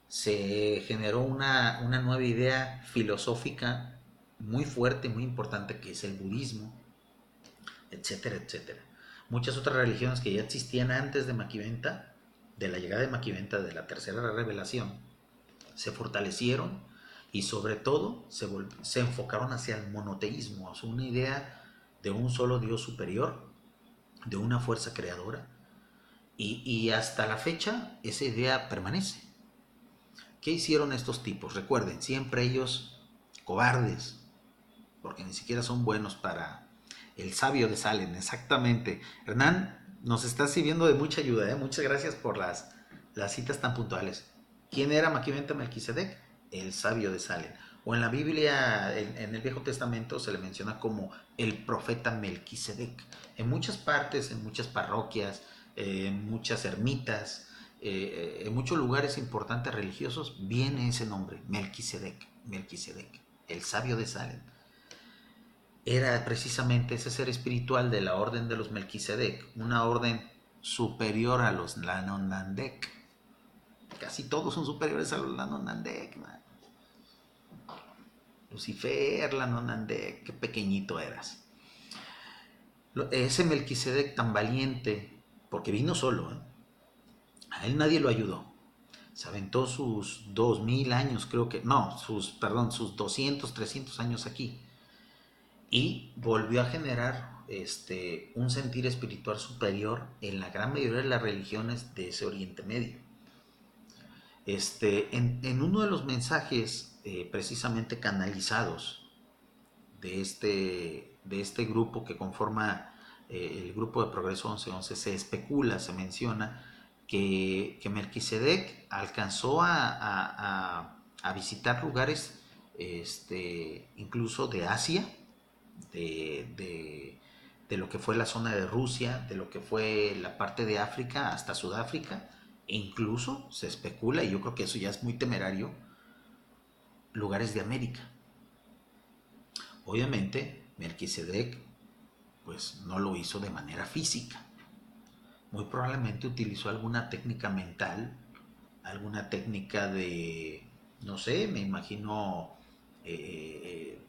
se generó una, nueva idea filosófica muy fuerte, muy importante, que es el budismo, etcétera, etcétera. Muchas otras religiones que ya existían antes de Maquiventa, de la llegada de Maquiventa, de la tercera revelación, se fortalecieron y sobre todo se, se enfocaron hacia el monoteísmo, hacia una idea de un solo Dios superior, de una fuerza creadora, y, hasta la fecha esa idea permanece. ¿Qué hicieron estos tipos? Recuerden, siempre ellos cobardes, porque ni siquiera son buenos para el sabio de Salen, exactamente. Hernán, nos está sirviendo de mucha ayuda, ¿eh? muchas gracias por las, las citas tan puntuales. ¿Quién era Maquiventa Melquisedec? El sabio de Salen. O en la Biblia, en, el Viejo Testamento, se le menciona como el profeta Melquisedec. En muchas partes, en muchas parroquias, eh, en muchas ermitas, eh, en muchos lugares importantes religiosos, viene ese nombre, Melquisedec, Melquisedec, el sabio de Salem. Era precisamente ese ser espiritual de la orden de los Melquisedec, una orden superior a los Lanonandek. Casi todos son superiores a los Lanonandek. Lucifer, Lanonandek, qué pequeñito eras. Ese Melquisedec tan valiente, porque vino solo, ¿eh? A él nadie lo ayudó. Se aventó sus dos mil años, creo que, no, sus, perdón, sus 200, 300 años aquí. Y volvió a generar este, un sentir espiritual superior en la gran mayoría de las religiones de ese Oriente Medio. Este, en, uno de los mensajes eh, precisamente canalizados de este, de este grupo que conforma eh, el grupo de Progreso 1111, se especula, se menciona que, que alcanzó a, visitar lugares este, incluso de Asia, de, lo que fue la zona de Rusia, de lo que fue la parte de África hasta Sudáfrica, e incluso se especula, y yo creo que eso ya es muy temerario, lugares de América. Obviamente, Melquisedec pues no lo hizo de manera física, muy probablemente utilizó alguna técnica mental, alguna técnica de, no sé, me imagino eh,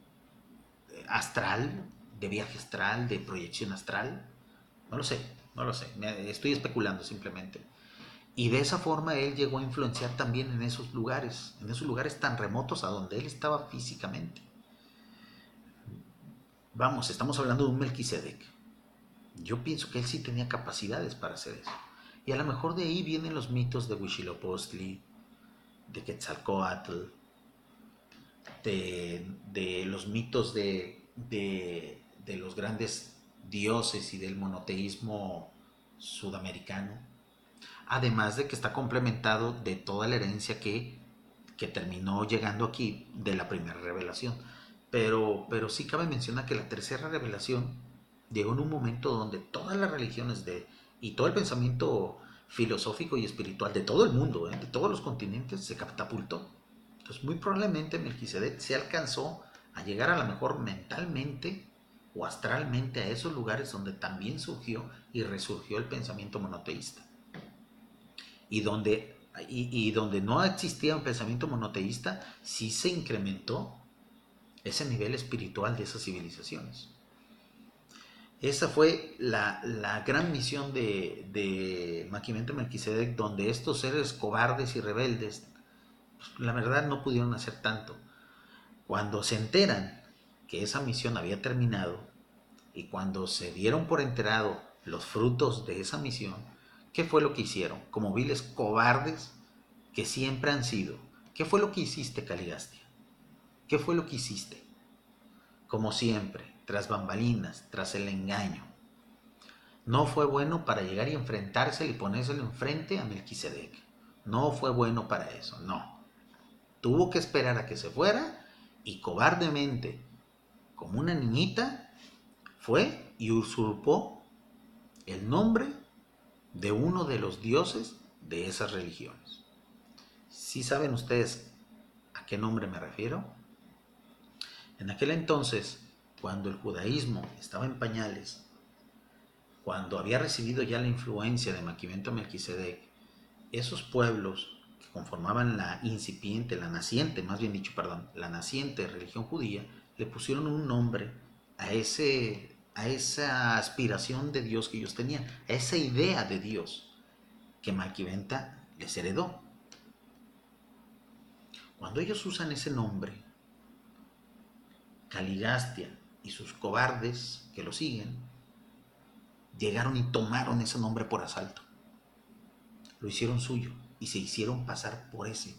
eh, astral, de viaje astral, de proyección astral, no lo sé, no lo sé, estoy especulando simplemente. Y de esa forma él llegó a influenciar también en esos lugares, en esos lugares tan remotos a donde él estaba físicamente. Vamos, estamos hablando de un Melquisedec yo pienso que él sí tenía capacidades para hacer eso. Y a lo mejor de ahí vienen los mitos de Huitzilopochtli, de Quetzalcoatl, de, de los mitos de, de, de, los grandes dioses y del monoteísmo sudamericano. Además de que está complementado de toda la herencia que, que terminó llegando aquí de la primera revelación. Pero, pero sí cabe mencionar que la tercera revelación llegó en un momento donde todas las religiones de, y todo el pensamiento filosófico y espiritual de todo el mundo, ¿eh? de todos los continentes, se catapultó. Entonces, muy probablemente Melquisedec se alcanzó a llegar a lo mejor mentalmente o astralmente a esos lugares donde también surgió y resurgió el pensamiento monoteísta. Y donde, y, y donde no existía un pensamiento monoteísta, sí se incrementó ese nivel espiritual de esas civilizaciones. Esa fue la, gran misión de, de Maquimento Melquisedec, donde estos seres cobardes y rebeldes, pues, la verdad no pudieron hacer tanto. Cuando se enteran que esa misión había terminado y cuando se dieron por enterado los frutos de esa misión, ¿qué fue lo que hicieron? Como viles cobardes que siempre han sido. ¿Qué fue lo que hiciste, Caligastia? ¿Qué fue lo que hiciste? Como siempre, tras bambalinas, tras el engaño. No fue bueno para llegar y enfrentárselo y ponérselo enfrente a Melquisedec. No fue bueno para eso, no. Tuvo que esperar a que se fuera y cobardemente, como una niñita, fue y usurpó el nombre de uno de los dioses de esas religiones. ¿Sí saben ustedes a qué nombre me refiero? En aquel entonces, cuando el judaísmo estaba en pañales, cuando había recibido ya la influencia de Maquivento Melquisedec, esos pueblos que conformaban la incipiente, la naciente, más bien dicho, perdón, la naciente religión judía, le pusieron un nombre a, ese, a esa aspiración de Dios que ellos tenían, a esa idea de Dios que Maquiventa les heredó. Cuando ellos usan ese nombre, Caligastia, y sus cobardes que lo siguen llegaron y tomaron ese nombre por asalto. Lo hicieron suyo y se hicieron pasar por ese.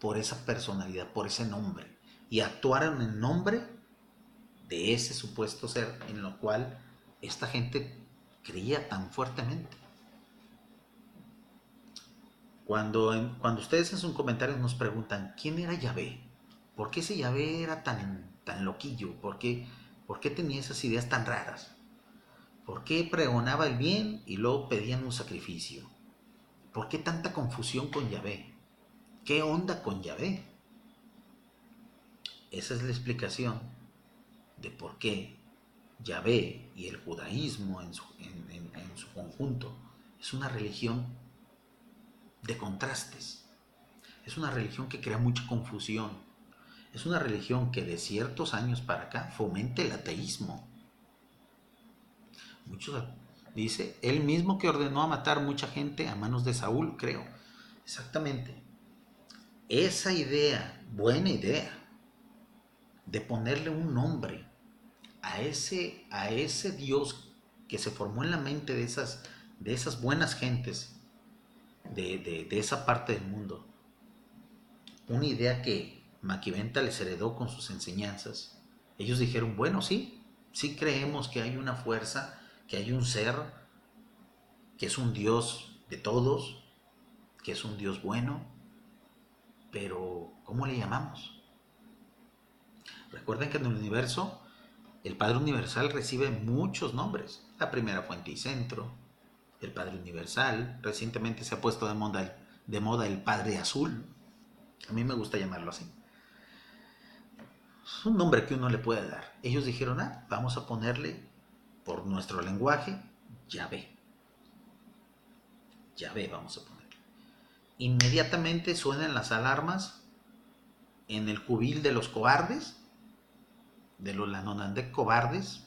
por esa personalidad, por ese nombre, y actuaron en nombre de ese supuesto ser en lo cual esta gente creía tan fuertemente. Cuando, cuando ustedes en sus comentarios nos preguntan quién era Yahvé, por qué ese Yahvé era tan, tan loquillo, ¿Por qué, por qué tenía esas ideas tan raras, por qué pregonaba el bien y luego pedían un sacrificio, por qué tanta confusión con Yahvé, qué onda con Yahvé. Esa es la explicación de por qué Yahvé y el judaísmo en su, en su conjunto es una religión de contrastes. Es una religión que crea mucha confusión. Es una religión que de ciertos años para acá fomenta el ateísmo. Muchos dice, él mismo que ordenó a matar mucha gente a manos de Saúl, creo. Exactamente. Esa idea, buena idea, de ponerle un nombre a ese, a ese Dios que se formó en la mente de esas, de esas buenas gentes de, esa parte del mundo. Una idea que Maquiventa les heredó con sus enseñanzas. Ellos dijeron, bueno, sí, sí creemos que hay una fuerza, que hay un ser, que es un Dios de todos, que es un Dios bueno, pero ¿cómo le llamamos? Recuerden que en el universo el Padre Universal recibe muchos nombres. La primera fuente y centro, el Padre Universal. Recientemente se ha puesto de moda, el Padre Azul. A mí me gusta llamarlo así. Es un nombre que uno le puede dar. Ellos dijeron, ah, vamos a ponerle por nuestro lenguaje Yahvé. Yahvé vamos a ponerle. Inmediatamente suenan las alarmas en el cubil de los cobardes, de los Lanonandek cobardes,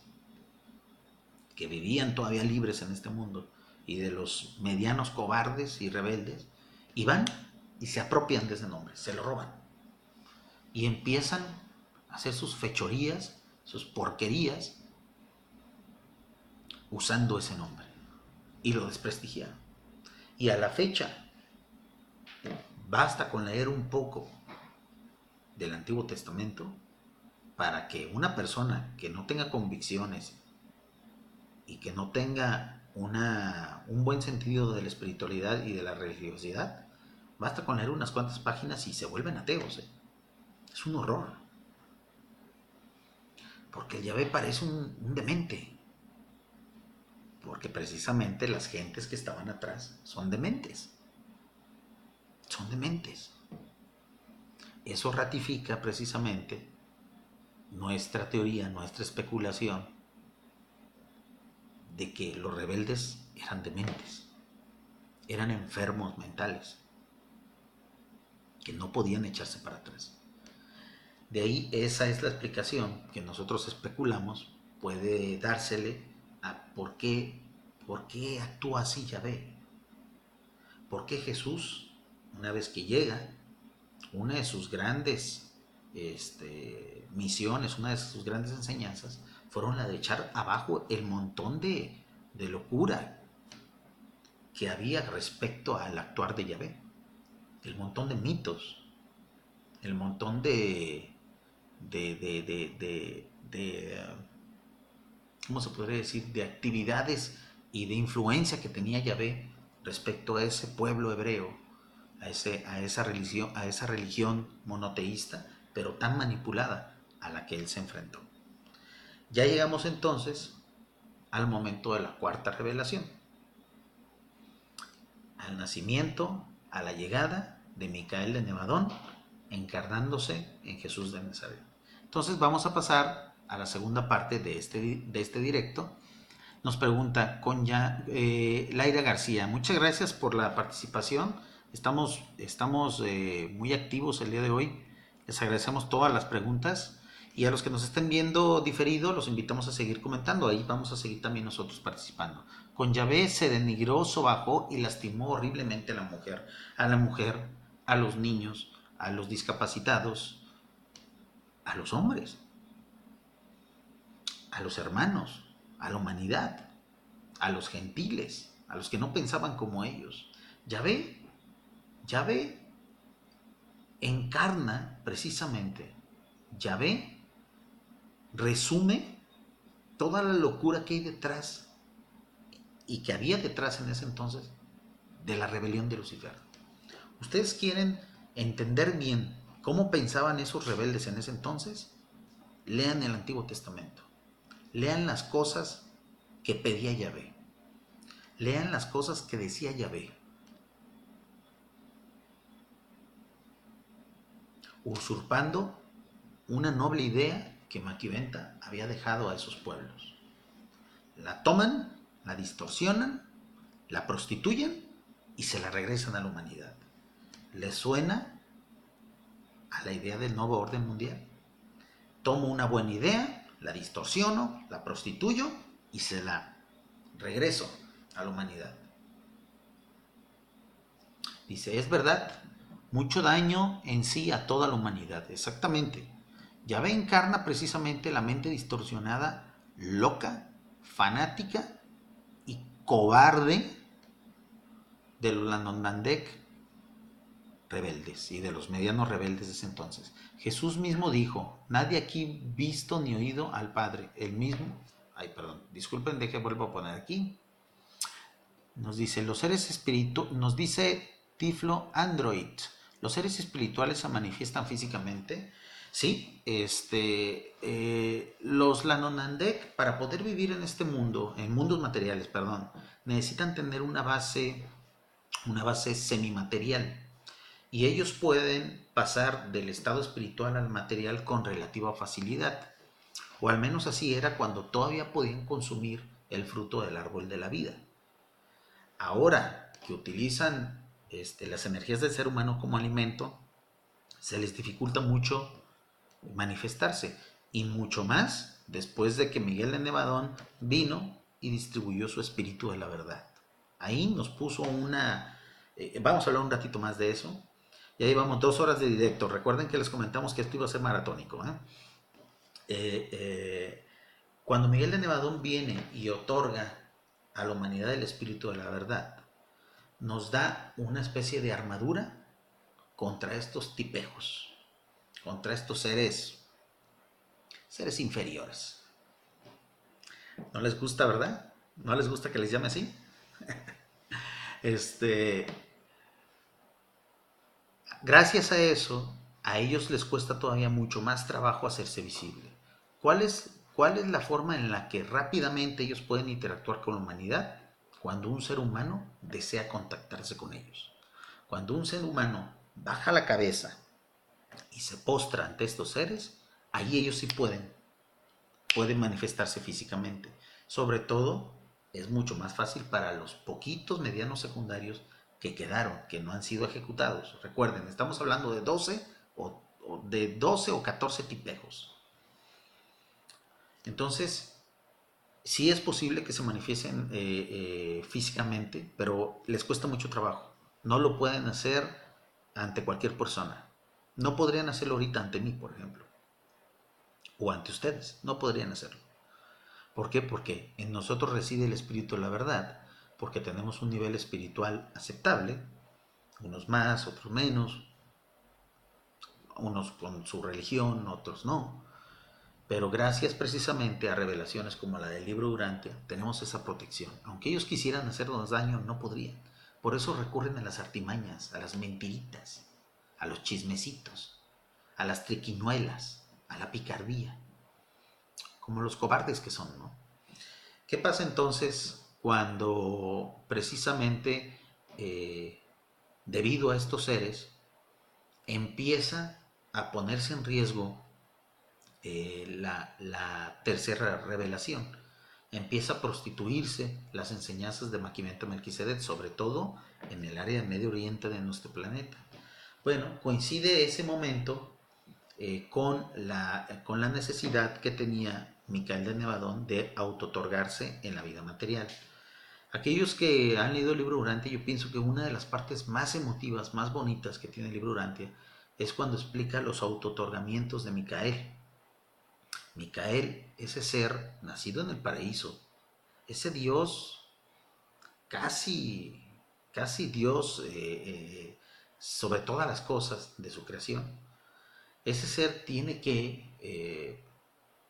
que vivían todavía libres en este mundo y de los medianos cobardes y rebeldes, y van y se apropian de ese nombre, se lo roban. Y empiezan a hacer sus fechorías, sus porquerías, usando ese nombre. Y lo desprestigiaron. Y a la fecha, basta con leer un poco del Antiguo Testamento para que una persona que no tenga convicciones y que no tenga un buen sentido de la espiritualidad y de la religiosidad, basta con leer unas cuantas páginas y se vuelven ateos. ¿eh? Es un horror. Porque el Yahvé parece un demente. Porque precisamente las gentes que estaban atrás son dementes. Son dementes. Eso ratifica precisamente nuestra teoría, nuestra especulación de que los rebeldes eran dementes, eran enfermos mentales, que no podían echarse para atrás. De ahí esa es la explicación que nosotros especulamos puede dársele a por qué, por qué actúa así Yahvé. ¿Por qué Jesús, una vez que llega, una de sus grandes este, misiones, una de sus grandes enseñanzas, fueron la de echar abajo el montón de, locura que había respecto al actuar de Yahvé. El montón de mitos, el montón de, de, de, de, ¿cómo se podría decir?, de actividades y de influencia que tenía Yahvé respecto a ese pueblo hebreo, a, ese, a, esa religión, a esa religión monoteísta, pero tan manipulada a la que él se enfrentó. Ya llegamos entonces al momento de la cuarta revelación, al nacimiento, a la llegada de Micael de Nevadón, encarnándose en Jesús de Nazaret. Entonces vamos a pasar a la segunda parte de este, de este directo. Nos pregunta eh, Laira García, muchas gracias por la participación. Estamos, estamos eh, muy activos el día de hoy. Les agradecemos todas las preguntas. Y a los que nos estén viendo diferido, los invitamos a seguir comentando. Ahí vamos a seguir también nosotros participando. Con Yahvé se denigró, sobajó y lastimó horriblemente a la mujer. A la mujer, a los niños, a los discapacitados, a los hombres, a los hermanos, a la humanidad, a los gentiles, a los que no pensaban como ellos. Yahvé, Yahvé encarna precisamente Yahvé, resume toda la locura que hay detrás y que había detrás en ese entonces de la rebelión de Lucifer. ¿Ustedes quieren entender bien cómo pensaban esos rebeldes en ese entonces? Lean el Antiguo Testamento. Lean las cosas que pedía Yahvé. Lean las cosas que decía Yahvé. Usurpando una noble idea que Maquiventa había dejado a esos pueblos. La toman, la distorsionan, la prostituyen y se la regresan a la humanidad. ¿Les suena a la idea del nuevo orden mundial? Tomo una buena idea, la distorsiono, la prostituyo y se la regreso a la humanidad. Dice, es verdad, mucho daño en sí a toda la humanidad, exactamente. Yahvé encarna precisamente la mente distorsionada, loca, fanática y cobarde de los Landondandek rebeldes y de los medianos rebeldes de ese entonces. Jesús mismo dijo, nadie aquí visto ni oído al Padre, el mismo, ay perdón, disculpen, deje vuelvo a poner aquí, nos dice, los seres espirituales, nos dice Tiflo Android, los seres espirituales se manifiestan físicamente, sí, este, eh, los Lanonandek, para poder vivir en este mundo, en mundos materiales, perdón, necesitan tener una base, una base semimaterial, y ellos pueden pasar del estado espiritual al material con relativa facilidad, o al menos así era cuando todavía podían consumir el fruto del árbol de la vida. Ahora que utilizan este, las energías del ser humano como alimento, se les dificulta mucho manifestarse, y mucho más después de que Miguel de Nevadón vino y distribuyó su espíritu de la verdad. Ahí nos puso una... Eh, vamos a hablar un ratito más de eso, ya llevamos dos horas de directo. Recuerden que les comentamos que esto iba a ser maratónico. Eh, eh, cuando Miguel de Nevadón viene y otorga a la humanidad el espíritu de la verdad, nos da una especie de armadura contra estos tipejos, contra estos seres, seres inferiores. ¿No les gusta, verdad? ¿No les gusta que les llame así? este, Gracias a eso, a ellos les cuesta todavía mucho más trabajo hacerse visible. ¿Cuál es, ¿Cuál es la forma en la que rápidamente ellos pueden interactuar con la humanidad? Cuando un ser humano desea contactarse con ellos. Cuando un ser humano baja la cabeza y se postra ante estos seres, ahí ellos sí pueden, pueden manifestarse físicamente. Sobre todo, es mucho más fácil para los poquitos medianos secundarios que quedaron, que no han sido ejecutados. Recuerden, estamos hablando de 12 o, de 12 o 14 tipejos. Entonces, sí es posible que se manifiesten eh, eh, físicamente, pero les cuesta mucho trabajo. No lo pueden hacer ante cualquier persona. No podrían hacerlo ahorita ante mí, por ejemplo. O ante ustedes. No podrían hacerlo. ¿Por qué? Porque en nosotros reside el espíritu de la verdad porque tenemos un nivel espiritual aceptable, unos más, otros menos, unos con su religión, otros no. Pero gracias precisamente a revelaciones como la del libro Durante, tenemos esa protección. Aunque ellos quisieran hacernos daño, no podrían. Por eso recurren a las artimañas, a las mentiritas, a los chismecitos, a las triquinuelas, a la picardía, como los cobardes que son, ¿no? ¿Qué pasa entonces cuando precisamente eh, debido a estos seres empieza a ponerse en riesgo eh, la, tercera revelación. Empieza a prostituirse las enseñanzas de Maquimento Melquisedec, sobre todo en el área del Medio Oriente de nuestro planeta. Bueno, coincide ese momento eh, con, la, con la necesidad que tenía Micael de Nevadón de autotorgarse en la vida material. Aquellos que han leído el libro Urantia, yo pienso que una de las partes más emotivas, más bonitas que tiene el libro Urantia es cuando explica los autotorgamientos de Micael. Micael, ese ser nacido en el paraíso, ese Dios, casi, casi Dios eh, eh, sobre todas las cosas de su creación, ese ser tiene que eh,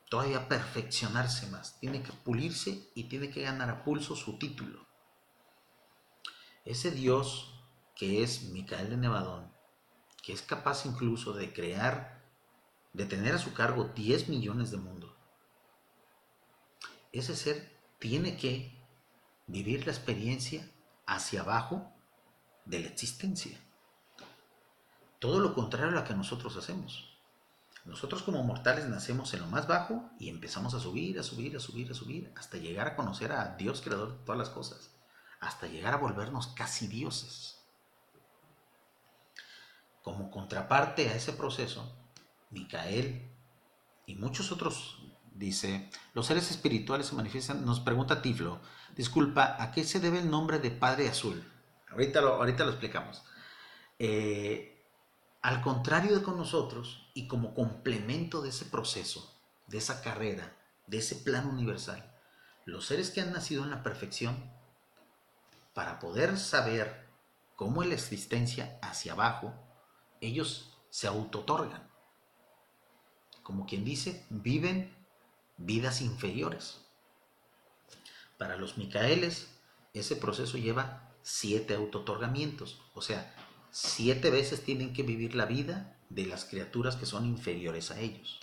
todavía perfeccionarse más, tiene que pulirse y tiene que ganar a pulso su título. Ese Dios que es Micael de Nevadón, que es capaz incluso de crear, de tener a su cargo 10 millones de mundos, ese ser tiene que vivir la experiencia hacia abajo de la existencia. Todo lo contrario a lo que nosotros hacemos. Nosotros como mortales nacemos en lo más bajo y empezamos a subir, a subir, a subir, a subir, hasta llegar a conocer a Dios creador de todas las cosas, hasta llegar a volvernos casi dioses. Como contraparte a ese proceso, Micael y muchos otros, dice, los seres espirituales se manifiestan, nos pregunta Tiflo, disculpa, ¿a qué se debe el nombre de Padre Azul? Ahorita lo, ahorita lo explicamos. Eh, al contrario de con nosotros y como complemento de ese proceso, de esa carrera, de ese plan universal, los seres que han nacido en la perfección, para poder saber cómo es la existencia hacia abajo, ellos se autotorgan. Como quien dice, viven vidas inferiores. Para los Micaeles, ese proceso lleva siete autotorgamientos, o sea, siete veces tienen que vivir la vida de las criaturas que son inferiores a ellos.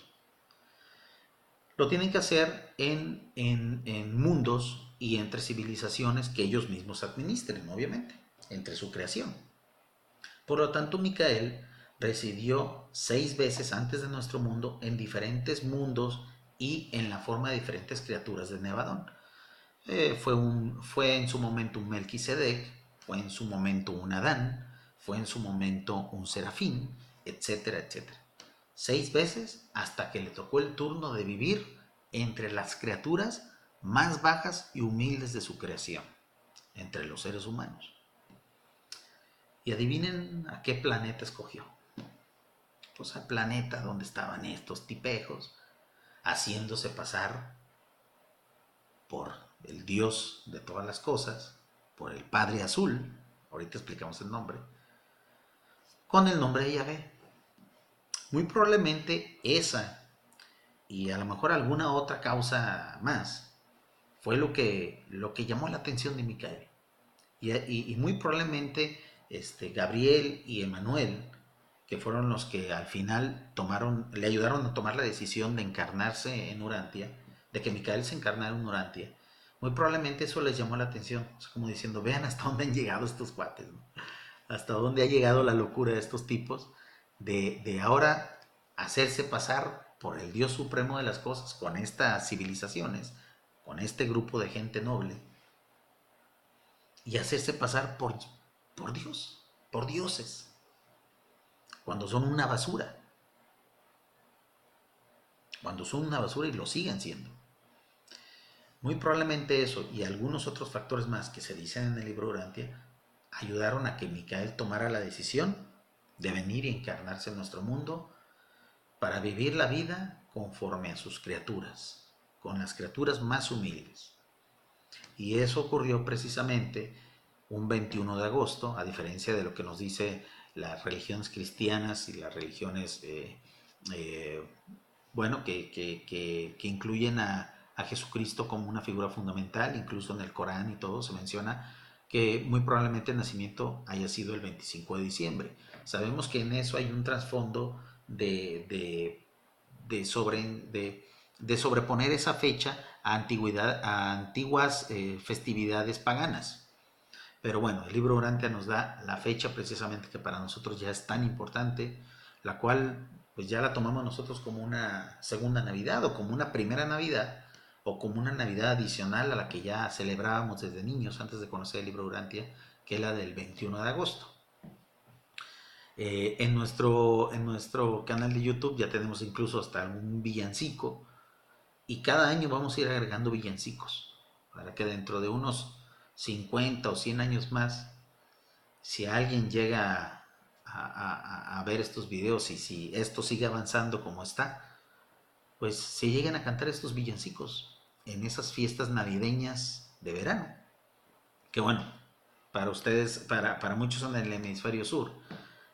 Lo tienen que hacer en, en, mundos y entre civilizaciones que ellos mismos administren, obviamente, entre su creación. Por lo tanto, Micael residió seis veces antes de nuestro mundo en diferentes mundos y en la forma de diferentes criaturas de Nevadón. Eh, fue, un, fue en su momento un Melquisedec, fue en su momento un Adán, fue en su momento un serafín, etcétera, etcétera. Seis veces hasta que le tocó el turno de vivir entre las criaturas más bajas y humildes de su creación, entre los seres humanos. Y adivinen a qué planeta escogió. Pues al planeta donde estaban estos tipejos, haciéndose pasar por el Dios de todas las cosas, por el Padre Azul, ahorita explicamos el nombre, con el nombre de Yahvé. Muy probablemente esa y a lo mejor alguna otra causa más fue lo que, lo que llamó la atención de Micael. Y, muy probablemente este, Gabriel y Emanuel, que fueron los que al final tomaron, le ayudaron a tomar la decisión de encarnarse en Urantia, de que Micael se encarnara en Urantia, muy probablemente eso les llamó la atención, como diciendo, vean hasta dónde han llegado estos cuates hasta dónde ha llegado la locura de estos tipos de, ahora hacerse pasar por el Dios supremo de las cosas con estas civilizaciones, con este grupo de gente noble, y hacerse pasar por, por Dios, por dioses, cuando son una basura, cuando son una basura y lo siguen siendo. Muy probablemente eso y algunos otros factores más que se dicen en el libro Urantia ayudaron a que Micael tomara la decisión de venir y encarnarse en nuestro mundo para vivir la vida conforme a sus criaturas, con las criaturas más humildes. Y eso ocurrió precisamente un 21 de agosto, a diferencia de lo que nos dice las religiones cristianas y las religiones, eh, eh, bueno, que, que, incluyen a, a Jesucristo como una figura fundamental, incluso en el Corán y todo se menciona que muy probablemente el nacimiento haya sido el 25 de diciembre. Sabemos que en eso hay un trasfondo de, de, sobre, de, sobreponer esa fecha a, antigüedad, a antiguas eh, festividades paganas. Pero bueno, el libro Urantia nos da la fecha precisamente que para nosotros ya es tan importante, la cual pues ya la tomamos nosotros como una segunda Navidad o como una primera Navidad, o como una Navidad adicional a la que ya celebrábamos desde niños antes de conocer el libro Urantia, que es la del 21 de agosto. Eh, en, nuestro, en nuestro canal de YouTube ya tenemos incluso hasta un villancico y cada año vamos a ir agregando villancicos para que dentro de unos 50 o 100 años más, si alguien llega a, ver estos videos y si esto sigue avanzando como está, pues se lleguen a cantar estos villancicos en esas fiestas navideñas de verano. Que bueno, para ustedes, para, muchos son en el hemisferio sur.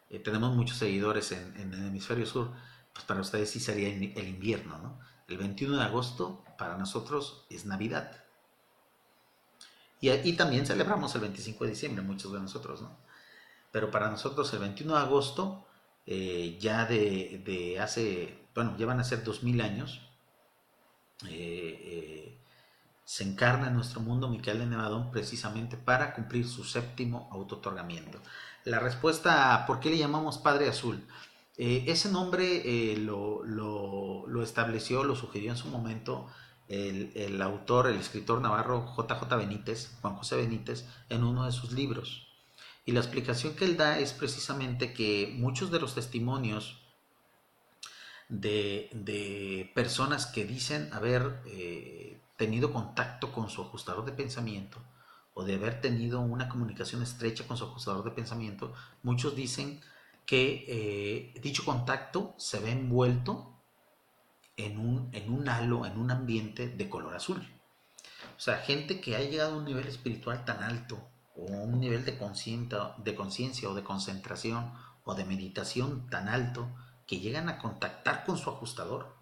eh, tenemos muchos seguidores en, en, el hemisferio sur, pues para ustedes sí sería el invierno, ¿no? El 21 de agosto para nosotros es Navidad. Y, y también celebramos el 25 de diciembre, muchos de nosotros, ¿no? Pero para nosotros el 21 de agosto, eh, ya de, de, hace, bueno, ya van a ser 2000 años, eh, se encarna en nuestro mundo Miquel de Nevadón precisamente para cumplir su séptimo autotorgamiento. La respuesta a por qué le llamamos Padre Azul. Eh, ese nombre eh, lo, lo, estableció, lo sugirió en su momento el, el, autor, el escritor navarro JJ Benítez, Juan José Benítez, en uno de sus libros. Y la explicación que él da es precisamente que muchos de los testimonios de, de personas que dicen haber eh, tenido contacto con su ajustador de pensamiento, o de haber tenido una comunicación estrecha con su ajustador de pensamiento, muchos dicen que eh, dicho contacto se ve envuelto en un, en un halo, en un ambiente de color azul. O sea, gente que ha llegado a un nivel espiritual tan alto, o un nivel de conciencia o de concentración o de meditación tan alto, que llegan a contactar con su ajustador,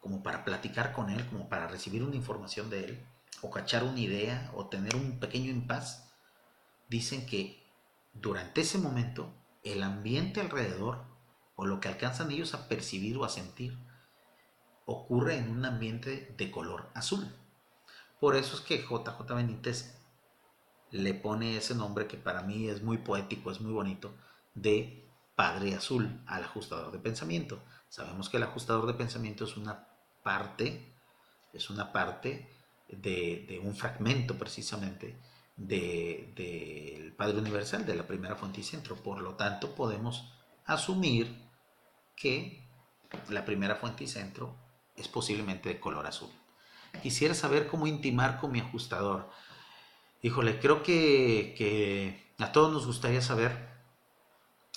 como para platicar con él, como para recibir una información de él, o cachar una idea o tener un pequeño impas, dicen que durante ese momento el ambiente alrededor o lo que alcanzan ellos a percibir o a sentir ocurre en un ambiente de color azul. Por eso es que JJ Benítez le pone ese nombre que para mí es muy poético, es muy bonito, de Padre Azul al ajustador de pensamiento. Sabemos que el ajustador de pensamiento es una parte, es una parte de, un fragmento precisamente del Padre Universal, de la primera fuente y centro. Por lo tanto, podemos asumir que la primera fuente y centro es posiblemente de color azul. Quisiera saber cómo intimar con mi ajustador. Híjole, creo que, a todos nos gustaría saber.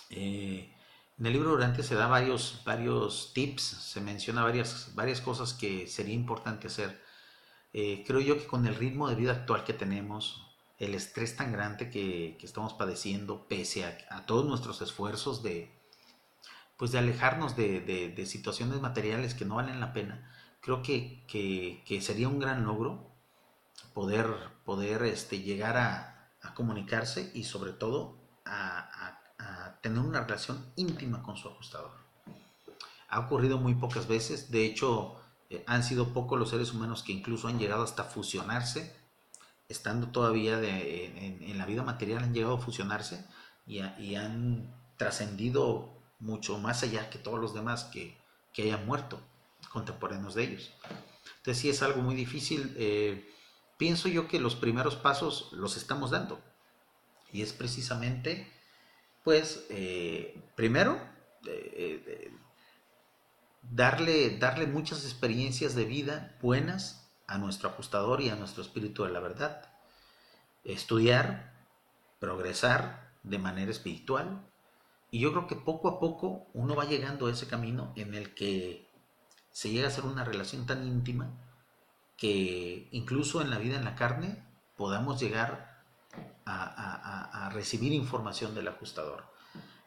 Eh, en el libro durante se da varios, varios tips, se menciona varias, varias cosas que sería importante hacer. Eh, creo yo que con el ritmo de vida actual que tenemos, el estrés tan grande que, estamos padeciendo, pese a, todos nuestros esfuerzos de, pues de alejarnos de, situaciones materiales que no valen la pena, creo que, sería un gran logro poder, poder este, llegar a, comunicarse y sobre todo a, a tener una relación íntima con su ajustador. Ha ocurrido muy pocas veces, de hecho, eh, han sido pocos los seres humanos que incluso han llegado hasta fusionarse, estando todavía en, la vida material, han llegado a fusionarse y, han trascendido mucho más allá que todos los demás que, hayan muerto, contemporáneos de ellos. Entonces sí es algo muy difícil. Eh, pienso yo que los primeros pasos los estamos dando. Y es precisamente, pues, eh, primero, darle, darle muchas experiencias de vida buenas a nuestro ajustador y a nuestro espíritu de la verdad. Estudiar, progresar de manera espiritual. Y yo creo que poco a poco uno va llegando a ese camino en el que se llega a ser una relación tan íntima que incluso en la vida en la carne podamos llegar a, recibir información del ajustador.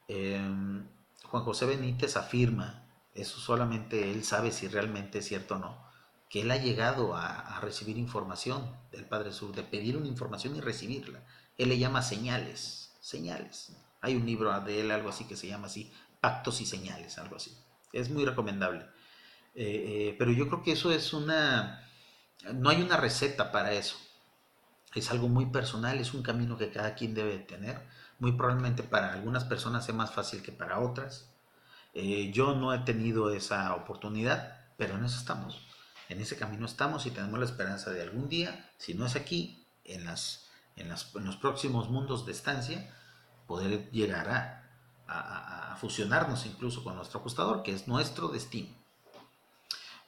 Em, Juan José Benítez afirma eso solamente él sabe si realmente es cierto o no, que él ha llegado a, recibir información del Padre Sur, de pedir una información y recibirla. Él le llama señales, señales. Hay un libro de él, algo así que se llama así, Pactos y Señales, algo así. Es muy recomendable. Eh, eh, pero yo creo que eso es una... No hay una receta para eso. Es algo muy personal, es un camino que cada quien debe tener. Muy probablemente para algunas personas sea más fácil que para otras. Eh, yo no he tenido esa oportunidad, pero en eso estamos. En ese camino estamos y tenemos la esperanza de algún día, si no es aquí, en, las, en, los próximos mundos de estancia, poder llegar a, fusionarnos incluso con nuestro ajustador, que es nuestro destino.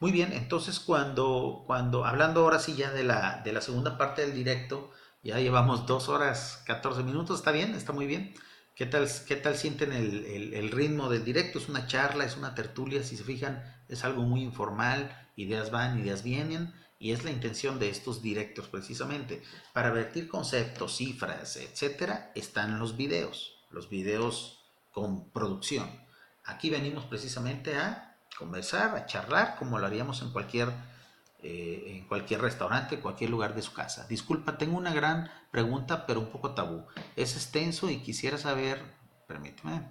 Muy bien, entonces cuando, cuando hablando ahora sí ya de la, de la segunda parte del directo, ya llevamos dos horas 14 minutos, ¿está bien? ¿Está muy bien? ¿Qué tal, qué tal sienten el, ritmo del directo? Es una charla, es una tertulia, si se fijan, es algo muy informal, ideas van, ideas vienen, y es la intención de estos directos precisamente. Para vertir conceptos, cifras, etcétera, están los videos. Los videos con producción. Aquí venimos precisamente a conversar, a charlar, como lo haríamos en cualquier, eh, en cualquier restaurante, cualquier lugar de su casa. Disculpa, tengo una gran pregunta, pero un poco tabú. Es extenso y quisiera saber, permíteme,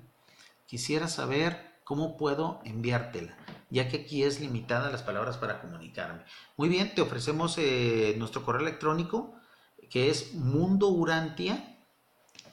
quisiera saber cómo puedo enviártela, ya que aquí es limitada las palabras para comunicarme. Muy bien, te ofrecemos eh, nuestro correo electrónico, que es mundourantia,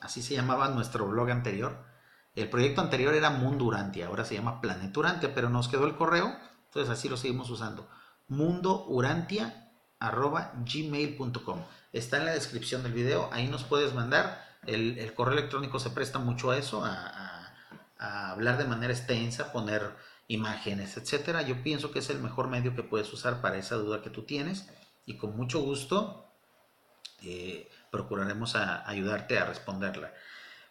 así se llamaba nuestro blog anterior, el proyecto anterior era Mundo Urantia, ahora se llama Planeta Urantia, pero nos quedó el correo, entonces así lo seguimos usando. mundourantia.gmail.com Está en la descripción del video, ahí nos puedes mandar. El, correo electrónico se presta mucho a eso, a, hablar de manera extensa, poner imágenes, etcétera. Yo pienso que es el mejor medio que puedes usar para esa duda que tú tienes y con mucho gusto eh, procuraremos ayudarte a responderla.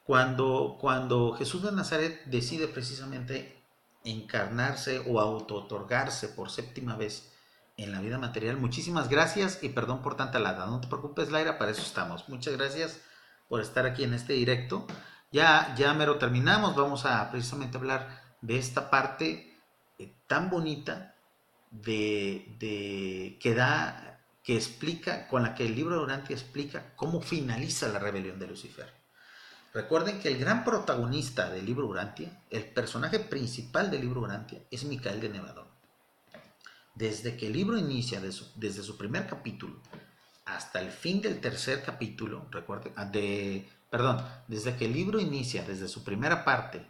Cuando, cuando Jesús de Nazaret decide precisamente encarnarse o auto-otorgarse por séptima vez en la vida material, muchísimas gracias y perdón por tanta lata. No te preocupes, Laira, para eso estamos. Muchas gracias por estar aquí en este directo. Ya, ya mero terminamos, vamos a precisamente hablar de esta parte eh, tan bonita de, de, que da, que explica, con la que el libro de Durante explica cómo finaliza la rebelión de Lucifer. Recuerden que el gran protagonista del libro Urantia, el personaje principal del libro Urantia, es Micael de Nevadón. Desde que el libro inicia, desde su primer capítulo hasta el fin del tercer capítulo, recuerden, ah, de, perdón, desde que el libro inicia, desde su primera parte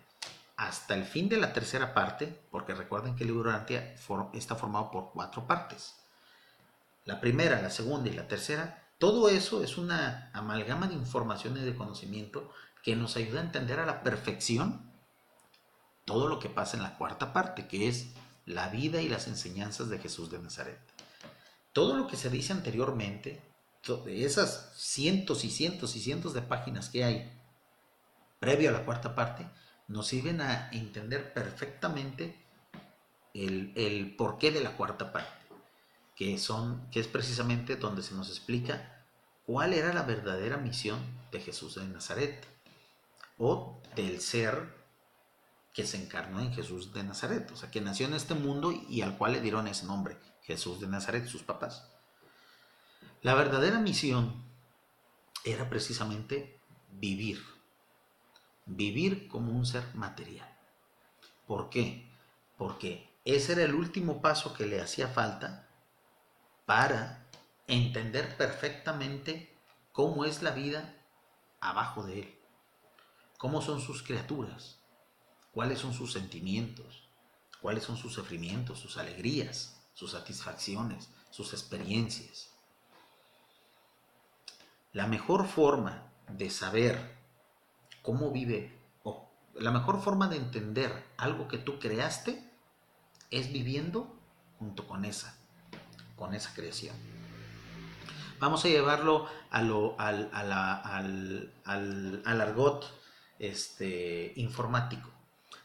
hasta el fin de la tercera parte, porque recuerden que el libro Urantia está formado por cuatro partes. La primera, la segunda y la tercera, todo eso es una amalgama de información y de conocimiento que nos ayuda a entender a la perfección todo lo que pasa en la cuarta parte, que es la vida y las enseñanzas de Jesús de Nazaret. Todo lo que se dice anteriormente, esas cientos y cientos y cientos de páginas que hay previo a la cuarta parte, nos sirven a entender perfectamente el, el porqué de la cuarta parte, que, son, que es precisamente donde se nos explica cuál era la verdadera misión de Jesús de Nazaret o del ser que se encarnó en Jesús de Nazaret, o sea, que nació en este mundo y al cual le dieron ese nombre, Jesús de Nazaret, sus papás. La verdadera misión era precisamente vivir, vivir como un ser material. ¿Por qué? Porque ese era el último paso que le hacía falta para entender perfectamente cómo es la vida abajo de él cómo son sus criaturas, cuáles son sus sentimientos, cuáles son sus sufrimientos, sus alegrías, sus satisfacciones, sus experiencias. La mejor forma de saber cómo vive o la mejor forma de entender algo que tú creaste es viviendo junto con esa, con esa creación. Vamos a llevarlo a lo, al, al, al argot este, informático.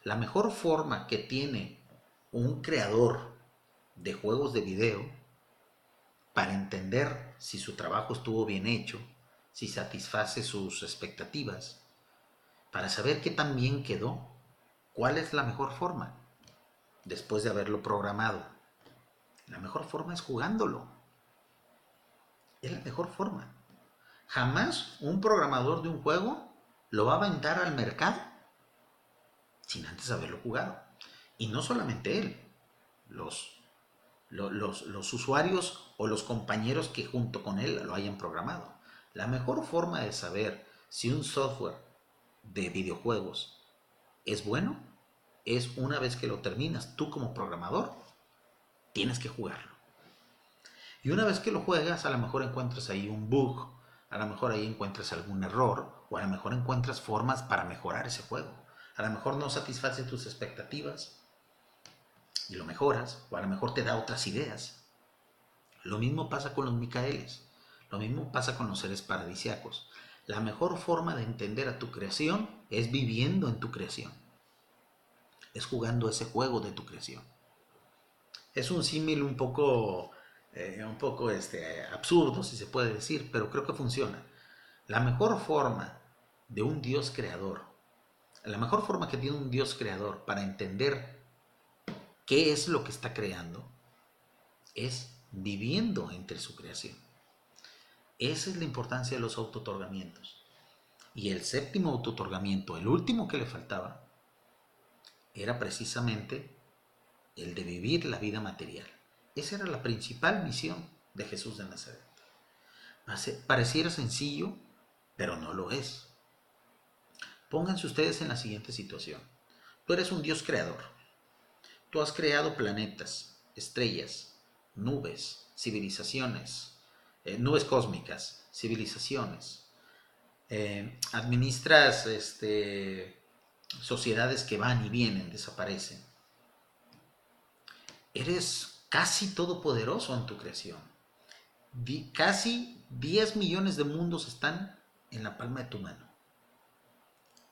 La mejor forma que tiene un creador de juegos de video para entender si su trabajo estuvo bien hecho, si satisface sus expectativas, para saber qué tan bien quedó, cuál es la mejor forma después de haberlo programado. La mejor forma es jugándolo. Es la mejor forma. Jamás un programador de un juego lo va a aventar al mercado sin antes haberlo jugado. Y no solamente él, los, los, los, usuarios o los compañeros que junto con él lo hayan programado. La mejor forma de saber si un software de videojuegos es bueno es una vez que lo terminas, tú como programador tienes que jugarlo. Y una vez que lo juegas, a lo mejor encuentras ahí un bug, a lo mejor ahí encuentras algún error o a lo mejor encuentras formas para mejorar ese juego. A lo mejor no satisface tus expectativas y lo mejoras o a lo mejor te da otras ideas. Lo mismo pasa con los Micaeles, lo mismo pasa con los seres paradisiacos. La mejor forma de entender a tu creación es viviendo en tu creación. Es jugando ese juego de tu creación. Es un símil un poco eh, un poco este, absurdo, si se puede decir, pero creo que funciona. La mejor forma de un Dios creador la mejor forma que tiene un Dios creador para entender qué es lo que está creando es viviendo entre su creación. Esa es la importancia de los autotorgamientos. Y el séptimo autotorgamiento, el último que le faltaba, era precisamente el de vivir la vida material. Esa era la principal misión de Jesús de Nazaret. Pareciera sencillo, pero no lo es. Pónganse ustedes en la siguiente situación. Tú eres un Dios creador. Tú has creado planetas, estrellas, nubes, civilizaciones, eh, nubes cósmicas, civilizaciones. Eh, administras este, sociedades que van y vienen, desaparecen. Eres casi todopoderoso en tu creación. casi 10 millones de mundos están en la palma de tu mano.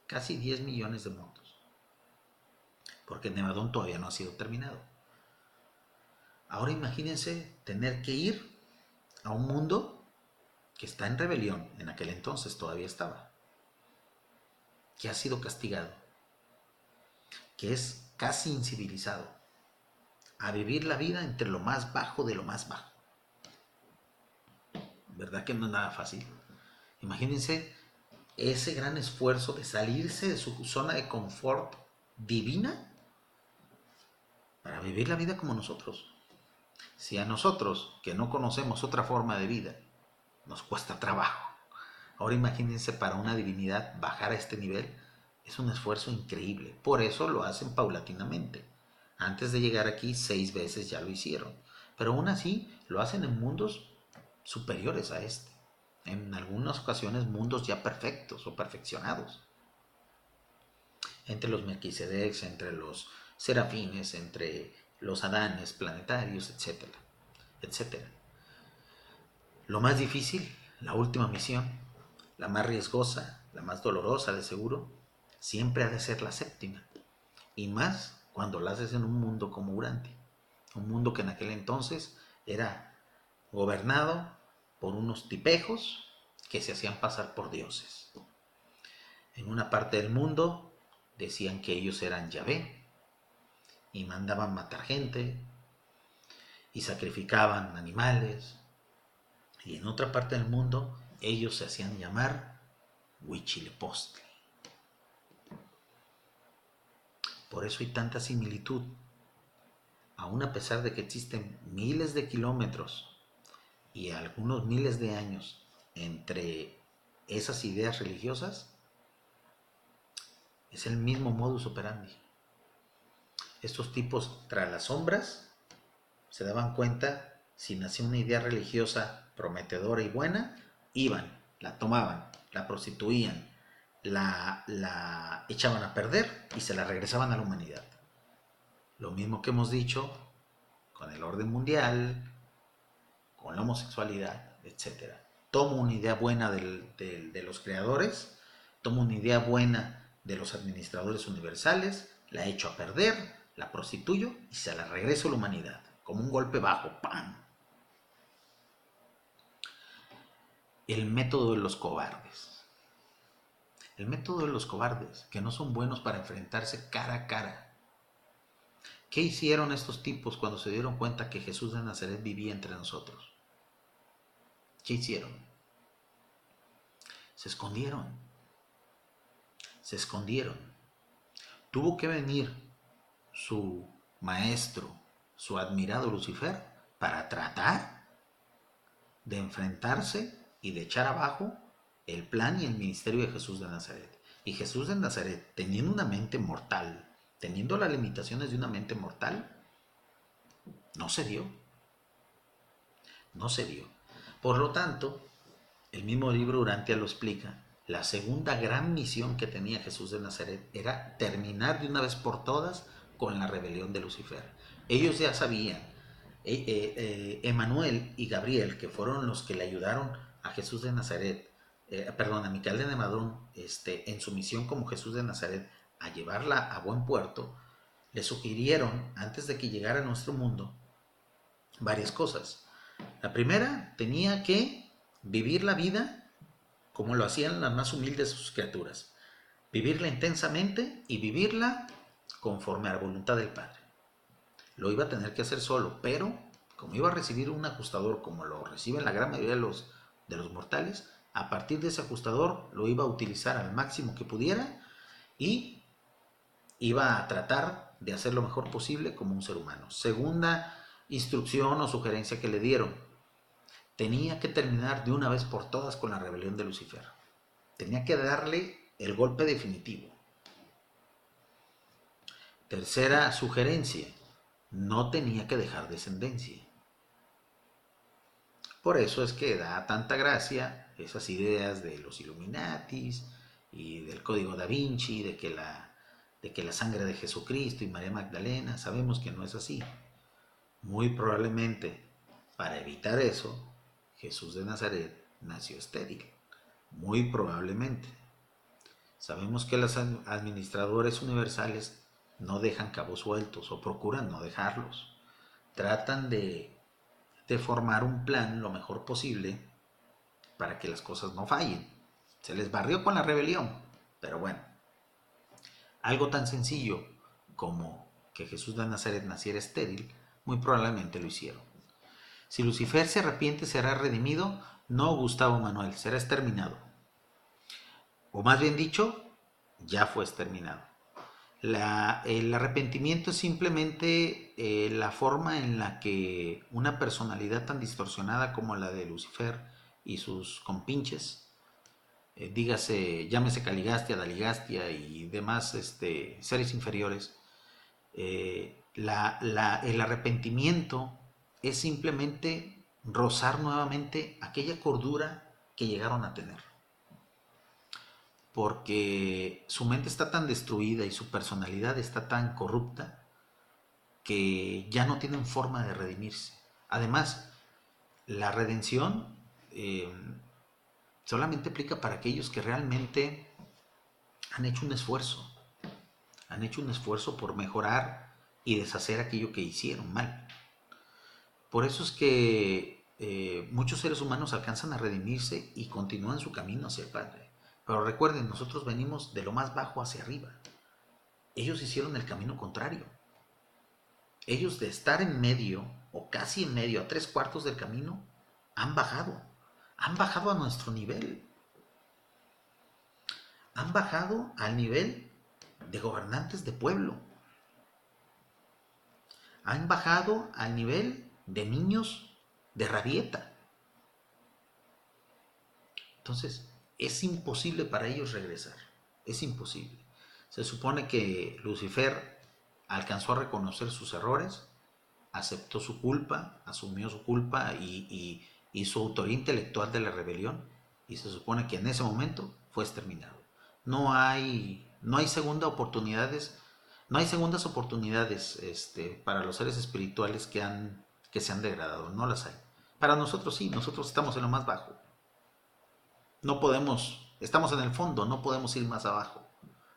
Casi 10 millones de mundos. Porque Nevadón todavía no ha sido terminado. Ahora imagínense tener que ir a un mundo que está en rebelión, en aquel entonces todavía estaba, que ha sido castigado, que es casi incivilizado, a vivir la vida entre lo más bajo de lo más bajo. ¿Verdad que no es nada fácil? Imagínense ese gran esfuerzo de salirse de su zona de confort divina para vivir la vida como nosotros. Si a nosotros, que no conocemos otra forma de vida, nos cuesta trabajo, ahora imagínense para una divinidad bajar a este nivel, es un esfuerzo increíble. Por eso lo hacen paulatinamente. Antes de llegar aquí, seis veces ya lo hicieron. Pero aún así, lo hacen en mundos superiores a este. En algunas ocasiones, mundos ya perfectos o perfeccionados. Entre los Melquisedecs, entre los serafines, entre los adanes planetarios, etcétera, etcétera. Lo más difícil, la última misión, la más riesgosa, la más dolorosa de seguro, siempre ha de ser la séptima. Y más cuando la haces en un mundo como Urantia. Un mundo que en aquel entonces era gobernado por unos tipejos que se hacían pasar por dioses. En una parte del mundo decían que ellos eran Yahvé, y mandaban matar gente y sacrificaban animales. Y en otra parte del mundo ellos se hacían llamar Huichilepostle. Por eso hay tanta similitud. Aún a pesar de que existen miles de kilómetros y algunos miles de años entre esas ideas religiosas, es el mismo modus operandi estos tipos tras las sombras se daban cuenta si nacía una idea religiosa prometedora y buena, iban, la tomaban, la prostituían, la, la echaban a perder y se la regresaban a la humanidad. Lo mismo que hemos dicho con el orden mundial, con la homosexualidad, etc. Tomo una idea buena de los creadores, tomo una idea buena de los administradores universales, la echo a perder, la prostituyo y se la regreso a la humanidad, como un golpe bajo, ¡pam! El método de los cobardes. El método de los cobardes, que no son buenos para enfrentarse cara a cara. ¿Qué hicieron estos tipos cuando se dieron cuenta que Jesús de Nazaret vivía entre nosotros? ¿Qué hicieron? Se escondieron. Se escondieron. Tuvo que venir su maestro, su admirado Lucifer, para tratar de enfrentarse y de echar abajo el plan y el ministerio de Jesús de Nazaret. Y Jesús de Nazaret, teniendo una mente mortal, teniendo las limitaciones de una mente mortal, no se dio. No se dio. Por lo tanto, el mismo libro Urantia lo explica. La segunda gran misión que tenía Jesús de Nazaret era terminar de una vez por todas con la rebelión de Lucifer. Ellos ya sabían, eh, eh, eh, Emanuel y Gabriel, que fueron los que le ayudaron a Jesús de Nazaret, perdón, a Micael de Nemadón, este, en su misión como Jesús de Nazaret, a llevarla a buen puerto, le sugirieron, antes de que llegara a nuestro mundo, varias cosas. La primera, tenía que vivir la vida como lo hacían las más humildes de sus criaturas, vivirla intensamente y vivirla conforme a la voluntad del Padre. Lo iba a tener que hacer solo, pero como iba a recibir un ajustador como lo reciben la gran mayoría de los, de los mortales, a partir de ese ajustador lo iba a utilizar al máximo que pudiera y iba a tratar de hacer lo mejor posible como un ser humano. Segunda instrucción o sugerencia que le dieron, tenía que terminar de una vez por todas con la rebelión de Lucifer. Tenía que darle el golpe definitivo. Tercera sugerencia, no tenía que dejar descendencia. Por eso es que da tanta gracia esas ideas de los Illuminatis y del código da Vinci, de que la, de que la sangre de Jesucristo y María Magdalena, sabemos que no es así. Muy probablemente, para evitar eso, Jesús de Nazaret nació estéril. Muy probablemente. Sabemos que los administradores universales no dejan cabos sueltos o procuran no dejarlos. Tratan de de formar un plan lo mejor posible para que las cosas no fallen. Se les barrió con la rebelión, pero bueno, algo tan sencillo como que Jesús de Nazaret naciera estéril, muy probablemente lo hicieron. Si Lucifer se arrepiente, será redimido, no Gustavo Manuel, será exterminado. O más bien dicho, ya fue exterminado el arrepentimiento es simplemente eh, la forma en la que una personalidad tan distorsionada como la de Lucifer y sus compinches, eh, dígase, llámese Caligastia, Daligastia y demás este, seres inferiores, eh, el arrepentimiento es simplemente rozar nuevamente aquella cordura que llegaron a tener porque su mente está tan destruida y su personalidad está tan corrupta que ya no tienen forma de redimirse. Además, la redención eh, solamente aplica para aquellos que realmente han hecho un esfuerzo, han hecho un esfuerzo por mejorar y deshacer aquello que hicieron mal. Por eso es que eh, muchos seres humanos alcanzan a redimirse y continúan su camino hacia el Padre. Pero recuerden, nosotros venimos de lo más bajo hacia arriba. Ellos hicieron el camino contrario. Ellos de estar en medio, o casi en medio, a tres cuartos del camino, han bajado. Han bajado a nuestro nivel. Han bajado al nivel de gobernantes de pueblo. Han bajado al nivel de niños de rabieta. Entonces, es imposible para ellos regresar. Es imposible. Se supone que Lucifer alcanzó a reconocer sus errores, aceptó su culpa, asumió su culpa y, su autoría intelectual de la rebelión y se supone que en ese momento fue exterminado. No hay, no hay segunda oportunidades, no hay segundas oportunidades este, para los seres espirituales que, han, que se han degradado, no las hay. Para nosotros sí, nosotros estamos en lo más bajo. No podemos, estamos en el fondo, no podemos ir más abajo.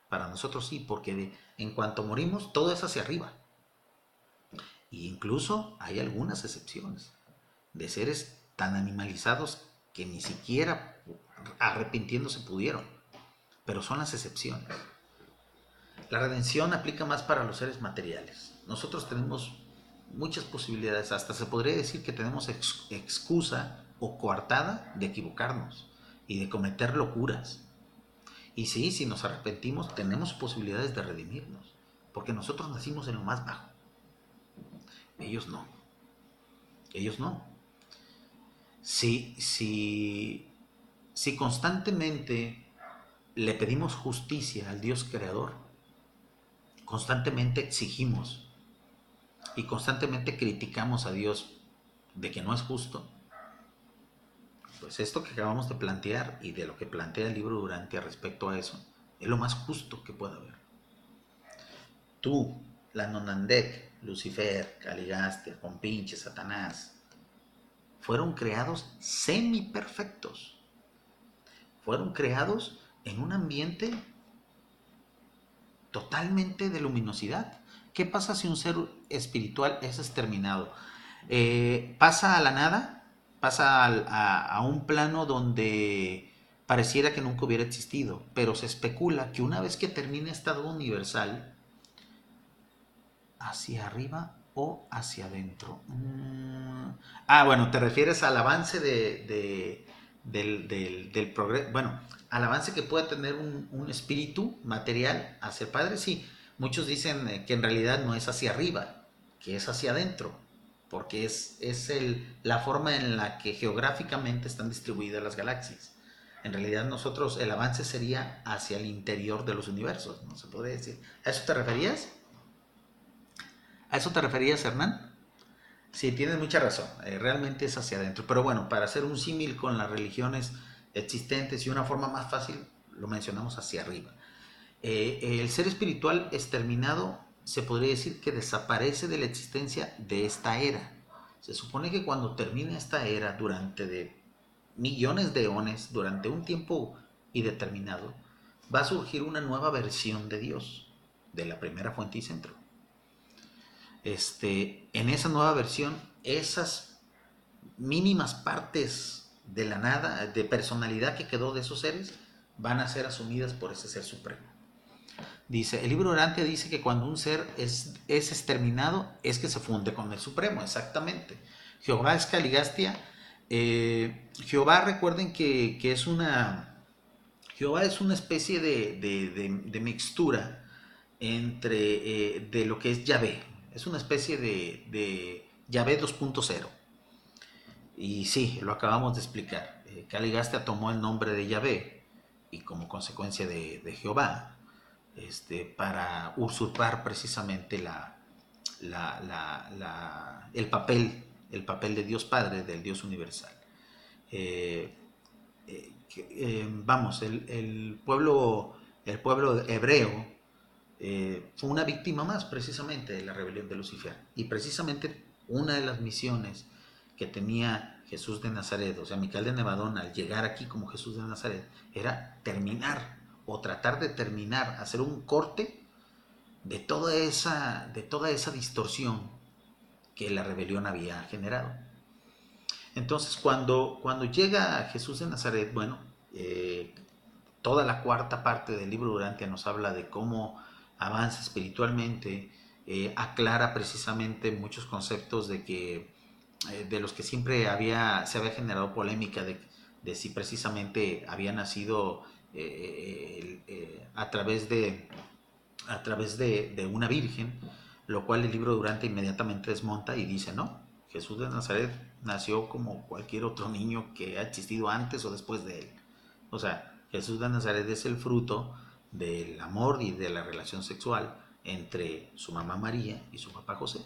Para nosotros sí, porque en cuanto morimos, todo es hacia arriba. E incluso hay algunas excepciones de seres tan animalizados que ni siquiera arrepintiéndose pudieron. Pero son las excepciones. La redención aplica más para los seres materiales. Nosotros tenemos muchas posibilidades, hasta se podría decir que tenemos excusa o coartada de equivocarnos y de cometer locuras. Y sí, si nos arrepentimos, tenemos posibilidades de redimirnos, porque nosotros nacimos en lo más bajo. Ellos no. Ellos no. Si, si, si constantemente le pedimos justicia al Dios creador, constantemente exigimos y constantemente criticamos a Dios de que no es justo, pues esto que acabamos de plantear y de lo que plantea el libro Durante respecto a eso, es lo más justo que pueda haber. Tú, la Nonandek, Lucifer, Caligastia, Compinche, Satanás, fueron creados semi-perfectos. Fueron creados en un ambiente totalmente de luminosidad. ¿Qué pasa si un ser espiritual es exterminado? Eh, ¿Pasa a la nada? pasa a, un plano donde pareciera que nunca hubiera existido, pero se especula que una vez que termine estado universal, hacia arriba o hacia adentro. Mm, ah, bueno, te refieres al avance de, del, progreso, bueno, al avance que puede tener un, espíritu material hacia el Padre, sí. Muchos dicen eh, que en realidad no es hacia arriba, que es hacia adentro, porque es, es el, la forma en la que geográficamente están distribuidas las galaxias. En realidad nosotros, el avance sería hacia el interior de los universos, ¿no? Se podría decir. ¿A eso te referías? ¿A eso te referías, Hernán? Sí, tienes mucha razón. Eh, realmente es hacia adentro. Pero bueno, para hacer un símil con las religiones existentes y una forma más fácil, lo mencionamos hacia arriba. Eh, el ser espiritual exterminado se podría decir que desaparece de la existencia de esta era. Se supone que cuando termine esta era durante de millones de eones, durante un tiempo indeterminado, va a surgir una nueva versión de Dios, de la primera fuente y centro. Este, en esa nueva versión, esas mínimas partes de la nada, de personalidad que quedó de esos seres, van a ser asumidas por ese ser supremo. Dice, el libro orante dice que cuando un ser es, es exterminado, es que se funde con el Supremo, exactamente. Jehová es Caligastia. Eh, Jehová, recuerden que, es una. Jehová es una especie de, mixtura entre eh, de lo que es Yahvé. Es una especie de, de Yahvé 2.0. Y sí, lo acabamos de explicar. Eh, Caligastia tomó el nombre de Yahvé y como consecuencia de, de Jehová este, para usurpar precisamente la, el, papel, el papel de Dios Padre, del Dios universal. Eh, eh, eh, vamos, el, pueblo, el pueblo hebreo fue una víctima más precisamente de la rebelión de Lucifer. Y precisamente una de las misiones que tenía Jesús de Nazaret, o sea, Micael de Nevadón, al llegar aquí como Jesús de Nazaret, era terminar o tratar de terminar, hacer un corte de toda esa, de toda esa distorsión que la rebelión había generado. Entonces, cuando, cuando llega Jesús de Nazaret, bueno, eh, toda la cuarta parte del libro Durante nos habla de cómo avanza espiritualmente, eh, aclara precisamente muchos conceptos de que eh, de los que siempre había se había generado polémica de, de si precisamente había nacido eh, eh, a través, de, a través de, una virgen, lo cual el libro Durante inmediatamente desmonta y dice, no, Jesús de Nazaret nació como cualquier otro niño que ha existido antes o después de él. O sea, Jesús de Nazaret es el fruto del amor y de la relación sexual entre su mamá María y su papá José.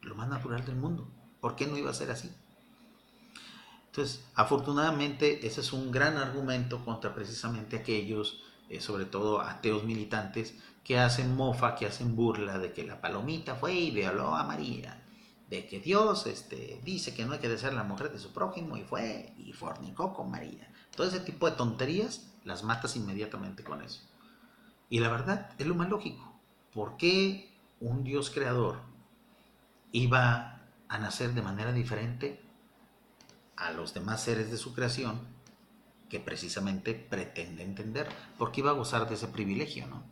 Lo más natural del mundo. ¿Por qué no iba a ser así? Entonces, afortunadamente, ese es un gran argumento contra precisamente aquellos, eh, sobre todo ateos militantes, que hacen mofa, que hacen burla de que la palomita fue y violó a María, de que Dios este, dice que no hay que desear la mujer de su prójimo y fue y fornicó con María. Todo ese tipo de tonterías las matas inmediatamente con eso. Y la verdad es lo más lógico. ¿Por qué un Dios creador iba a nacer de manera diferente a los demás seres de su creación que precisamente pretende entender, porque iba a gozar de ese privilegio, ¿no?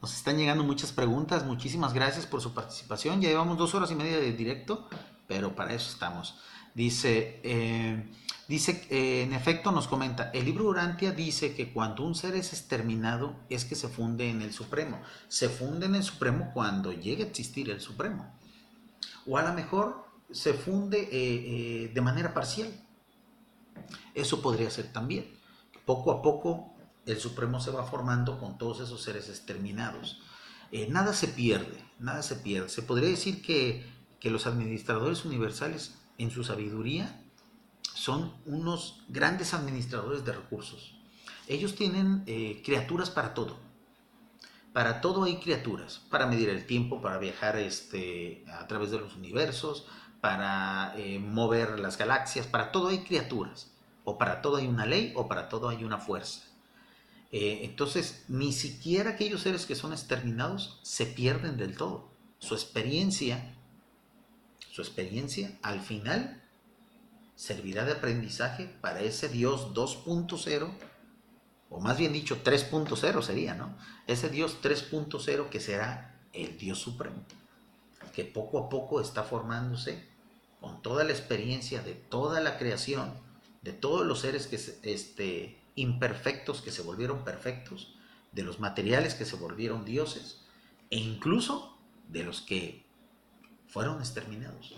Nos están llegando muchas preguntas, muchísimas gracias por su participación, ya llevamos dos horas y media de directo, pero para eso estamos. Dice, eh, dice eh, en efecto nos comenta, el libro Urantia dice que cuando un ser es exterminado es que se funde en el Supremo, se funde en el Supremo cuando llegue a existir el Supremo, o a lo mejor se funde eh, de manera parcial, eso podría ser también. Poco a poco el Supremo se va formando con todos esos seres exterminados. Eh, nada se pierde, nada se pierde. Se podría decir que, los administradores universales, en su sabiduría, son unos grandes administradores de recursos. Ellos tienen eh, criaturas para todo. Para todo hay criaturas, para medir el tiempo, para viajar este, a través de los universos, para eh, mover las galaxias, para todo hay criaturas. O para todo hay una ley o para todo hay una fuerza. Eh, entonces, ni siquiera aquellos seres que son exterminados se pierden del todo. Su experiencia, su experiencia al final servirá de aprendizaje para ese Dios 2.0 o más bien dicho 3.0 sería, ¿no? Ese Dios 3.0 que será el Dios supremo, que poco a poco está formándose con toda la experiencia de toda la creación, de todos los seres que este, imperfectos que se volvieron perfectos, de los materiales que se volvieron dioses, e incluso de los que fueron exterminados.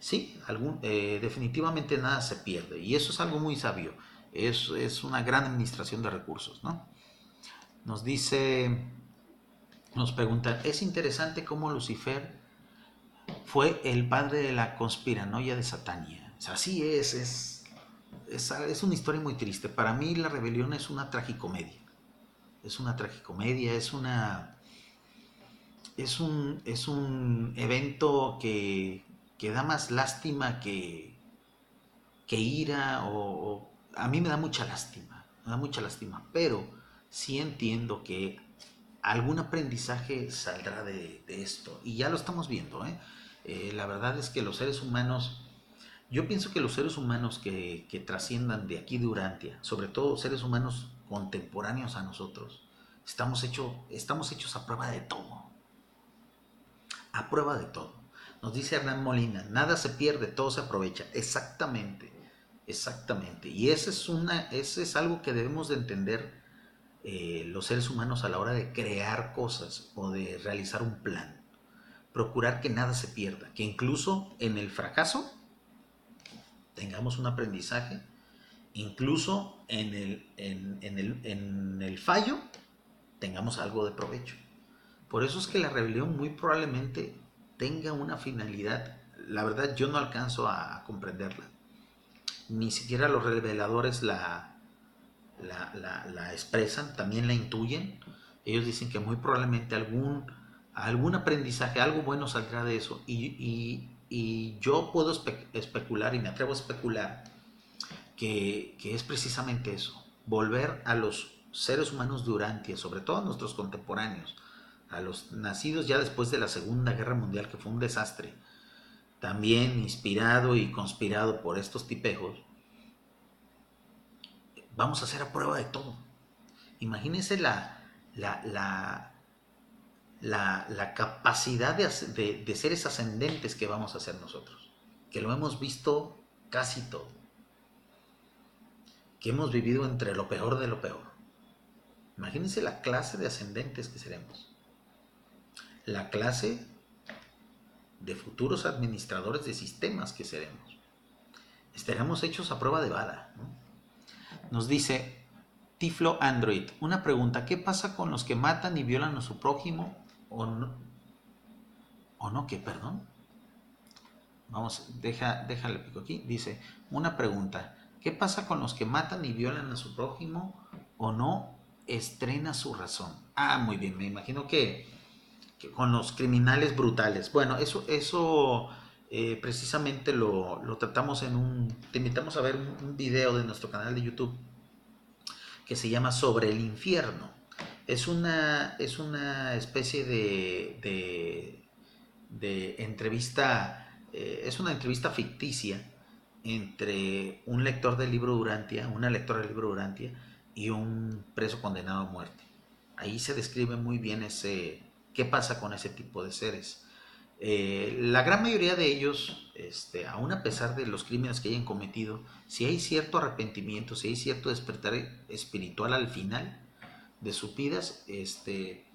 Sí, algún, eh, definitivamente nada se pierde, y eso es algo muy sabio, es, es una gran administración de recursos, ¿no? Nos dice, nos pregunta, es interesante cómo Lucifer fue el padre de la conspiranoia de Satania. Así es, es, es, es, una historia muy triste. Para mí la rebelión es una tragicomedia. Es una tragicomedia, es una... Es un, es un evento que, que da más lástima que, que ira o, a mí me da mucha lástima, me da mucha lástima, pero sí entiendo que algún aprendizaje saldrá de, esto y ya lo estamos viendo. ¿eh? Eh, la verdad es que los seres humanos, yo pienso que los seres humanos que, que trasciendan de aquí de Urantia, sobre todo seres humanos contemporáneos a nosotros, estamos, hecho, estamos hechos a prueba de todo. A prueba de todo. Nos dice Hernán Molina, nada se pierde, todo se aprovecha. Exactamente, exactamente. Y ese es, una, ese es algo que debemos de entender eh, los seres humanos a la hora de crear cosas o de realizar un plan. Procurar que nada se pierda, que incluso en el fracaso tengamos un aprendizaje, incluso en el, en, el, en el fallo tengamos algo de provecho. Por eso es que la rebelión muy probablemente tenga una finalidad, la verdad yo no alcanzo a, comprenderla. Ni siquiera los reveladores la, la, expresan, también la intuyen. Ellos dicen que muy probablemente algún, algún aprendizaje, algo bueno saldrá de eso. Y, yo puedo especular y me atrevo a especular que, que, es precisamente eso, volver a los seres humanos durante, sobre todo a nuestros contemporáneos, a los nacidos ya después de la Segunda Guerra Mundial, que fue un desastre, también inspirado y conspirado por estos tipejos, vamos a hacer a prueba de todo. Imagínense la, la, la, capacidad de, de seres ascendentes que vamos a hacer nosotros, que lo hemos visto casi todo, que hemos vivido entre lo peor de lo peor. Imagínense la clase de ascendentes que seremos la clase de futuros administradores de sistemas que seremos. Estaremos hechos a prueba de bala. Nos dice Tiflo Android, una pregunta, ¿qué pasa con los que matan y violan a su prójimo o no? ¿O no qué, perdón? Vamos, deja, déjale pico aquí. Dice, una pregunta, ¿qué pasa con los que matan y violan a su prójimo o no estrena su razón? Ah, muy bien, me imagino que con los criminales brutales. Bueno, eso, eso eh, precisamente lo, tratamos en un... Te invitamos a ver un, video de nuestro canal de YouTube que se llama Sobre el infierno. Es una, es una especie de, de, entrevista, eh, es una entrevista ficticia entre un lector del libro Durantia, una lectora del libro Durantia y un preso condenado a muerte. Ahí se describe muy bien ese, ¿Qué pasa con ese tipo de seres? Eh, la gran mayoría de ellos, este, aún a pesar de los crímenes que hayan cometido, si hay cierto arrepentimiento, si hay cierto despertar espiritual al final de sus vidas, este,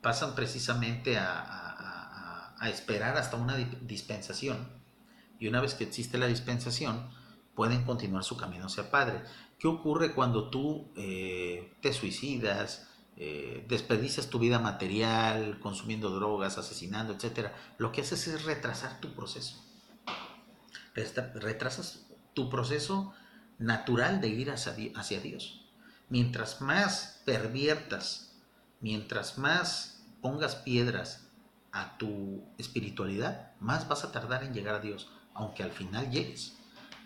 pasan precisamente a, esperar hasta una dispensación. Y una vez que existe la dispensación, pueden continuar su camino hacia Padre. ¿Qué ocurre cuando tú eh, te suicidas, eh, desperdicias tu vida material, consumiendo drogas, asesinando, etc., lo que haces es retrasar tu proceso. Retrasas tu proceso natural de ir hacia Dios. Mientras más perviertas, mientras más pongas piedras a tu espiritualidad, más vas a tardar en llegar a Dios, aunque al final llegues,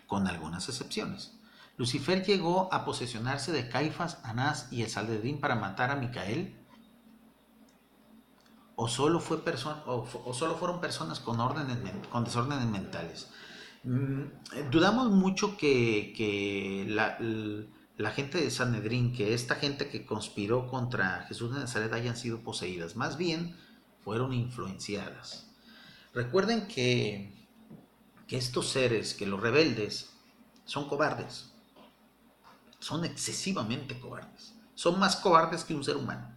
con algunas excepciones. Lucifer llegó a posesionarse de Caifás, Anás y el Saldedín para matar a Micael. ¿O solo, fue o, solo fueron personas con, con desórdenes mentales? Mm, dudamos mucho que, la gente de Sanedrín, que esta gente que conspiró contra Jesús de Nazaret hayan sido poseídas, más bien fueron influenciadas. Recuerden que, que estos seres, que los rebeldes, son cobardes, son excesivamente cobardes, son más cobardes que un ser humano.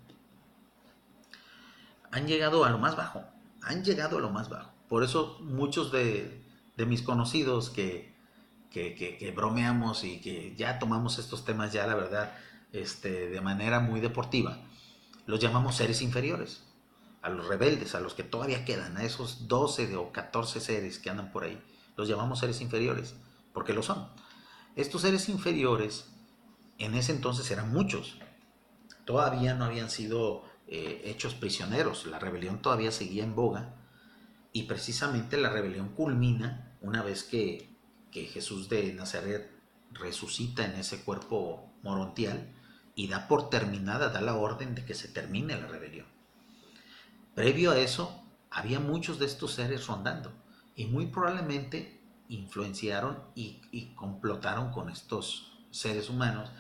Han llegado a lo más bajo, han llegado a lo más bajo. Por eso muchos de, de mis conocidos que, que, bromeamos y que ya tomamos estos temas ya, la verdad, este, de manera muy deportiva, los llamamos seres inferiores, a los rebeldes, a los que todavía quedan, a esos 12 o 14 seres que andan por ahí, los llamamos seres inferiores, porque lo son. Estos seres inferiores en ese entonces eran muchos, todavía no habían sido eh, hechos prisioneros, la rebelión todavía seguía en boga y precisamente la rebelión culmina una vez que que Jesús de Nazaret resucita en ese cuerpo morontial y da por terminada, da la orden de que se termine la rebelión. Previo a eso, había muchos de estos seres rondando y muy probablemente influenciaron y, y complotaron con estos seres humanos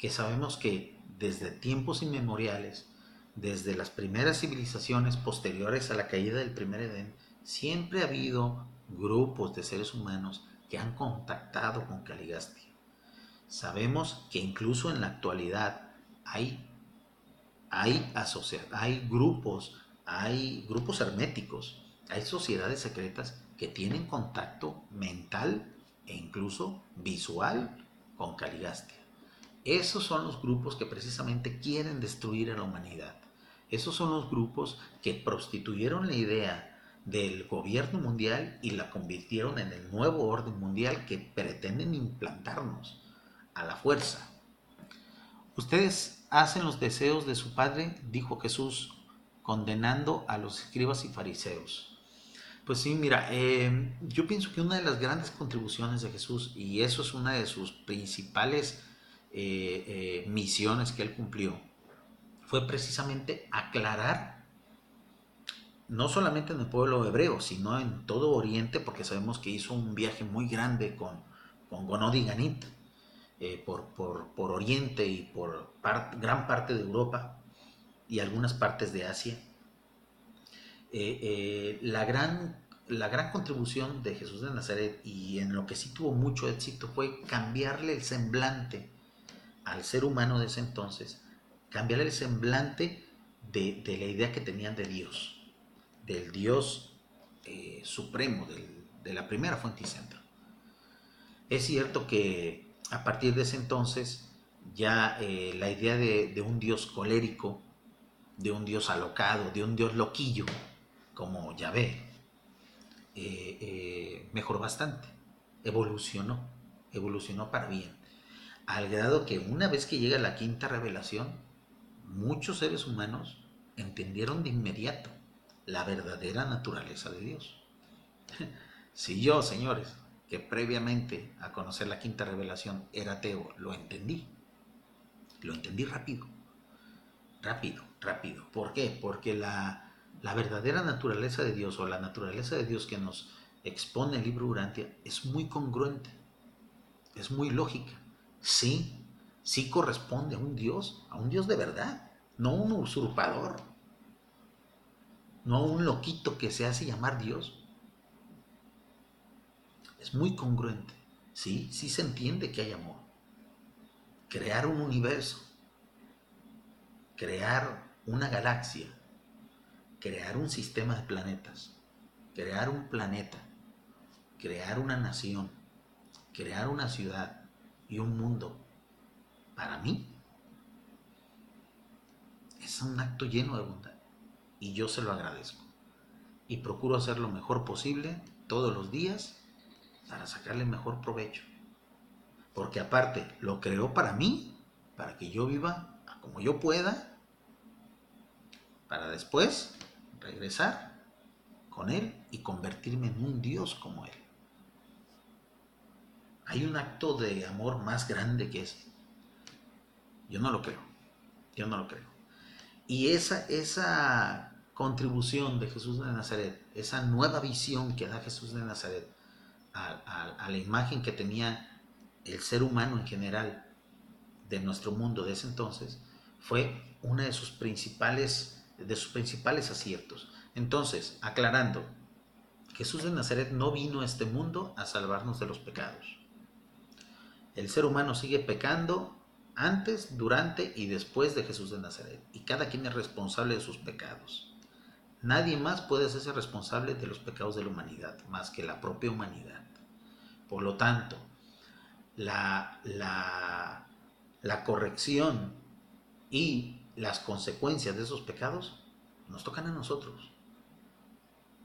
que sabemos que desde tiempos inmemoriales, desde las primeras civilizaciones posteriores a la caída del primer Edén, siempre ha habido grupos de seres humanos que han contactado con Caligastria. Sabemos que incluso en la actualidad hay, hay, hay grupos, hay grupos herméticos, hay sociedades secretas que tienen contacto mental e incluso visual con Caligastria. Esos son los grupos que precisamente quieren destruir a la humanidad. Esos son los grupos que prostituyeron la idea del gobierno mundial y la convirtieron en el nuevo orden mundial que pretenden implantarnos a la fuerza. Ustedes hacen los deseos de su Padre, dijo Jesús, condenando a los escribas y fariseos. Pues sí, mira, eh, yo pienso que una de las grandes contribuciones de Jesús, y eso es una de sus principales eh, eh, misiones que él cumplió, fue precisamente aclarar no solamente en el pueblo hebreo, sino en todo Oriente, porque sabemos que hizo un viaje muy grande con, con Gonodi Ganit eh, por, por, Oriente y por gran parte de Europa y algunas partes de Asia. La, gran, la gran contribución de Jesús de Nazaret y en lo que sí tuvo mucho éxito fue cambiarle el semblante al ser humano de ese entonces, cambiarle el semblante de, de la idea que tenían de Dios del Dios eh, supremo, de la primera fuente y centro. Es cierto que a partir de ese entonces ya eh, la idea de, un Dios colérico, de un Dios alocado, de un Dios loquillo, como Yahvé, eh, mejoró bastante, evolucionó, evolucionó para bien, al grado que una vez que llega la quinta revelación, muchos seres humanos entendieron de inmediato la verdadera naturaleza de Dios. Si yo, señores, que previamente a conocer la quinta revelación era ateo, lo entendí, lo entendí rápido, rápido, rápido. ¿Por qué? Porque la, la verdadera naturaleza de Dios o la naturaleza de Dios que nos expone el libro Urantia es muy congruente, es muy lógica. Sí, sí corresponde a un Dios, a un Dios de verdad, no un usurpador no un loquito que se hace llamar Dios. Es muy congruente, ¿sí? Sí se entiende que hay amor. Crear un universo, crear una galaxia, crear un sistema de planetas, crear un planeta, crear una nación, crear una ciudad y un mundo, para mí, es un acto lleno de bondad y yo se lo agradezco. Y procuro hacer lo mejor posible todos los días para sacarle mejor provecho. Porque aparte, lo creó para mí, para que yo viva como yo pueda, para después regresar con Él y convertirme en un Dios como Él. Hay un acto de amor más grande que ese. Yo no lo creo. Yo no lo creo. Y esa, esa contribución de Jesús de Nazaret, esa nueva visión que da Jesús de Nazaret a, la imagen que tenía el ser humano en general de nuestro mundo de ese entonces, fue una de sus principales, de sus principales aciertos. Entonces, aclarando, Jesús de Nazaret no vino a este mundo a salvarnos de los pecados. El ser humano sigue pecando antes, durante y después de Jesús de Nazaret. Y cada quien es responsable de sus pecados. Nadie más puede hacerse responsable de los pecados de la humanidad, más que la propia humanidad. Por lo tanto, la, la, la corrección y las consecuencias de esos pecados nos tocan a nosotros,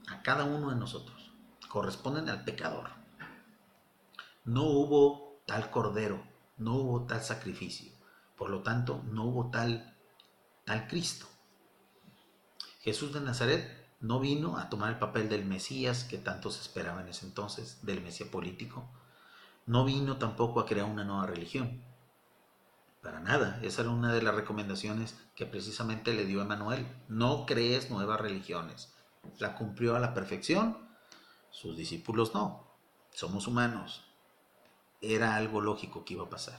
a cada uno de nosotros, corresponden al pecador. No hubo tal cordero, no hubo tal sacrificio, por lo tanto no hubo tal, tal Cristo. Jesús de Nazaret no vino a tomar el papel del Mesías que tantos esperaban en ese entonces, del Mesías político. No vino tampoco a crear una nueva religión. Para nada. Esa era una de las recomendaciones que precisamente le dio Emanuel. No crees nuevas religiones. La cumplió a la perfección. Sus discípulos no. Somos humanos. Era algo lógico que iba a pasar.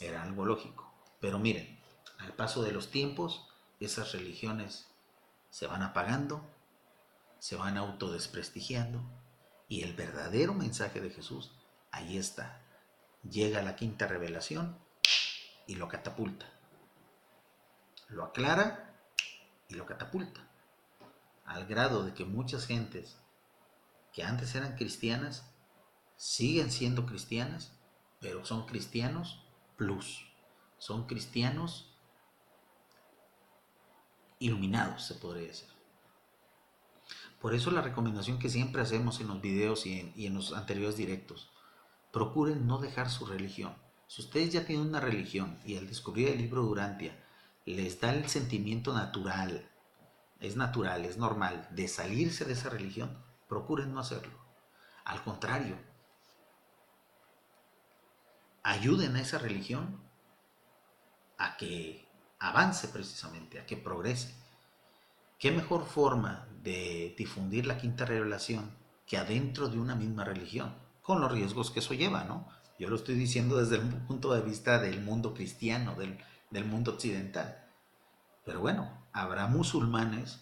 Era algo lógico. Pero miren, al paso de los tiempos, esas religiones se van apagando, se van autodesprestigiando y el verdadero mensaje de Jesús, ahí está. Llega la quinta revelación y lo catapulta. Lo aclara y lo catapulta. Al grado de que muchas gentes que antes eran cristianas siguen siendo cristianas, pero son cristianos plus. Son cristianos iluminados, se podría decir. Por eso la recomendación que siempre hacemos en los videos y en, y en los anteriores directos, procuren no dejar su religión si ustedes ya tienen una religión y al descubrir el libro Durantia les da el sentimiento natural, es natural, es normal, de salirse de esa religión, procuren no hacerlo. Al contrario, ayuden a esa religión a que avance precisamente, a que progrese. ¿Qué mejor forma de difundir la quinta revelación que adentro de una misma religión? Con los riesgos que eso lleva, ¿no? Yo lo estoy diciendo desde el punto de vista del mundo cristiano, del, mundo occidental. Pero bueno, habrá musulmanes,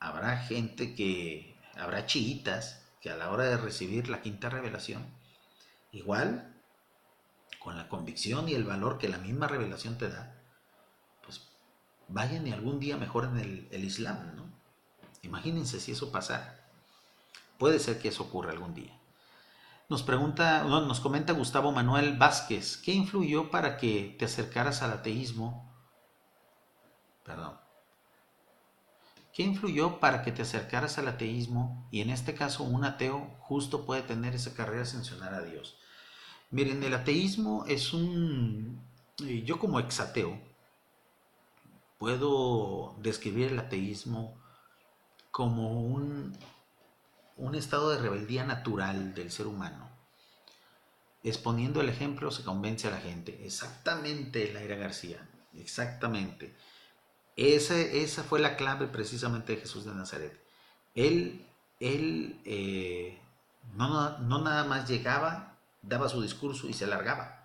habrá gente que, habrá chiitas que a la hora de recibir la quinta revelación, igual, con la convicción y el valor que la misma revelación te da, pues vayan y algún día mejoren el, Islam, ¿no? Imagínense si eso pasara. Puede ser que eso ocurra algún día. Nos pregunta, nos comenta Gustavo Manuel Vázquez, ¿qué influyó para que te acercaras al ateísmo? Perdón. ¿Qué influyó para que te acercaras al ateísmo y en este caso un ateo justo puede tener esa carrera sin mencionar a Dios? Miren, el ateísmo es un... Yo como exateo puedo describir el ateísmo como un, un estado de rebeldía natural del ser humano. Exponiendo el ejemplo se convence a la gente. Exactamente, Laira García. Exactamente. Esa, esa fue la clave precisamente de Jesús de Nazaret. Él, él eh, no, no nada más llegaba, daba su discurso y se alargaba.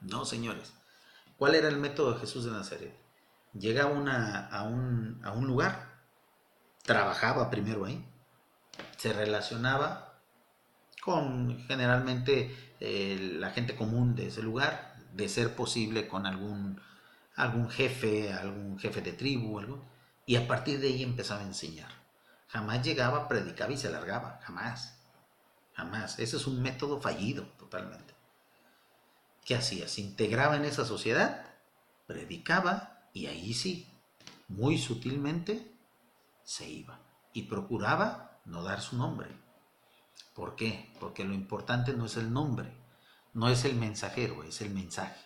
No, señores. ¿Cuál era el método de Jesús de Nazaret? Llegaba a, un, a un lugar, trabajaba primero ahí, se relacionaba con generalmente eh, la gente común de ese lugar, de ser posible con algún, algún jefe, algún jefe de tribu, algo, y a partir de ahí empezaba a enseñar. Jamás llegaba, predicaba y se largaba, jamás, jamás. Ese es un método fallido totalmente. ¿Qué hacía? Se integraba en esa sociedad, predicaba y ahí sí, muy sutilmente, se iba y procuraba no dar su nombre. ¿Por qué? Porque lo importante no es el nombre, no es el mensajero, es el mensaje.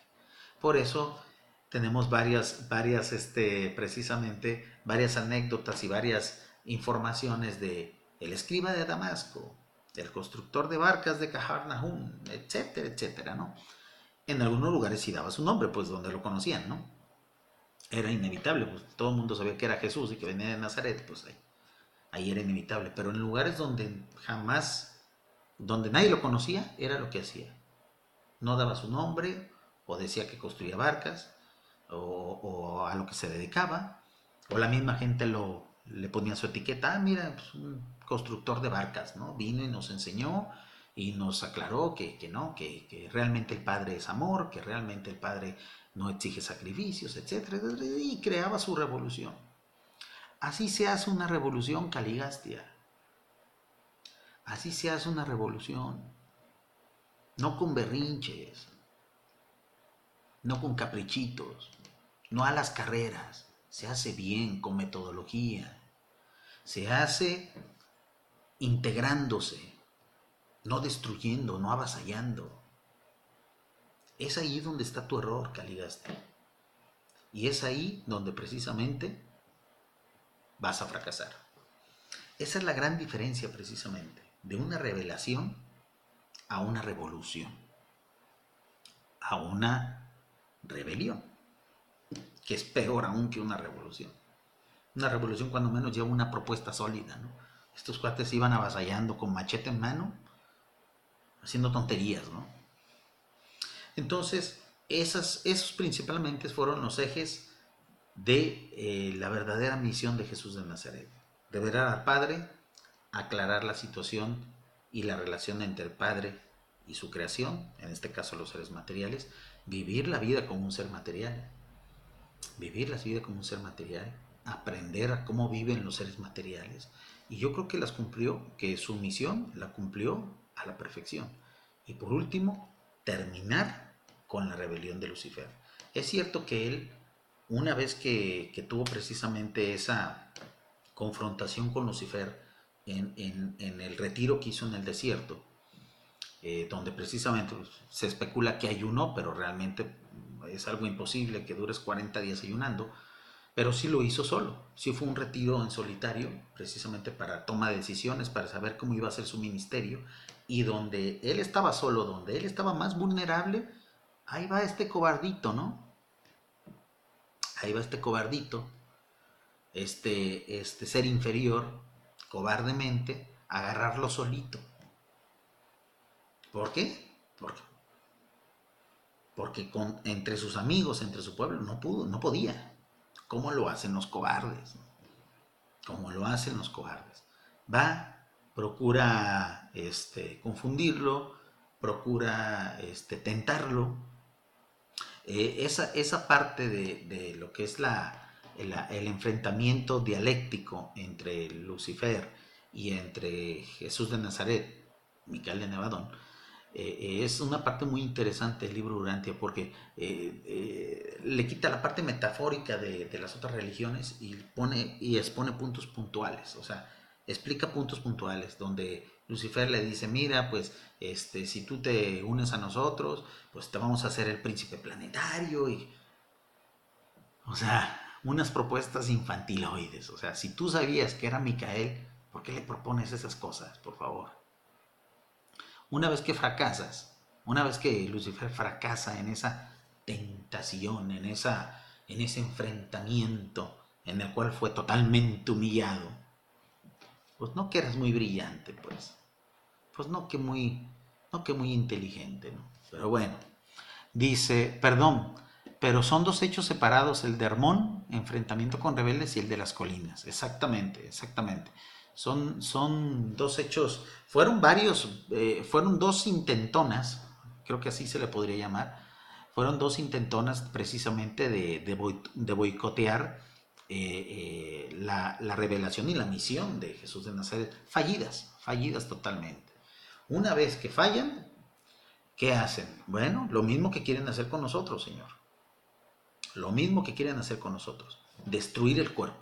Por eso tenemos varias, varias, este, precisamente, varias anécdotas y varias informaciones de el escriba de Damasco, el constructor de barcas de Nahum, etcétera, etcétera, ¿no? En algunos lugares sí daba su nombre, pues donde lo conocían, ¿no? Era inevitable, pues todo el mundo sabía que era Jesús y que venía de Nazaret, pues ahí ahí era inevitable. Pero en lugares donde jamás, donde nadie lo conocía, era lo que hacía. No daba su nombre o decía que construía barcas, o, a lo que se dedicaba, o la misma gente lo, le ponía su etiqueta, ah, mira, pues, un constructor de barcas, ¿no? Vino y nos enseñó y nos aclaró que, no, que, que, realmente el Padre es amor, que realmente el Padre no exige sacrificios, etcétera, y creaba su revolución. Así se hace una revolución, Caligastia. Así se hace una revolución. No con berrinches, no con caprichitos, no a las carreras. Se hace bien, con metodología. Se hace integrándose, no destruyendo, no avasallando. Es ahí donde está tu error, Caligasta. Y es ahí donde precisamente vas a fracasar. Esa es la gran diferencia precisamente de una revelación a una revolución, a una rebelión, que es peor aún que una revolución. Una revolución cuando menos lleva una propuesta sólida, ¿no? Estos cuates iban avasallando con machete en mano, haciendo tonterías, ¿no? Entonces, esos principalmente fueron los ejes de eh, la verdadera misión de Jesús de Nazaret. Revelar al Padre, aclarar la situación y la relación entre el Padre y su creación, en este caso los seres materiales, vivir la vida como un ser material, vivir la vida como un ser material, aprender a cómo viven los seres materiales. Y yo creo que las cumplió, que su misión la cumplió a la perfección. Y por último, terminar con la rebelión de Lucifer. Es cierto que él, una vez que, tuvo precisamente esa confrontación con Lucifer en, el retiro que hizo en el desierto, eh, donde precisamente se especula que ayunó, pero realmente es algo imposible que dures 40 días ayunando, pero sí lo hizo solo, sí fue un retiro en solitario, precisamente para toma de decisiones, para saber cómo iba a ser su ministerio, y donde él estaba solo, donde él estaba más vulnerable, ahí va este cobardito, ¿no? Ahí va este cobardito, este, este ser inferior, cobardemente, agarrarlo solito. ¿Por qué? Porque, porque con, entre sus amigos, entre su pueblo, no pudo, no podía. ¿Cómo lo hacen los cobardes? ¿Cómo lo hacen los cobardes? Va procura este, confundirlo, procura este, tentarlo. Eh, esa, esa, parte de, lo que es la, el, enfrentamiento dialéctico entre Lucifer y entre Jesús de Nazaret, Micael de Nevadón, eh, es una parte muy interesante del libro Urantia porque eh, le quita la parte metafórica de, de, las otras religiones y pone y expone puntos puntuales. O sea, explica puntos puntuales donde Lucifer le dice, mira, pues este, si tú te unes a nosotros, pues te vamos a hacer el príncipe planetario y... O sea, unas propuestas infantiloides. O sea, si tú sabías que era Micael, ¿por qué le propones esas cosas, por favor? Una vez que fracasas, una vez que Lucifer fracasa en esa tentación, en, esa, en ese enfrentamiento en el cual fue totalmente humillado, pues no que eras muy brillante, pues. Pues no que muy, no que muy inteligente, ¿no? Pero bueno, dice, perdón, pero son dos hechos separados, el de Hermón, enfrentamiento con rebeldes, y el de las colinas. Exactamente, exactamente. Son, son dos hechos, fueron varios, eh, fueron dos intentonas, creo que así se le podría llamar, fueron dos intentonas precisamente de, de boicotear eh, eh, la, revelación y la misión de Jesús de Nazaret, fallidas, fallidas totalmente. Una vez que fallan, ¿qué hacen? Bueno, lo mismo que quieren hacer con nosotros, Señor. Lo mismo que quieren hacer con nosotros, destruir el cuerpo.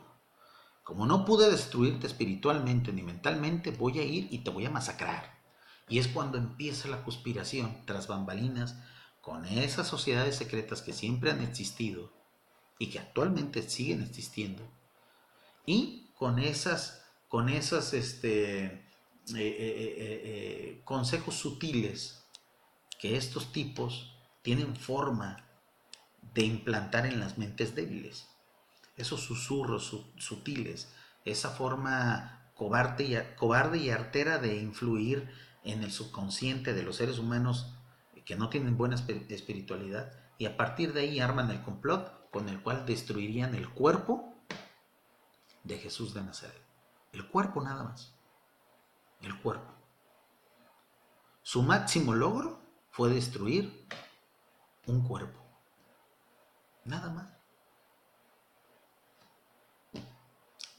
Como no pude destruirte espiritualmente ni mentalmente, voy a ir y te voy a masacrar. Y es cuando empieza la conspiración tras bambalinas con esas sociedades secretas que siempre han existido y que actualmente siguen existiendo. Y con esas, con esas este, eh, eh, eh, consejos sutiles que estos tipos tienen forma de implantar en las mentes débiles. Esos susurros sutiles, esa forma cobarde y, artera de influir en el subconsciente de los seres humanos que no tienen buena espiritualidad y a partir de ahí arman el complot con el cual destruirían el cuerpo de Jesús de Nazaret. El cuerpo nada más. El cuerpo. Su máximo logro fue destruir un cuerpo. Nada más.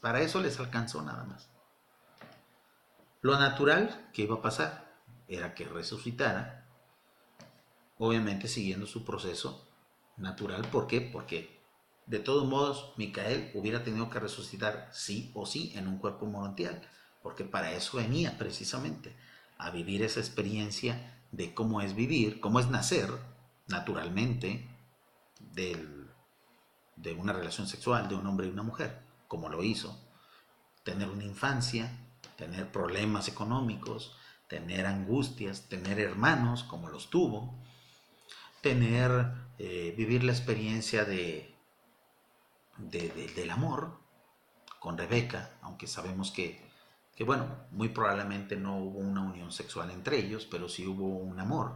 Para eso les alcanzó nada más. Lo natural que iba a pasar era que resucitara, obviamente siguiendo su proceso natural. ¿Por qué? Porque de todos modos Micael hubiera tenido que resucitar sí o sí en un cuerpo morontial, porque para eso venía precisamente, a vivir esa experiencia de cómo es vivir, cómo es nacer naturalmente de una relación sexual de un hombre y una mujer, como lo hizo, tener una infancia, tener problemas económicos, tener angustias, tener hermanos como los tuvo, tener, eh, vivir la experiencia de, del amor con Rebeca, aunque sabemos que, que, bueno, muy probablemente no hubo una unión sexual entre ellos, pero sí hubo un amor.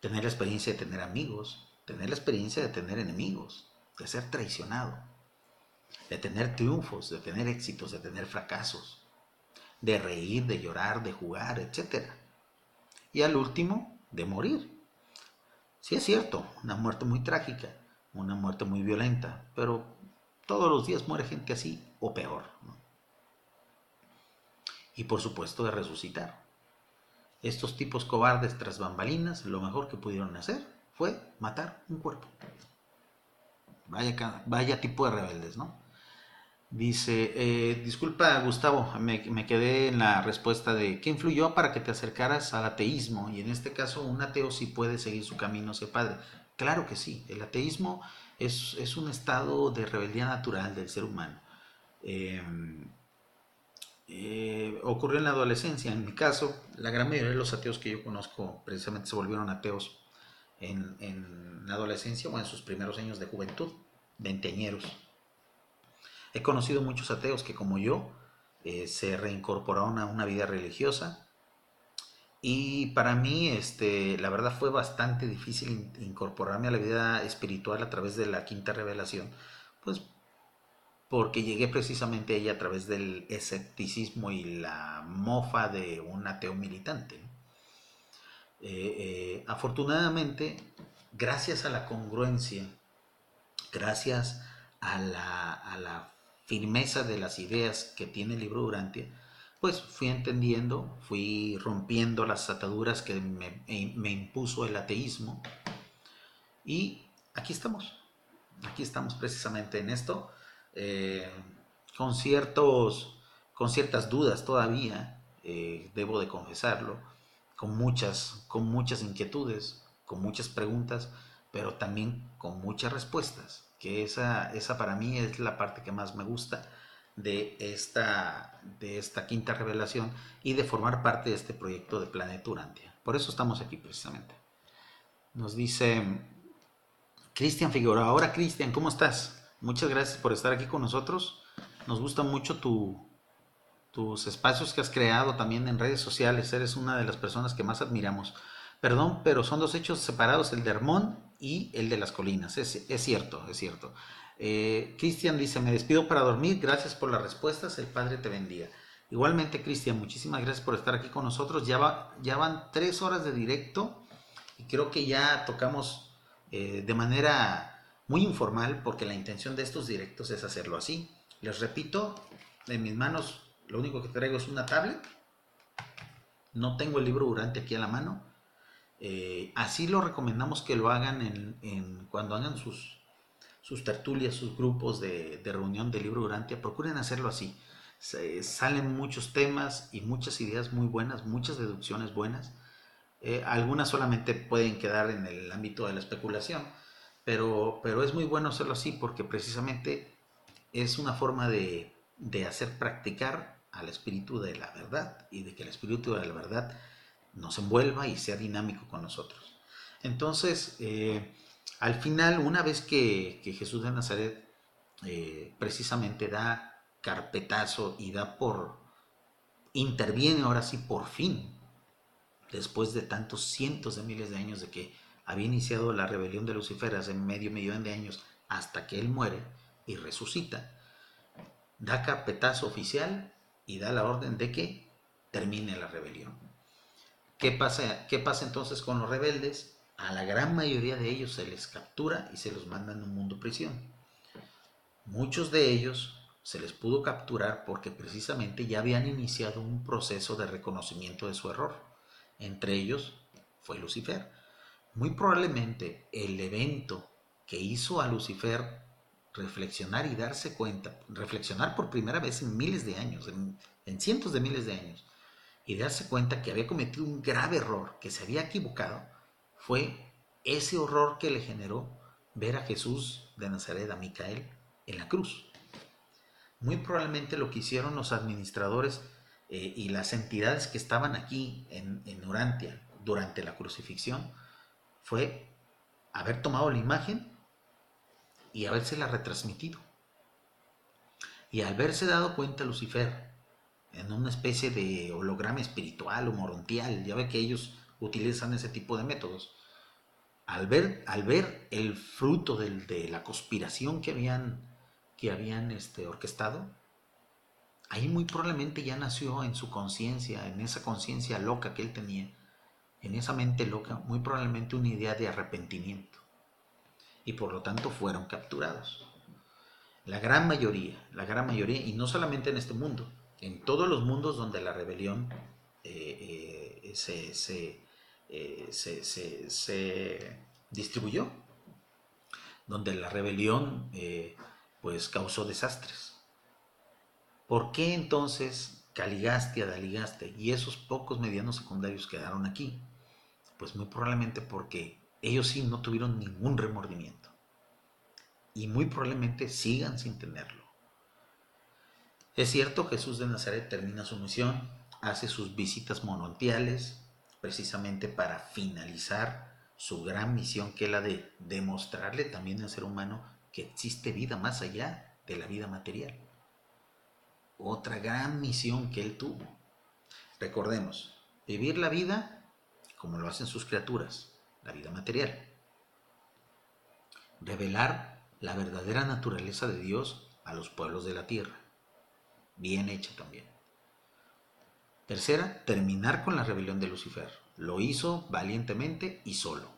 Tener la experiencia de tener amigos, tener la experiencia de tener enemigos, de ser traicionado, de tener triunfos, de tener éxitos, de tener fracasos, de reír, de llorar, de jugar, etc. Y al último, de morir. Sí es cierto, una muerte muy trágica, una muerte muy violenta, pero todos los días muere gente así o peor. Y por supuesto de resucitar. Estos tipos cobardes tras bambalinas, lo mejor que pudieron hacer fue matar un cuerpo. Vaya, vaya tipo de rebeldes, ¿no? Dice, eh, disculpa Gustavo, me, me, quedé en la respuesta de ¿qué influyó para que te acercaras al ateísmo? Y en este caso un ateo sí puede seguir su camino hacia padre. Claro que sí, el ateísmo es, es un estado de rebeldía natural del ser humano. Em, eh, ocurrió en la adolescencia, en mi caso, la gran mayoría de los ateos que yo conozco precisamente se volvieron ateos en, en la adolescencia o en sus primeros años de juventud, veinteñeros. He conocido muchos ateos que como yo eh, se reincorporaron a una vida religiosa y para mí este, la verdad fue bastante difícil incorporarme a la vida espiritual a través de la quinta revelación, pues porque llegué precisamente a ella a través del escepticismo y la mofa de un ateo militante. Eh, eh, afortunadamente, gracias a la congruencia, gracias a la, a la firmeza de las ideas que tiene el libro Durantia, pues fui entendiendo, fui rompiendo las ataduras que me, impuso el ateísmo. Y aquí estamos, aquí estamos precisamente en esto, eh, con, ciertos, con ciertas dudas todavía, eh, debo de confesarlo, con muchas, con muchas inquietudes, con muchas preguntas, pero también con muchas respuestas que esa, esa para mí es la parte que más me gusta de esta, de esta quinta revelación y de formar parte de este proyecto de Planeta Urantia. Por eso estamos aquí precisamente. Nos dice Cristian Figueroa. Ahora Cristian, ¿cómo estás? Muchas gracias por estar aquí con nosotros. Nos gusta mucho tu, tus espacios que has creado también en redes sociales. Eres una de las personas que más admiramos. Perdón, pero son dos hechos separados, el de Hermón y el de las colinas. Es, cierto, es cierto. Eh, Cristian dice, me despido para dormir, gracias por las respuestas, el Padre te bendiga. Igualmente, Cristian, muchísimas gracias por estar aquí con nosotros. Ya, va, ya van tres horas de directo y creo que ya tocamos eh, de manera muy informal porque la intención de estos directos es hacerlo así. Les repito, en mis manos lo único que traigo es una tablet. No tengo el libro durante aquí a la mano eh, así lo recomendamos que lo hagan en, cuando hagan sus, sus tertulias, sus grupos de, reunión de libro Durantia, procuren hacerlo así. salen muchos temas y muchas ideas muy buenas, muchas deducciones buenas. Eh, algunas solamente pueden quedar en el ámbito de la especulación, pero, pero es muy bueno hacerlo así porque precisamente es una forma de, de hacer practicar al espíritu de la verdad y de que el espíritu de la verdad nos envuelva y sea dinámico con nosotros. Entonces, eh, al final, una vez que, Jesús de Nazaret eh, precisamente da carpetazo y da por, interviene ahora sí por fin, después de tantos cientos de miles de años de que había iniciado la rebelión de Lucifer hace medio millón de años hasta que él muere y resucita, da carpetazo oficial y da la orden de que termine la rebelión. ¿Qué pasa, ¿Qué pasa entonces con los rebeldes? A la gran mayoría de ellos se les captura y se los manda en un mundo prisión. Muchos de ellos se les pudo capturar porque precisamente ya habían iniciado un proceso de reconocimiento de su error. Entre ellos fue Lucifer. Muy probablemente el evento que hizo a Lucifer reflexionar y darse cuenta, reflexionar por primera vez en miles de años, en cientos de miles de años, y darse cuenta que había cometido un grave error, que se había equivocado, fue ese horror que le generó ver a Jesús de Nazaret, a Micael, en la cruz. Muy probablemente lo que hicieron los administradores eh, y las entidades que estaban aquí en, en Urantia durante la crucifixión fue haber tomado la imagen y habérsela retransmitido. Y al verse dado cuenta Lucifer en una especie de holograma espiritual o morontial, ya ve que ellos utilizan ese tipo de métodos, al ver, al ver el fruto de la conspiración que habían, que habían este, orquestado, ahí muy probablemente ya nació en su conciencia, en esa conciencia loca que él tenía, en esa mente loca, muy probablemente una idea de arrepentimiento. Y por lo tanto fueron capturados. La gran mayoría, la gran mayoría, y no solamente en este mundo, en todos los mundos donde la rebelión eh, eh, eh, se, se, distribuyó, donde la rebelión pues causó desastres. ¿Por qué entonces Caligastia, Daligastia y esos pocos medianos secundarios quedaron aquí? Pues muy probablemente porque ellos sí no tuvieron ningún remordimiento. Y muy probablemente sigan sin tenerlo. Es cierto, Jesús de Nazaret termina su misión, hace sus visitas monontiales, precisamente para finalizar su gran misión, que es la de demostrarle también al ser humano que existe vida más allá de la vida material. Otra gran misión que él tuvo. Recordemos, vivir la vida como lo hacen sus criaturas, la vida material. Revelar la verdadera naturaleza de Dios a los pueblos de la tierra bien hecha también. Tercera, terminar con la rebelión de Lucifer. Lo hizo valientemente y solo.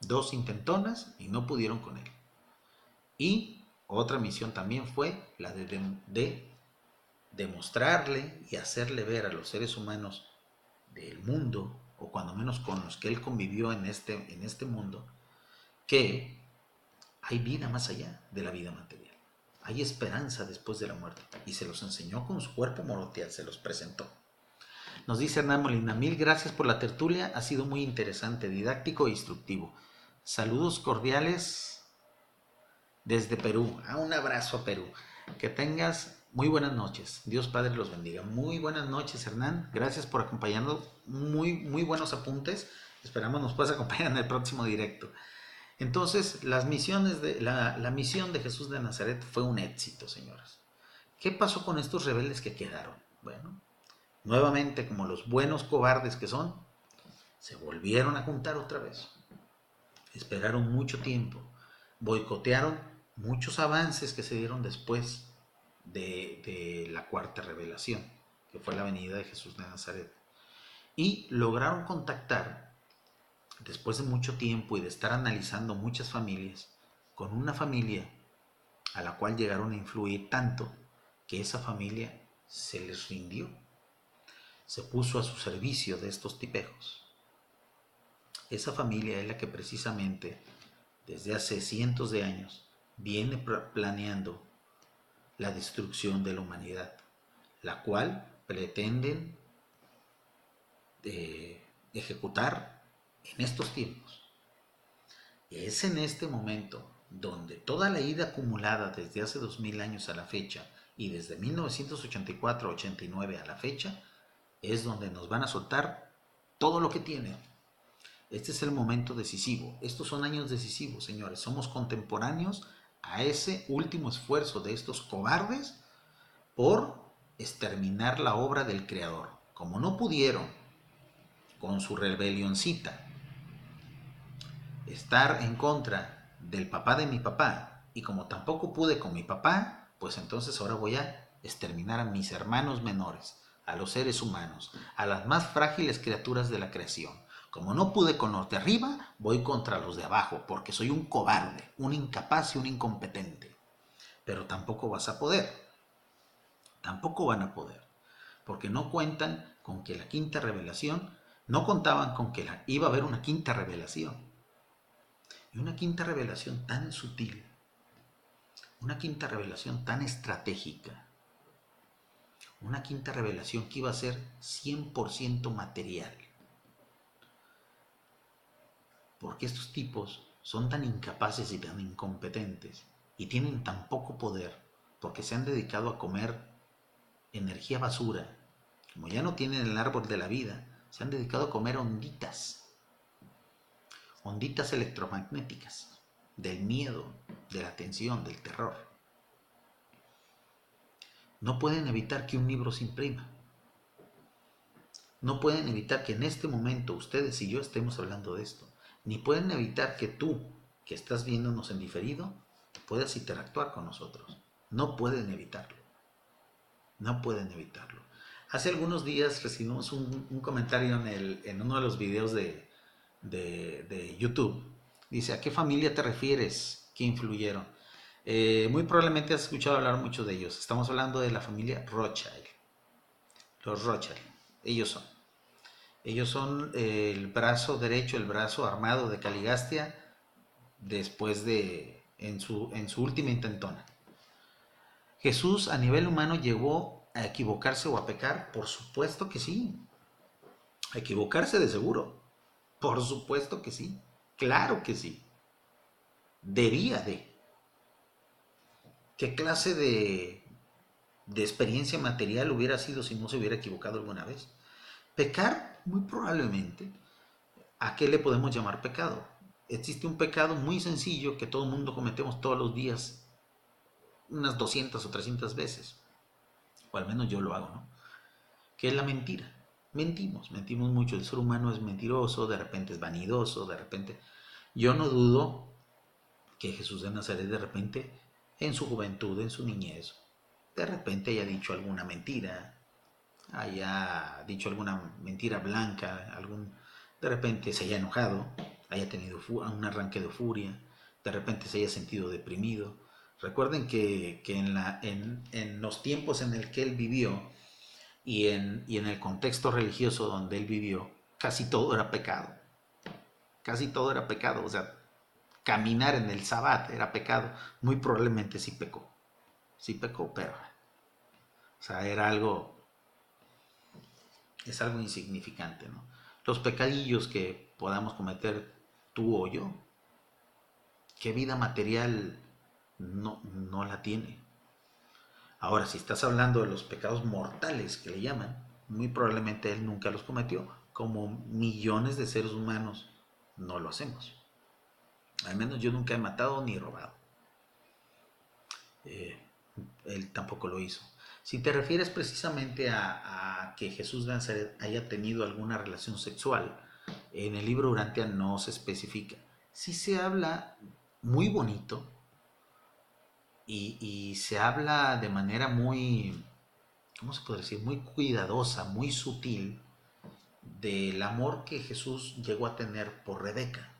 Dos intentonas y no pudieron con él. Y otra misión también fue la de, demostrarle y hacerle ver a los seres humanos del mundo, o cuando menos con los que él convivió en este, en este mundo, que hay vida más allá de la vida material. Hay esperanza después de la muerte. Y se los enseñó con su cuerpo moroteal, se los presentó. Nos dice Hernán Molina, mil gracias por la tertulia, ha sido muy interesante, didáctico e instructivo. Saludos cordiales desde Perú. Ah, un abrazo a Perú. Que tengas muy buenas noches. Dios Padre los bendiga. Muy buenas noches, Hernán. Gracias por acompañarnos. Muy, muy buenos apuntes. Esperamos nos puedas acompañar en el próximo directo. Entonces, las misiones la, misión de Jesús de Nazaret fue un éxito, señoras. ¿Qué pasó con estos rebeldes que quedaron? Bueno, nuevamente, como los buenos cobardes que son, se volvieron a juntar otra vez. Esperaron mucho tiempo, boicotearon muchos avances que se dieron después de, de la cuarta revelación, que fue la venida de Jesús de Nazaret, y lograron contactar después de mucho tiempo y de estar analizando muchas familias, con una familia a la cual llegaron a influir tanto que esa familia se les rindió, se puso a su servicio de estos tipejos. Esa familia es la que precisamente desde hace cientos de años viene planeando la destrucción de la humanidad, la cual pretenden eh, ejecutar en estos tiempos. Es en este momento donde toda la ida acumulada desde hace 2000 años a la fecha y desde 1984-89 a la fecha es donde nos van a soltar todo lo que tienen. Este es el momento decisivo. Estos son años decisivos, señores. Somos contemporáneos a ese último esfuerzo de estos cobardes por exterminar la obra del Creador. Como no pudieron con su rebelioncita estar en contra del papá de mi papá y como tampoco pude con mi papá, pues entonces ahora voy a exterminar a mis hermanos menores, a los seres humanos, a las más frágiles criaturas de la creación. Como no pude con los de arriba, voy contra los de abajo, porque soy un cobarde, un incapaz y un incompetente. Pero tampoco vas a poder. Tampoco van a poder. Porque no cuentan con que la quinta revelación, no contaban con que iba a haber una quinta revelación. Y una quinta revelación tan sutil, una quinta revelación tan estratégica, una quinta revelación que iba a ser 100% material porque estos tipos son tan incapaces y tan incompetentes y tienen tan poco poder porque se han dedicado a comer energía basura. Como ya no tienen el árbol de la vida, se han dedicado a comer onditas, onditas electromagnéticas, del miedo, de la tensión, del terror. No pueden evitar que un libro se imprima. No pueden evitar que en este momento ustedes y yo estemos hablando de esto ni pueden evitar que tú, que estás viéndonos en diferido, puedas interactuar con nosotros. No pueden evitarlo. No pueden evitarlo. Hace algunos días recibimos un, comentario en, uno de los videos de, de, YouTube. Dice, ¿a qué familia te refieres que influyeron? Eh, muy probablemente has escuchado hablar mucho de ellos. Estamos hablando de la familia Rothschild. Los Rothschild. Ellos son. Ellos son eh, el brazo derecho, el brazo armado de Caligastia después de, en su, en su última intentona. Jesús a nivel humano llegó a equivocarse o a pecar, por supuesto que sí. A equivocarse de seguro, por supuesto que sí. Claro que sí. Debía de. ¿Qué clase de, de experiencia material hubiera sido si no se hubiera equivocado alguna vez? Pecar muy probablemente, ¿a qué le podemos llamar pecado? Existe un pecado muy sencillo que todo el mundo cometemos todos los días, unas 200 o 300 veces, o al menos yo lo hago, ¿no? Que es la mentira. Mentimos, mentimos mucho. El ser humano es mentiroso, de repente es vanidoso, de repente... Yo no dudo que Jesús de Nazaret de repente, en su juventud, en su niñez, de repente haya dicho alguna mentira, haya dicho alguna mentira blanca, algún, de repente se haya enojado, haya tenido un arranque de furia, de repente se haya sentido deprimido. Recuerden que, en, la, en, en, los tiempos en el que él vivió y en, y en el contexto religioso donde él vivió, casi todo era pecado. Casi todo era pecado. O sea, caminar en el sabbat era pecado. Muy probablemente sí pecó. Sí pecó, pero... O sea, era algo es algo insignificante. Los pecadillos que podamos cometer tú o yo, ¿qué vida material no, no la tiene? Ahora, si estás hablando de los pecados mortales que le llaman, muy probablemente él nunca los cometió, como millones de seres humanos no lo hacemos. Al menos yo nunca he matado ni robado. Eh, él tampoco lo hizo. Si te refieres precisamente a, que Jesús de Nazaret haya tenido alguna relación sexual, en el libro Urantia no se especifica. Sí se habla muy bonito y, se habla de manera muy, ¿cómo se puede decir? Muy cuidadosa, muy sutil del amor que Jesús llegó a tener por Rebeca,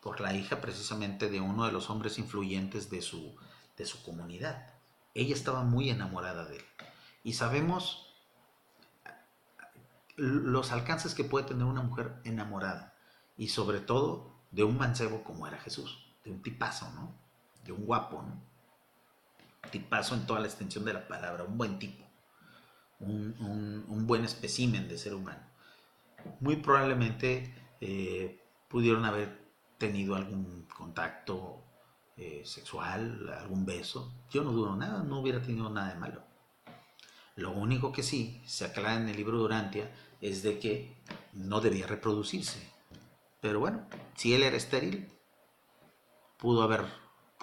por la hija precisamente de uno de los hombres influyentes de su, de su comunidad ella estaba muy enamorada de él. Y sabemos los alcances que puede tener una mujer enamorada. Y sobre todo de un mancebo como era Jesús. De un tipazo, ¿no? De un guapo, ¿no? Tipazo en toda la extensión de la palabra. Un buen tipo. Un, buen espécimen de ser humano. Muy probablemente eh, pudieron haber tenido algún contacto eh, sexual, algún beso, yo no dudo nada, no hubiera tenido nada de malo. Lo único que sí se aclara en el libro de Urantia es de que no debía reproducirse. Pero bueno, si él era estéril, pudo haber,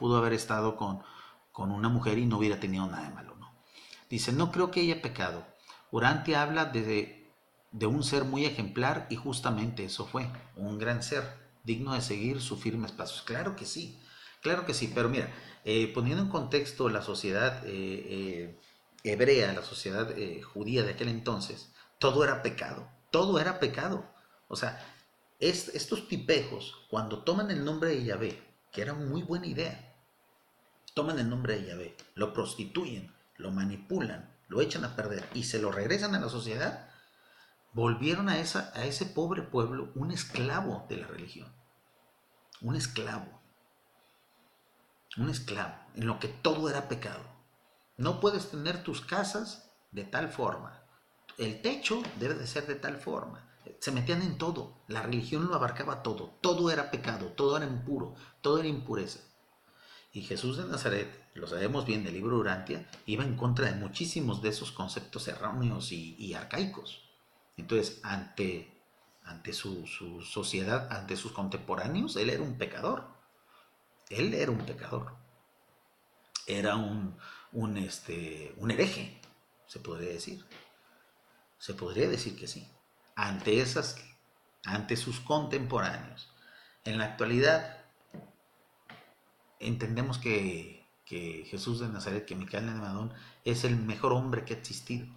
pudo haber estado con, con una mujer y no hubiera tenido nada de malo. ¿no? Dice, no creo que haya pecado. Urantia habla de, de un ser muy ejemplar y justamente eso fue, un gran ser digno de seguir sus firmes pasos. Claro que sí, claro que sí, pero mira, eh, poniendo en contexto la sociedad eh, hebrea, la sociedad judía de aquel entonces, todo era pecado, todo era pecado. O sea, estos tipejos, cuando toman el nombre de Yahvé, que era muy buena idea, toman el nombre de Yahvé, lo prostituyen, lo manipulan, lo echan a perder y se lo regresan a la sociedad, volvieron a, esa, a ese pobre pueblo un esclavo de la religión. Un esclavo. Un esclavo, en lo que todo era pecado. No puedes tener tus casas de tal forma. El techo debe de ser de tal forma se metían en todo. La religión lo abarcaba todo. Todo era pecado, todo era impuro, todo era impureza. Y Jesús de Nazaret, lo sabemos bien del libro Urantia, iba en contra de muchísimos de esos conceptos erróneos y, arcaicos. Entonces, ante, ante su, sociedad, ante sus contemporáneos, él era un pecador. Él era un pecador. Era un, un, este, un hereje, se podría decir. Se podría decir que sí ante, esas, ante sus contemporáneos. En la actualidad, entendemos que, Jesús de Nazaret, que Micael de Madón, es el mejor hombre que ha existido.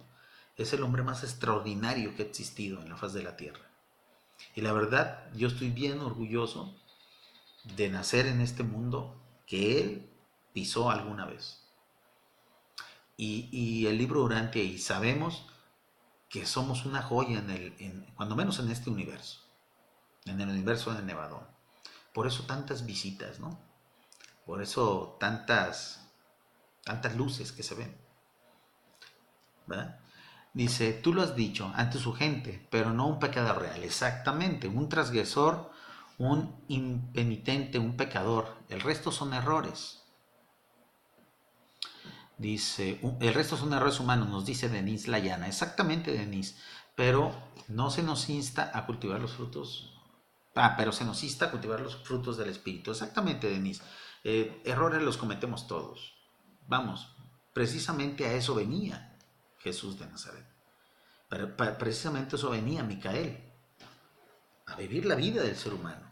Es el hombre más extraordinario que ha existido en la faz de la tierra. Y la verdad, yo estoy bien orgulloso de nacer en este mundo que él pisó alguna vez. Y, el libro Durante, y sabemos que somos una joya en el, cuando menos en este universo, en el universo de Nevadón. Por eso tantas visitas, ¿no? Por eso tantas, tantas luces que se ven. ¿verdad? Dice, tú lo has dicho ante su gente, pero no un pecador real. Exactamente, un transgresor, un impenitente, un pecador. El resto son errores. Dice, el resto son errores humanos, nos dice Denise Layana. Exactamente, Denise. Pero no se nos insta a cultivar los frutos. Ah, pero se nos insta a cultivar los frutos del Espíritu. Exactamente, Denise. Eh, errores los cometemos todos. Vamos, precisamente a eso venía Jesús de Nazaret. precisamente eso venía Micael. A vivir la vida del ser humano.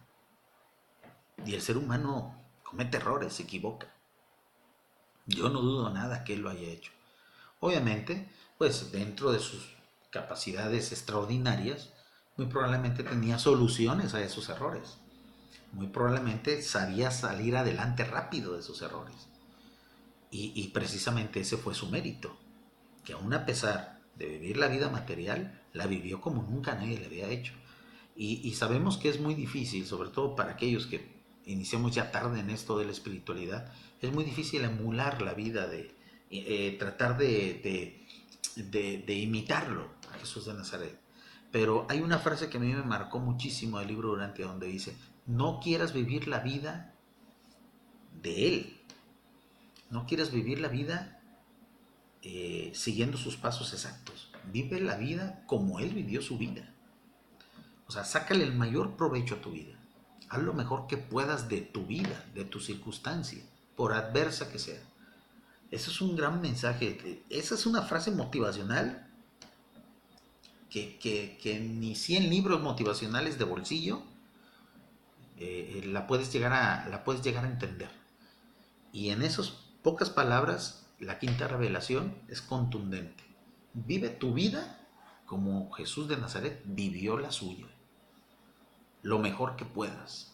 Y el ser humano comete errores, se equivoca. Yo no dudo nada que él lo haya hecho. Obviamente, pues dentro de sus capacidades extraordinarias, muy probablemente tenía soluciones a esos errores. Muy probablemente sabía salir adelante rápido de esos errores. Y, precisamente ese fue su mérito, que aún a pesar de vivir la vida material, la vivió como nunca nadie le había hecho. Y, y sabemos que es muy difícil, sobre todo para aquellos que iniciamos ya tarde en esto de la espiritualidad, es muy difícil emular la vida de eh, tratar de, de, imitarlo a Jesús de Nazaret. Pero hay una frase que a mí me marcó muchísimo del libro durante donde dice, no quieras vivir la vida de Él, no quieras vivir la vida eh, siguiendo sus pasos exactos, vive la vida como Él vivió su vida. O sea, sácale el mayor provecho a tu vida. Haz lo mejor que puedas de tu vida, de tu circunstancia por adversa que sea. Eso es un gran mensaje. Esa es una frase motivacional que, que, ni 100 libros motivacionales de bolsillo eh, eh, la, puedes llegar a, la puedes llegar a entender. Y en esas pocas palabras, la quinta revelación es contundente. Vive tu vida como Jesús de Nazaret vivió la suya. Lo mejor que puedas.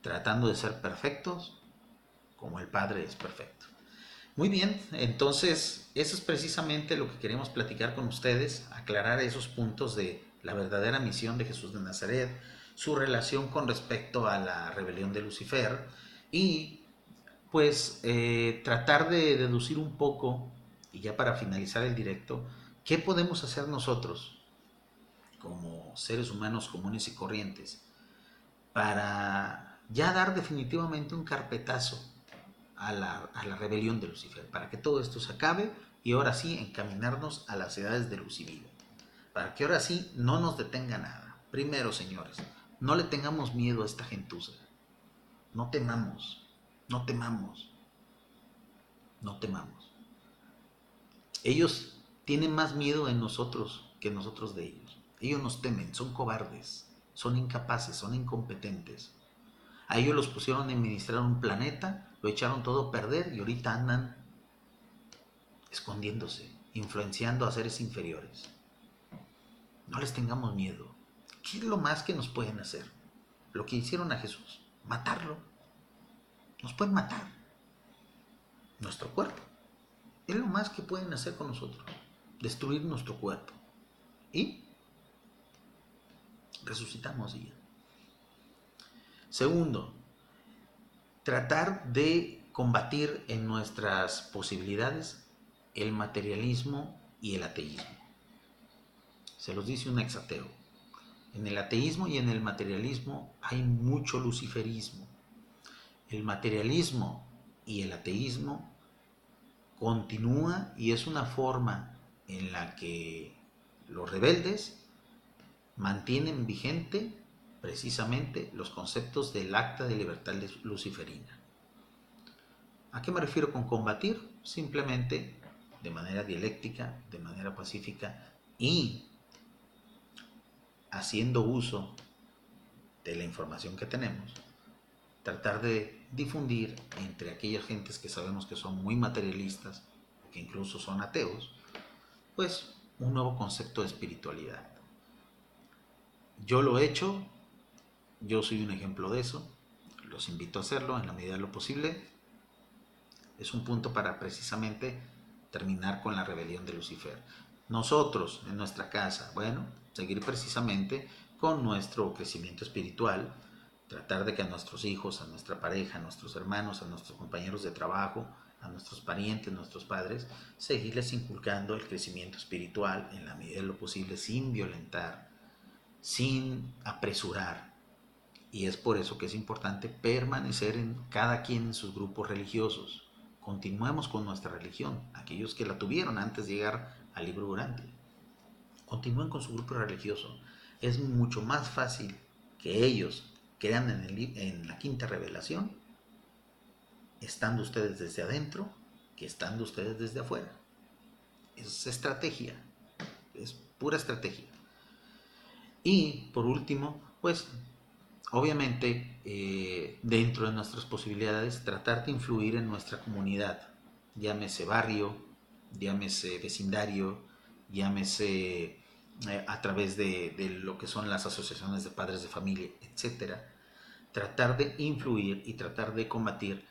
Tratando de ser perfectos como el Padre es perfecto. Muy bien, entonces eso es precisamente lo que queremos platicar con ustedes, aclarar esos puntos de la verdadera misión de Jesús de Nazaret, su relación con respecto a la rebelión de Lucifer y pues eh, tratar de deducir un poco, y ya para finalizar el directo, qué podemos hacer nosotros como seres humanos comunes y corrientes para ya dar definitivamente un carpetazo a la, rebelión de Lucifer, para que todo esto se acabe y ahora sí encaminarnos a las edades de luz para que ahora sí no nos detenga nada. Primero, señores, no le tengamos miedo a esta gentuza, no temamos, no temamos, no temamos. Ellos tienen más miedo en nosotros que nosotros de ellos. Ellos nos temen, son cobardes, son incapaces, son incompetentes. A ellos los pusieron a administrar un planeta, lo echaron todo a perder y ahorita andan escondiéndose, influenciando a seres inferiores. No les tengamos miedo. ¿Qué es lo más que nos pueden hacer? Lo que hicieron a Jesús, matarlo. Nos pueden matar. Nuestro cuerpo. Es lo más que pueden hacer con nosotros. Destruir nuestro cuerpo. Y resucitamos y Segundo, tratar de combatir en nuestras posibilidades el materialismo y el ateísmo. Se los dice un exateo. En el ateísmo y en el materialismo hay mucho luciferismo. El materialismo y el ateísmo continúa y es una forma en la que los rebeldes mantienen vigente precisamente los conceptos del acta de libertad luciferina. ¿A qué me refiero con combatir? Simplemente de manera dialéctica, de manera pacífica y haciendo uso de la información que tenemos, tratar de difundir entre aquellas gentes que sabemos que son muy materialistas, que incluso son ateos, pues un nuevo concepto de espiritualidad. Yo lo he hecho, yo soy un ejemplo de eso, los invito a hacerlo en la medida de lo posible. Es un punto para precisamente terminar con la rebelión de Lucifer. Nosotros, en nuestra casa, bueno, seguir precisamente con nuestro crecimiento espiritual, tratar de que a nuestros hijos, a nuestra pareja, a nuestros hermanos, a nuestros compañeros de trabajo, a nuestros parientes, nuestros padres, seguirles inculcando el crecimiento espiritual en la medida de lo posible sin violentar, sin apresurar. Y es por eso que es importante permanecer en cada quien en sus grupos religiosos. Continuemos con nuestra religión, aquellos que la tuvieron antes de llegar al libro durante. Continúen con su grupo religioso. Es mucho más fácil que ellos crean en, en la quinta revelación estando ustedes desde adentro que estando ustedes desde afuera. Es estrategia, es pura estrategia. Y por último, pues obviamente eh, dentro de nuestras posibilidades tratar de influir en nuestra comunidad, llámese barrio, llámese vecindario, llámese eh, a través de, lo que son las asociaciones de padres de familia, etcétera, tratar de influir y tratar de combatir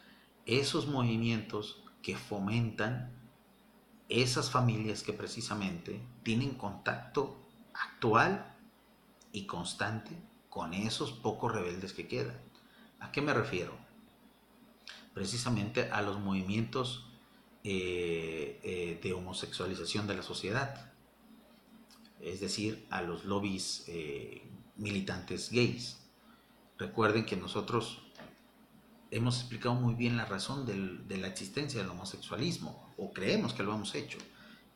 esos movimientos que fomentan esas familias que precisamente tienen contacto actual y constante con esos pocos rebeldes que quedan. ¿A qué me refiero? Precisamente a los movimientos eh, eh, de homosexualización de la sociedad, es decir, a los lobbies eh, militantes gays. Recuerden que nosotros hemos explicado muy bien la razón de la existencia del homosexualismo, o creemos que lo hemos hecho,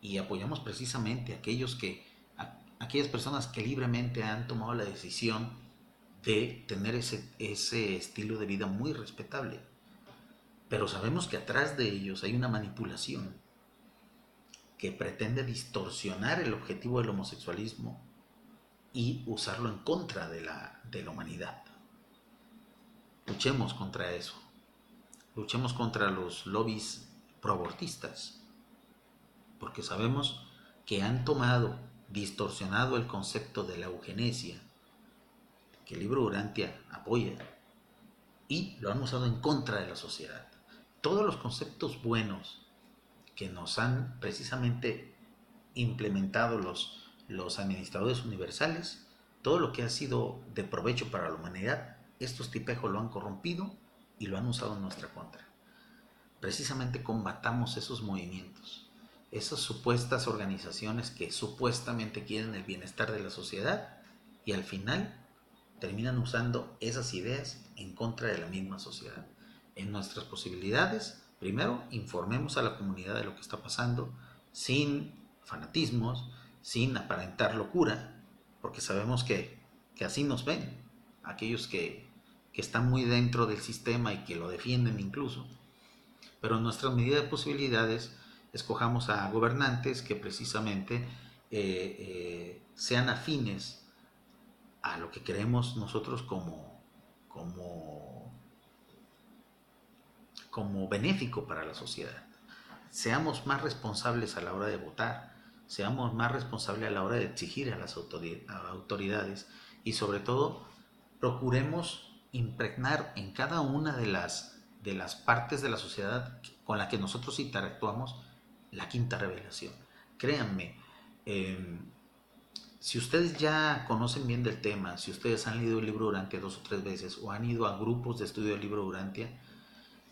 y apoyamos precisamente a aquellos que, aquellas personas que libremente han tomado la decisión de tener ese, ese estilo de vida muy respetable. Pero sabemos que atrás de ellos hay una manipulación que pretende distorsionar el objetivo del homosexualismo y usarlo en contra de la, de la humanidad. Luchemos contra eso. Luchemos contra los lobbies proabortistas. Porque sabemos que han tomado, distorsionado el concepto de la eugenesia, que el libro Urantia apoya, y lo han usado en contra de la sociedad. Todos los conceptos buenos que nos han precisamente implementado los, los administradores universales, todo lo que ha sido de provecho para la humanidad, estos tipejos lo han corrompido y lo han usado en nuestra contra. Precisamente combatamos esos movimientos, esas supuestas organizaciones que supuestamente quieren el bienestar de la sociedad y al final terminan usando esas ideas en contra de la misma sociedad. En nuestras posibilidades, primero informemos a la comunidad de lo que está pasando sin fanatismos, sin aparentar locura, porque sabemos que, que así nos ven aquellos que que están muy dentro del sistema y que lo defienden incluso. Pero en nuestra medida de posibilidades, escojamos a gobernantes que precisamente eh, eh, sean afines a lo que creemos nosotros como, como, como benéfico para la sociedad. Seamos más responsables a la hora de votar, seamos más responsables a la hora de exigir a las autoridades y sobre todo procuremos impregnar en cada una de las, de las partes de la sociedad con la que nosotros interactuamos la quinta revelación. Créanme, em, si ustedes ya conocen bien del tema, si ustedes han leído el libro Durantia dos o tres veces o han ido a grupos de estudio del libro Durantia,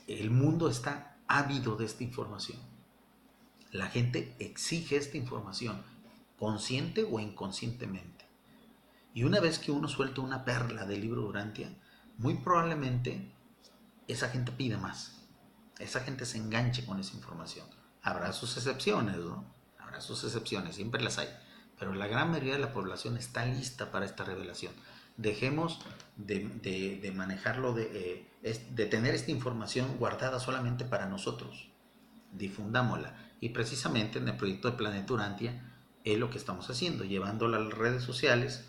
el mundo está ávido de esta información. La gente exige esta información, consciente o inconscientemente. Y una vez que uno suelta una perla del libro Durantia, muy probablemente esa gente pide más. Esa gente se enganche con esa información. Habrá sus excepciones, ¿no? Habrá sus excepciones, siempre las hay pero la gran mayoría de la población está lista para esta revelación. Dejemos de, manejarlo, de, eh, de tener esta información guardada solamente para nosotros. Difundámosla. Y precisamente en el proyecto de Planeta Urantia es lo que estamos haciendo, llevándola a las redes sociales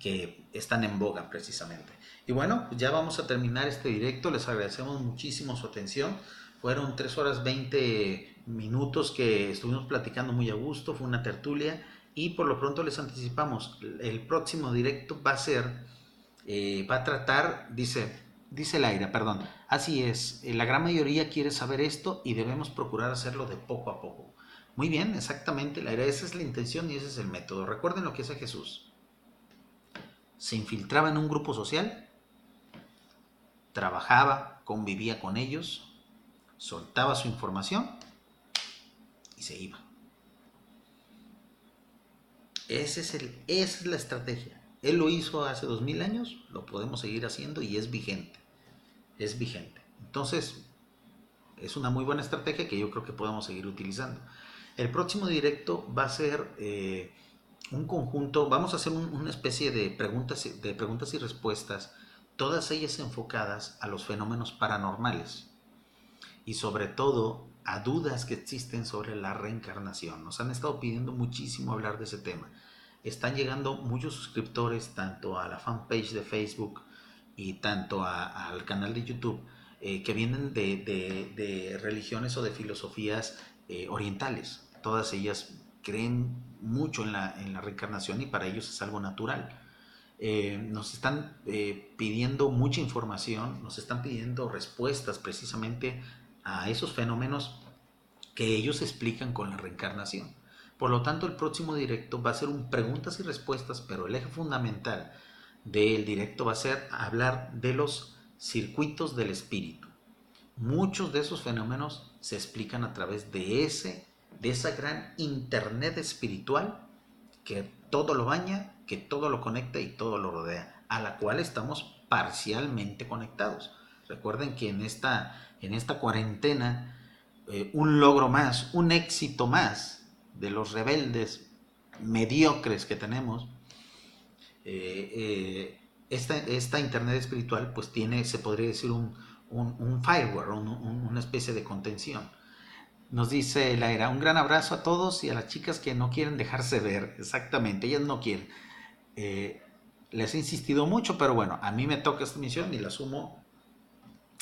que están en boga precisamente. Y bueno, ya vamos a terminar este directo. Les agradecemos muchísimo su atención. Fueron 3 horas 20 minutos que estuvimos platicando muy a gusto. Fue una tertulia y por lo pronto les anticipamos, el próximo directo va a ser, eh, va a tratar, dice, dice Laira, perdón, así es, eh, la gran mayoría quiere saber esto y debemos procurar hacerlo de poco a poco. Muy bien, exactamente, Laira, esa es la intención y ese es el método. Recuerden lo que hace Jesús. Se infiltraba en un grupo social, trabajaba, convivía con ellos, soltaba su información y se iba. Es el, esa es la estrategia. Él lo hizo hace dos mil años, lo podemos seguir haciendo y es vigente. Es vigente. Entonces, es una muy buena estrategia que yo creo que podemos seguir utilizando. El próximo directo va a ser eh, un conjunto, vamos a hacer una especie de preguntas, de preguntas y respuestas, todas ellas enfocadas a los fenómenos paranormales y sobre todo a dudas que existen sobre la reencarnación. Nos han estado pidiendo muchísimo hablar de ese tema. Están llegando muchos suscriptores tanto a la fanpage de Facebook y tanto al canal de YouTube eh, que vienen de, religiones o de filosofías eh, orientales. Todas ellas creen mucho en la, en la, reencarnación y para ellos es algo natural. Eh, nos están pidiendo mucha información, nos están pidiendo respuestas precisamente a esos fenómenos que ellos explican con la reencarnación. Por lo tanto, el próximo directo va a ser un preguntas y respuestas, pero el eje fundamental del directo va a ser hablar de los circuitos del espíritu. Muchos de esos fenómenos se explican a través de ese de esa gran internet espiritual que todo lo baña, que todo lo conecta y todo lo rodea, a la cual estamos parcialmente conectados. Recuerden que en esta en esta cuarentena eh, un logro más, un éxito más de los rebeldes mediocres que tenemos, eh, eh, esta, Internet espiritual pues tiene, se podría decir, un, un, firewall, una especie de contención. Nos dice Laira, un gran abrazo a todos y a las chicas que no quieren dejarse ver, exactamente, ellas no quieren. les he insistido mucho, pero bueno, a mí me toca esta misión y la asumo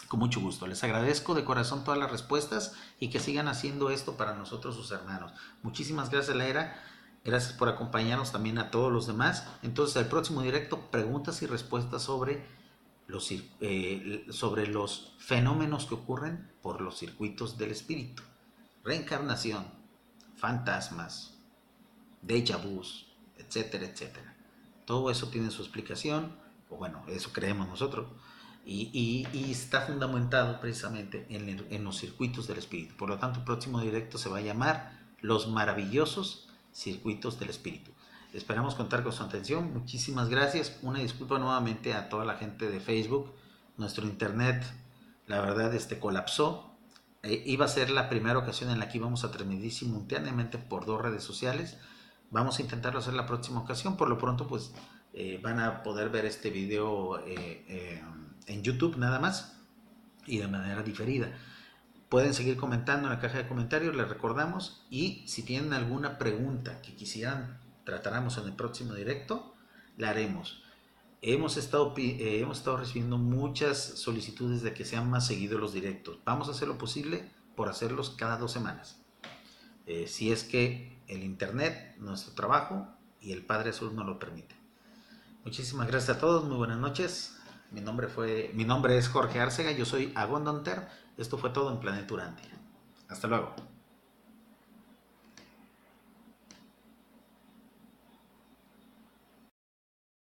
con mucho gusto. Les agradezco de corazón todas las respuestas y que sigan haciendo esto para nosotros, sus hermanos. Muchísimas gracias, Laira. Gracias por acompañarnos también a todos los demás. Entonces, el próximo directo, preguntas y respuestas sobre los, eh, sobre los fenómenos que ocurren por los circuitos del espíritu. Reencarnación, fantasmas, déjà vus, etcétera, etcétera. Todo eso tiene su explicación, o bueno, eso creemos nosotros y, está fundamentado precisamente en, los circuitos del espíritu. Por lo tanto, el próximo directo se va a llamar Los maravillosos circuitos del espíritu. Esperamos contar con su atención. Muchísimas gracias. Una disculpa nuevamente a toda la gente de Facebook. Nuestro internet, la verdad, este colapsó. Eh, iba a ser la primera ocasión en la que íbamos a transmitir simultáneamente por dos redes sociales. Vamos a intentarlo hacer la próxima ocasión. Por lo pronto, pues eh, van a poder ver este video. Eh, en YouTube nada más y de manera diferida. Pueden seguir comentando en la caja de comentarios, les recordamos. Y si tienen alguna pregunta que quisieran tratáramos en el próximo directo, la haremos. hemos estado, eh, hemos estado recibiendo muchas solicitudes de que sean más seguidos los directos. Vamos a hacer lo posible por hacerlos cada dos semanas. Eh, si es que el internet, nuestro trabajo y el Padre Azul no lo permite. Muchísimas gracias a todos, muy buenas noches. Mi nombre, fue, mi nombre es Jorge Arcega, yo soy Agondonter. Esto fue todo en Planeta Urantia. Hasta luego.